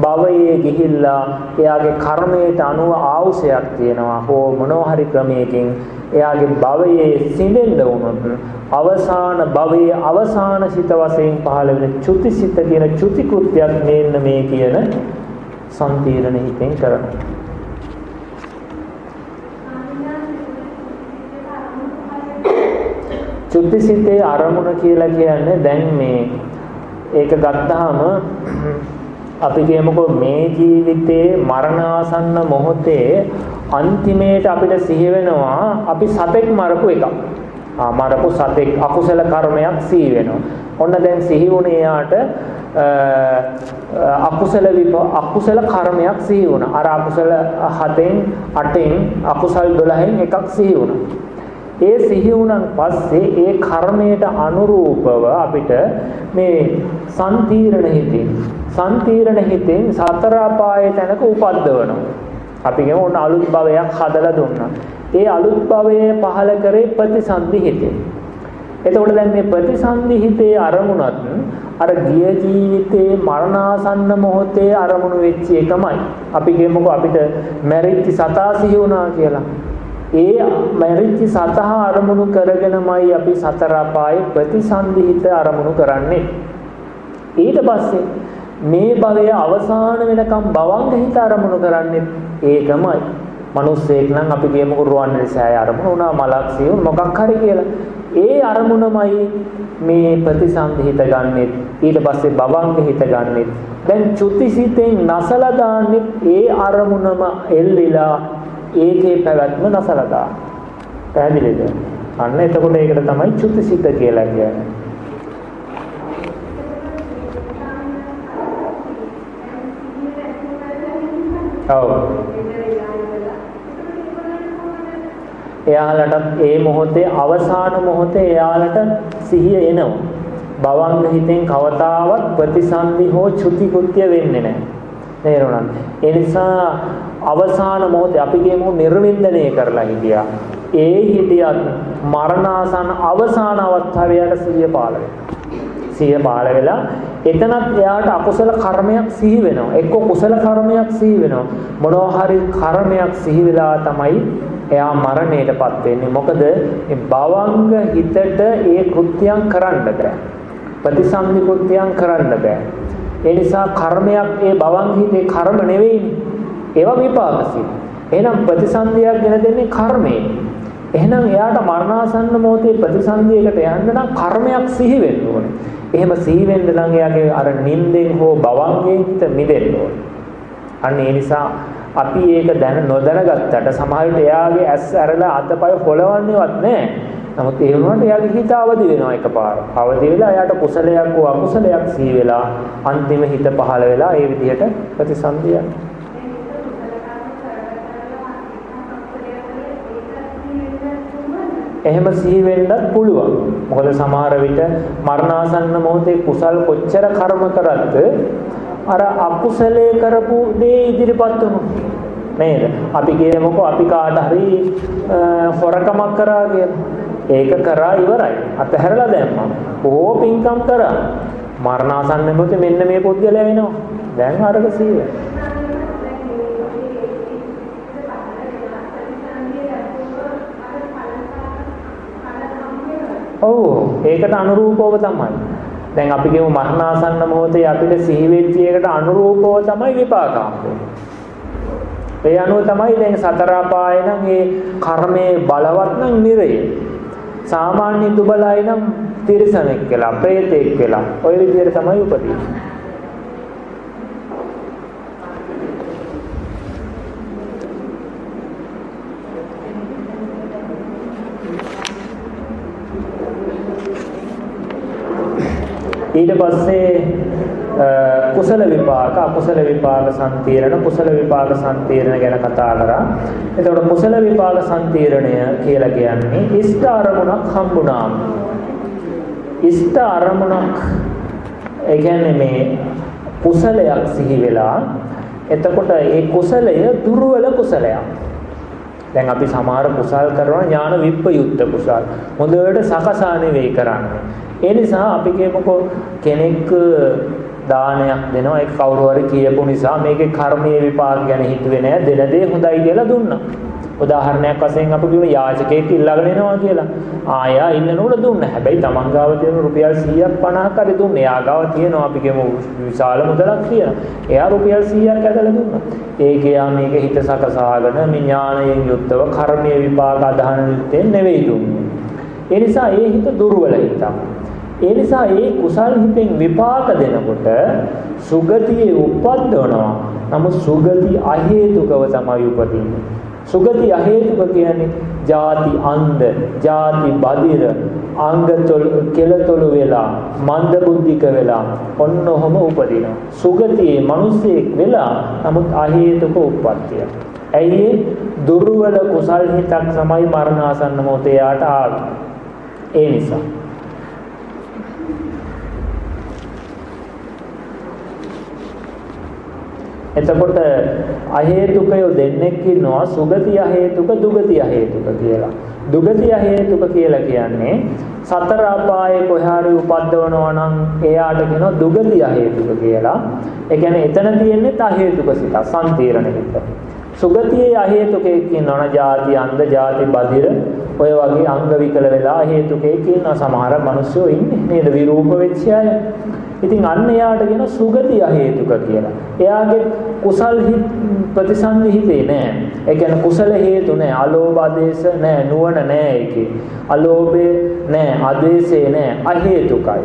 භවයේ ගිහිල්ලා එයාගේ කර්මයට අනුව ආවුසයක් තියෙනවා. හෝ මොනවා හරි ක්‍රමයකින් එයාගේ භවයේ සිඳෙන්න වුණොත් අවසාන භවයේ අවසාන සිත වශයෙන් පහළ වෙන චුතිසිත කියන චුති කෘත්‍යයක් මෙන්න මේ කියන සම්පීර්ණ හිතෙන් කරනවා. චුතිසිතේ අරමුණ කියලා කියන්නේ දැන් මේ ඒක ගත්තාම අපි කියමුකෝ මේ ජීවිතයේ මරණාසන්න මොහොතේ අන්තිමේට අපිට සිහි වෙනවා අපි සතෙක් මරපු එකක්. ආ මරපු සතෙක් අකුසල කර්මයක් සිහි වෙනවා. ඔන්න දැන් සිහි වුණේ යාට අකුසල අකුසල කර්මයක් සිහි වුණා. අර අකුසල හතෙන් අටෙන් අකුසල් 12න් එකක් සිහි වුණා. ඒ සිහි වුණන් පස්සේ ඒ කර්මයට අනුරූපව අපිට මේ සම්තිරණ හිතෙන් සම්තිරණ හිතෙන් සතර අපායේ තැනක උපද්දවනවා. අපි කියමු ඔන්න අලුත් භවයක් හදලා දුන්නා. ඒ අලුත් භවය පහල කරේ ප්‍රතිසන්දි හිතේ. එතකොට දැන් මේ ප්‍රතිසන්දි හිතේ අරමුණත් අර ගිය ජීවිතේ මරණාසන්න මොහොතේ අරමුණු වෙච්ච එකමයි. අපි කියමුකෝ අපිට මැරිච්ච සතා සිහි වුණා කියලා. ඒ මැරිච්ච සතහ අරමුණු කරගෙනමයි අපි සතර අපායේ ප්‍රතිසන්දි හිත අරමුණු කරන්නේ. ඊට පස්සේ මේ භවය අවසාන වෙනකම් භවංග හිත අරමුණු කරන්නේ ඒකමයි. මිනිස්සෙක් නම් අපි කියමුකෝ රුවන්වැලිසෑය අරමුණ උනා මලක් සියුම් මොකක් හරි කියලා. ඒ අරමුණමයි මේ ප්‍රතිසන්දිහිත ගන්නෙත් ඊට පස්සේ බවංග හිත ගන්නෙත් දැන් චුතිසිතෙන් නසලා දාන්නෙත් ඒ අරමුණම එල්ලිලා ඒකේ පැවැත්ම නසලා දාන්න. පැහැදිලිද? අන්න එතකොට ඒකට තමයි චුතිසිත කියලා කියන්නේ. ඔව් එයාලටත් ඒ මොහොතේ අවසාන මොහොතේ එයාලට සිහිය එනවා. භවංග හිතෙන් කවදාවත් ප්‍රතිසන්දි හෝ චුති කෘත්‍ය වෙන්නේ නැහැ. තේරුණාද? ඒ නිසා අවසාන මොහොතේ අපි කියමු නිර්වින්දනය කරලා හිටියා. ඒ හිටියත් මරණාසන්න අවසාන අවස්ථාවේ යාට සිහිය පාළ වෙනවා. සිහිය පාළ වෙලා එතනත් එයාට අකුසල කර්මයක් සිහි වෙනවා. එක්ක කුසල කර්මයක් සිහි වෙනවා. මොනවා හරි කර්මයක් සිහි වෙලා තමයි එයා මරණයටපත් වෙන්නේ. මොකද මේ භවංග හිතට ඒ කෘත්‍යයන් කරන්න බෑ. ප්‍රතිසන්දි කෘත්‍යයන් කරන්න බෑ. ඒ නිසා කර්මයක් ඒ භවංග හිතේ කර්ම නෙවෙයිනේ. ඒවා විපාකසිත. එහෙනම් ප්‍රතිසන්දියක් ගෙන දෙන්නේ කර්මයෙන්. එහෙනම් එයාට මරණාසන්න මොහොතේ ප්‍රතිසන්දියකට යන්න නම් කර්මයක් සිහි වෙන්න ඕනේ. එහෙම සිහි වෙන්න නම් එයාගේ අර නින්දෙන් හෝ භවංගයෙන් හිත මිදෙන්න ඕනේ. අන්න ඒ නිසා අපි ඒක දැන නොදැනගත්තට සමහර විට එයාගේ ඇස් ඇරලා අතපය හොලවන්නේවත් නැහැ. නමුත් ඒ වුණාට එයාගේ හිත අවදි වෙනවා එකපාර. අවදි වෙලා එයාට කුසලයක් හෝ අකුසලයක් සිහි වෙලා අන්තිම හිත පහළ වෙලා ඒ විදිහට ප්‍රතිසන්දිය එහෙම සිහි වෙන්නත් පුළුවන්. මොකද සමහර විට මරණාසන්න මොහොතේ කුසල් කොච්චර කර්ම කරත් අර අකුසලයේ කරපු දේ ඉදිරිපත් වුණා. නේද? අපි කියමුකෝ අපි කාට හරි හොරකමක් කරා කියලා. ඒක කරා ඉවරයි. අතහැරලා දැම්මා. බොහෝ පින්කම් කරා. මරණාසන්න මොහොතේ මෙන්න මේ පුද්ගලයා එනවා. දැන් අරක සීය. ඔව් ඒකට අනුරූපව තමයි. දැන් අපි කියමු මරණාසන්න මොහොතේ අපිට සිහි වෙච්ච එකට අනුරූපව තමයි විපාක ඒ අනුව තමයි දැන් සතර අපාය නම් ඒ කර්මයේ බලවත් නම් නිරය. සාමාන්‍ය දුබලයි නම් තිරසනෙක් වෙලා, ප්‍රේතෙක් වෙලා, ওই විදිහට තමයි උපදින්නේ. ඊට පස්සේ කුසල විපාක අකුසල විපාක සම්තීරණ කුසල විපාක සම්තීරණ ගැන කතා කරා. එතකොට කුසල විපාක සම්තීරණය කියලා කියන්නේ ඉෂ්ඨ අරමුණක් හම්බුණාම. ඉෂ්ඨ අරමුණක් ඒ කියන්නේ මේ කුසලයක් සිහි වෙලා එතකොට ඒ කුසලය දුර්වල කුසලයක්. දැන් අපි සමහර කුසල් කරනවා ඥාන විප්පයුක්ත කුසල්. හොඳට සකසා නෙවෙයි කරන්නේ. ඒ නිසා අපි කියමුකෝ කෙනෙක් දානයක් දෙනවා ඒක කවුරු හරි කියපු නිසා මේකේ කර්මයේ විපාක ගැන හිතුවේ නෑ දෙන දේ හොඳයි කියලා දුන්නා. උදාහරණයක් වශයෙන් අපි කියමු යාචකයෙක් ඉල්ලගෙන එනවා කියලා. ආයා ඉන්නනකොට දුන්නා. හැබැයි තමන් ගාව තියෙන රුපියල් 100ක් 50ක් හරි දුන්නේ. එයා ගාව තියෙනවා අපි කියමු විශාල මුදලක් තියෙනවා. එයා රුපියල් 100ක් ඇදලා දුන්නා. ඒකේ යා මේක හිත සකසාගෙන මේ ඥානයෙන් යුක්තව කර්මයේ විපාක අදහන යුක්තෙන් නෙවෙයි දුන්නේ. ඒ නිසා ඒ හිත දුර්වල හිතක්. ඒ නිසා ඒ කුසල් හිතෙන් විපාක දෙනකොට සුගතියේ උපද්දවනවා. නමුත් සුගති අහේතුකව තමයි උපදින්නේ. සුගති අහේතුක කියන්නේ ಜಾති අන්ධ, ಜಾති බදිර, අංගතොල් කෙලතොළු වෙලා, මන්ද බුද්ධික වෙලා ඔන්න ඔහම උපදිනවා. සුගතියේ මිනිසෙක් වෙලා නමුත් අහේතුක උප්පත්තිය. ඇයි දුර්වල කුසල් හිතක් තමයි මරණාසන්න මොහොතේ යාට ආවේ. ඒ නිසා එතකොට අහේතුකය දෙන්නෙක් ඉන්නවා සුගති අහේතුක දුගති අහේතුක කියලා. දුගති අහේතුක කියලා කියන්නේ සතර අපායේ කොහාරි උපද්දවනවා නම් එයාට කියනවා දුගති අහේතුක කියලා. ඒ කියන්නේ එතන තියෙන්නේ අහේතුක සිත, සම්තීරණ හිත. සුගතියේ අහේතුකේ කියනවා ජාති අන්ධ ජාති බදිර ඔය වගේ අංග විකල වෙලා හේතුකේ කියන සමහර මිනිස්සු ඉන්නේ නේද විරූප වෙච්ච අය. ඉතින් අන්න එයාට කියන සුගති අහේතුක කියලා. එයාගේ කුසල් හිත් ප්‍රතිසන්දි හිතේ නෑ. ඒ කියන්නේ කුසල හේතු නෑ. අලෝභ ආදේශ නෑ. නුවණ නෑ ඒකේ. අලෝභේ නෑ. ආදේශේ නෑ. අහේතුකයි.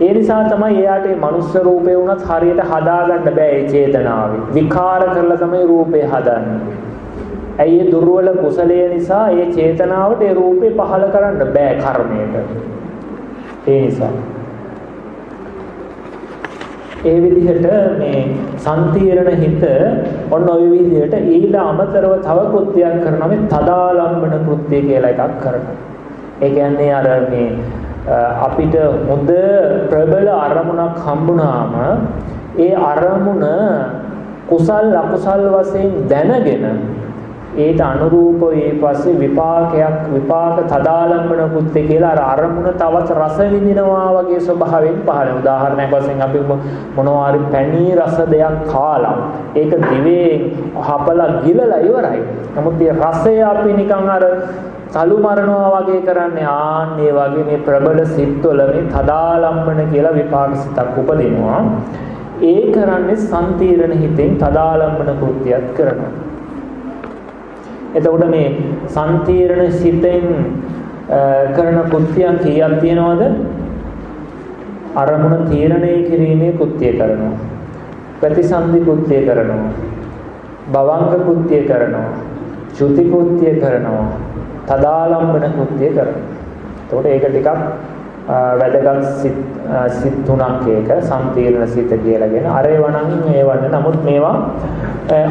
ඒ නිසා තමයි එයාට මේ මනුස්ස රූපේ වුණත් හරියට හදාගන්න බෑ ඒ චේතනාවේ. විකාර කරලා තමයි රූපේ හදන්නේ. ඇයි ඒ දුර්වල කුසලය නිසා ඒ චේතනාවට ඒ රූපේ පහල කරන්න බෑ කර්මයට. ඒ නිසා ඒ විදිහට මේ සම්තීරණ හිත ඔන්න ඔය විදිහට ඊට අමතරව තව කෘත්‍යයක් කරනවා මේ තදාලම්බන කෘත්‍ය කියලා එකක් කරනවා. ඒ කියන්නේ අර මේ අපිට හොඳ ප්‍රබල අරමුණක් හම්බුනාම ඒ අරමුණ කුසල් අකුසල් වශයෙන් දැනගෙන ඒට අනුරූපව ඒ පස්සේ විපාකයක් විපාක තදාලම්බන කුත්තේ කියලා අර අරමුණ තවත් රස විඳිනවා වගේ ස්වභාවයෙන් පහළ උදාහරණයක් වශයෙන් අපි මොනවා හරි පැණි රස දෙයක් කාලා ඒක දිවේ හපලා ගිලලා ඉවරයි. නමුත් ඒ රසය අපි නිකන් අර තලු මරනවා වගේ කරන්නේ ආන් මේ වගේ මේ ප්‍රබල සිත්වල මේ තදාලම්බන කියලා විපාක සිතක් උපදිනවා. ඒ කරන්නේ සම්තීරණ හිතෙන් තදාලම්බන කෘත්‍යයක් කරනවා. එතකොට මේ සම්තීරණ සිතෙන් කරන කෘත්‍යයන් කීයක් තියෙනවද? අරමුණ තීරණය කිරීමේ කෘත්‍ය කරනවා. ප්‍රතිසන්දි කෘත්‍ය කරනවා. භවංග කෘත්‍ය කරනවා. චුති කෘත්‍ය කරනවා. තදාලම්බන කෘත්‍ය කරනවා. එතකොට ඒක ටිකක් වැදගත් සිත් සිත් තුනක් ඒක. සම්තීර්ණ සිත කියලාගෙන අර ඒවනම් මේවන්න නමුත් මේවා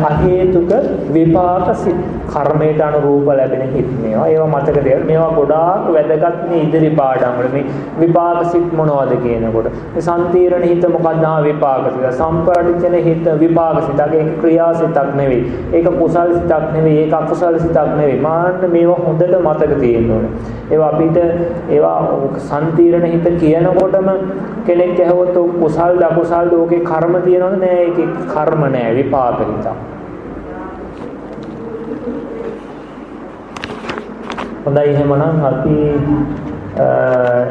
අහේතුක විපාක සිත් කර්මයට අනුරූප ලැබෙන හිත් මේවා. ඒවා මතක තියාගන්න. මේවා ගොඩාක් වැදගත් මේ ඉදිරි පාඩම් වල. මේ විපාක සිත් මොනවද කියනකොට. මේ සම්තීර්ණ හිත මොකක්ද? ආ විපාක සිත. සම්ප්‍රාටිචන හිත විපාක සිතක් ඒක ක්‍රියා සිතක් නෙවෙයි. ඒක කුසල් සිතක් නෙවෙයි. ඒක අකුසල් සිතක් නෙවෙයි. මාන්න මේවා හොඳට මතක තියෙන්න ඕනේ. ඒවා අපිට ඒවා සම්තීර්ණ හිත කියනකොටම කෙනෙක් ඇහුවොත් කුසල් දකුසල් ඕකේ කර්ම තියෙනවද? නෑ ඒකේ කර්ම නෑ විපාක හිතක් හොඳයි එහෙමනම් අපි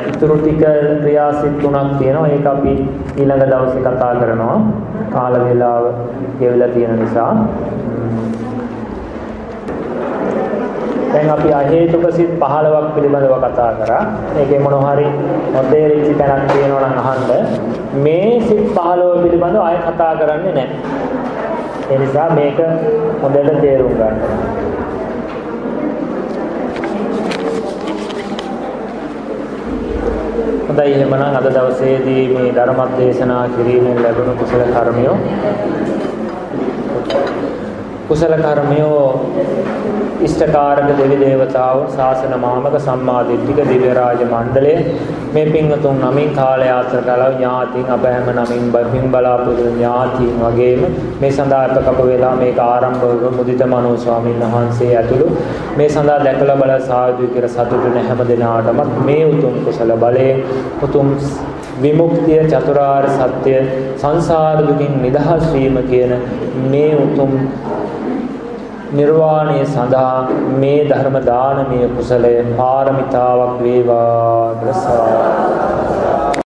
ඉතුරු ටික ක්‍රියාසිට තුනක් තියෙනවා. ඒක අපි ඊළඟ දවසේ කතා කරනවා. කාල වේලාව ගෙවිලා තියෙන නිසා. දැන් අපි අහේතුක සිත් 15ක් පිළිබඳව කතා කරා. ඒකේ මොනවා හරි නොතේරිච්ච තැනක් තියෙනවා නම් අහන්න. මේ සිත් 15 පිළිබඳව ආයෙ කතා කරන්නේ නැහැ. ඒ නිසා මේක හොඳට තේරුම් ගන්න. හොඳයි එහෙමනම් අද දවසේදී මේ ධර්ම දේශනා කිරීමෙන් ලැබුණු කුසල කර්මය කුසල කර්මය ඉෂ්ඨකාරක දෙවි දේවතාවෝ ශාසන මාමක සම්මාදිට්ඨික දිව්‍ය රාජ මණ්ඩලය මේ පින්වතුන් නමින් කාල යාත්‍ර කළා. ඥාතීන් අප හැම නමින් බින් බලාපොරොත්තු ඥාතීන් වගේම මේ සඳහා අපකප වෙලා මේක ආරම්භ වූ මුදිත මනෝ ස්වාමීන් වහන්සේ ඇතුළු මේ සඳහා දැකලා බල සාදු කියලා සතුටුන හැම දිනාටම මේ උතුම් කුසල බලයෙන් උතුම් විමුක්තිය චතුරාර්ය සත්‍ය සංසාර දුකින් නිදහස් වීම කියන මේ උතුම් නිර්වාණය සඳහා මේ ධර්ම දානමය කුසලය පාරමිතාවක් වේවා කියලා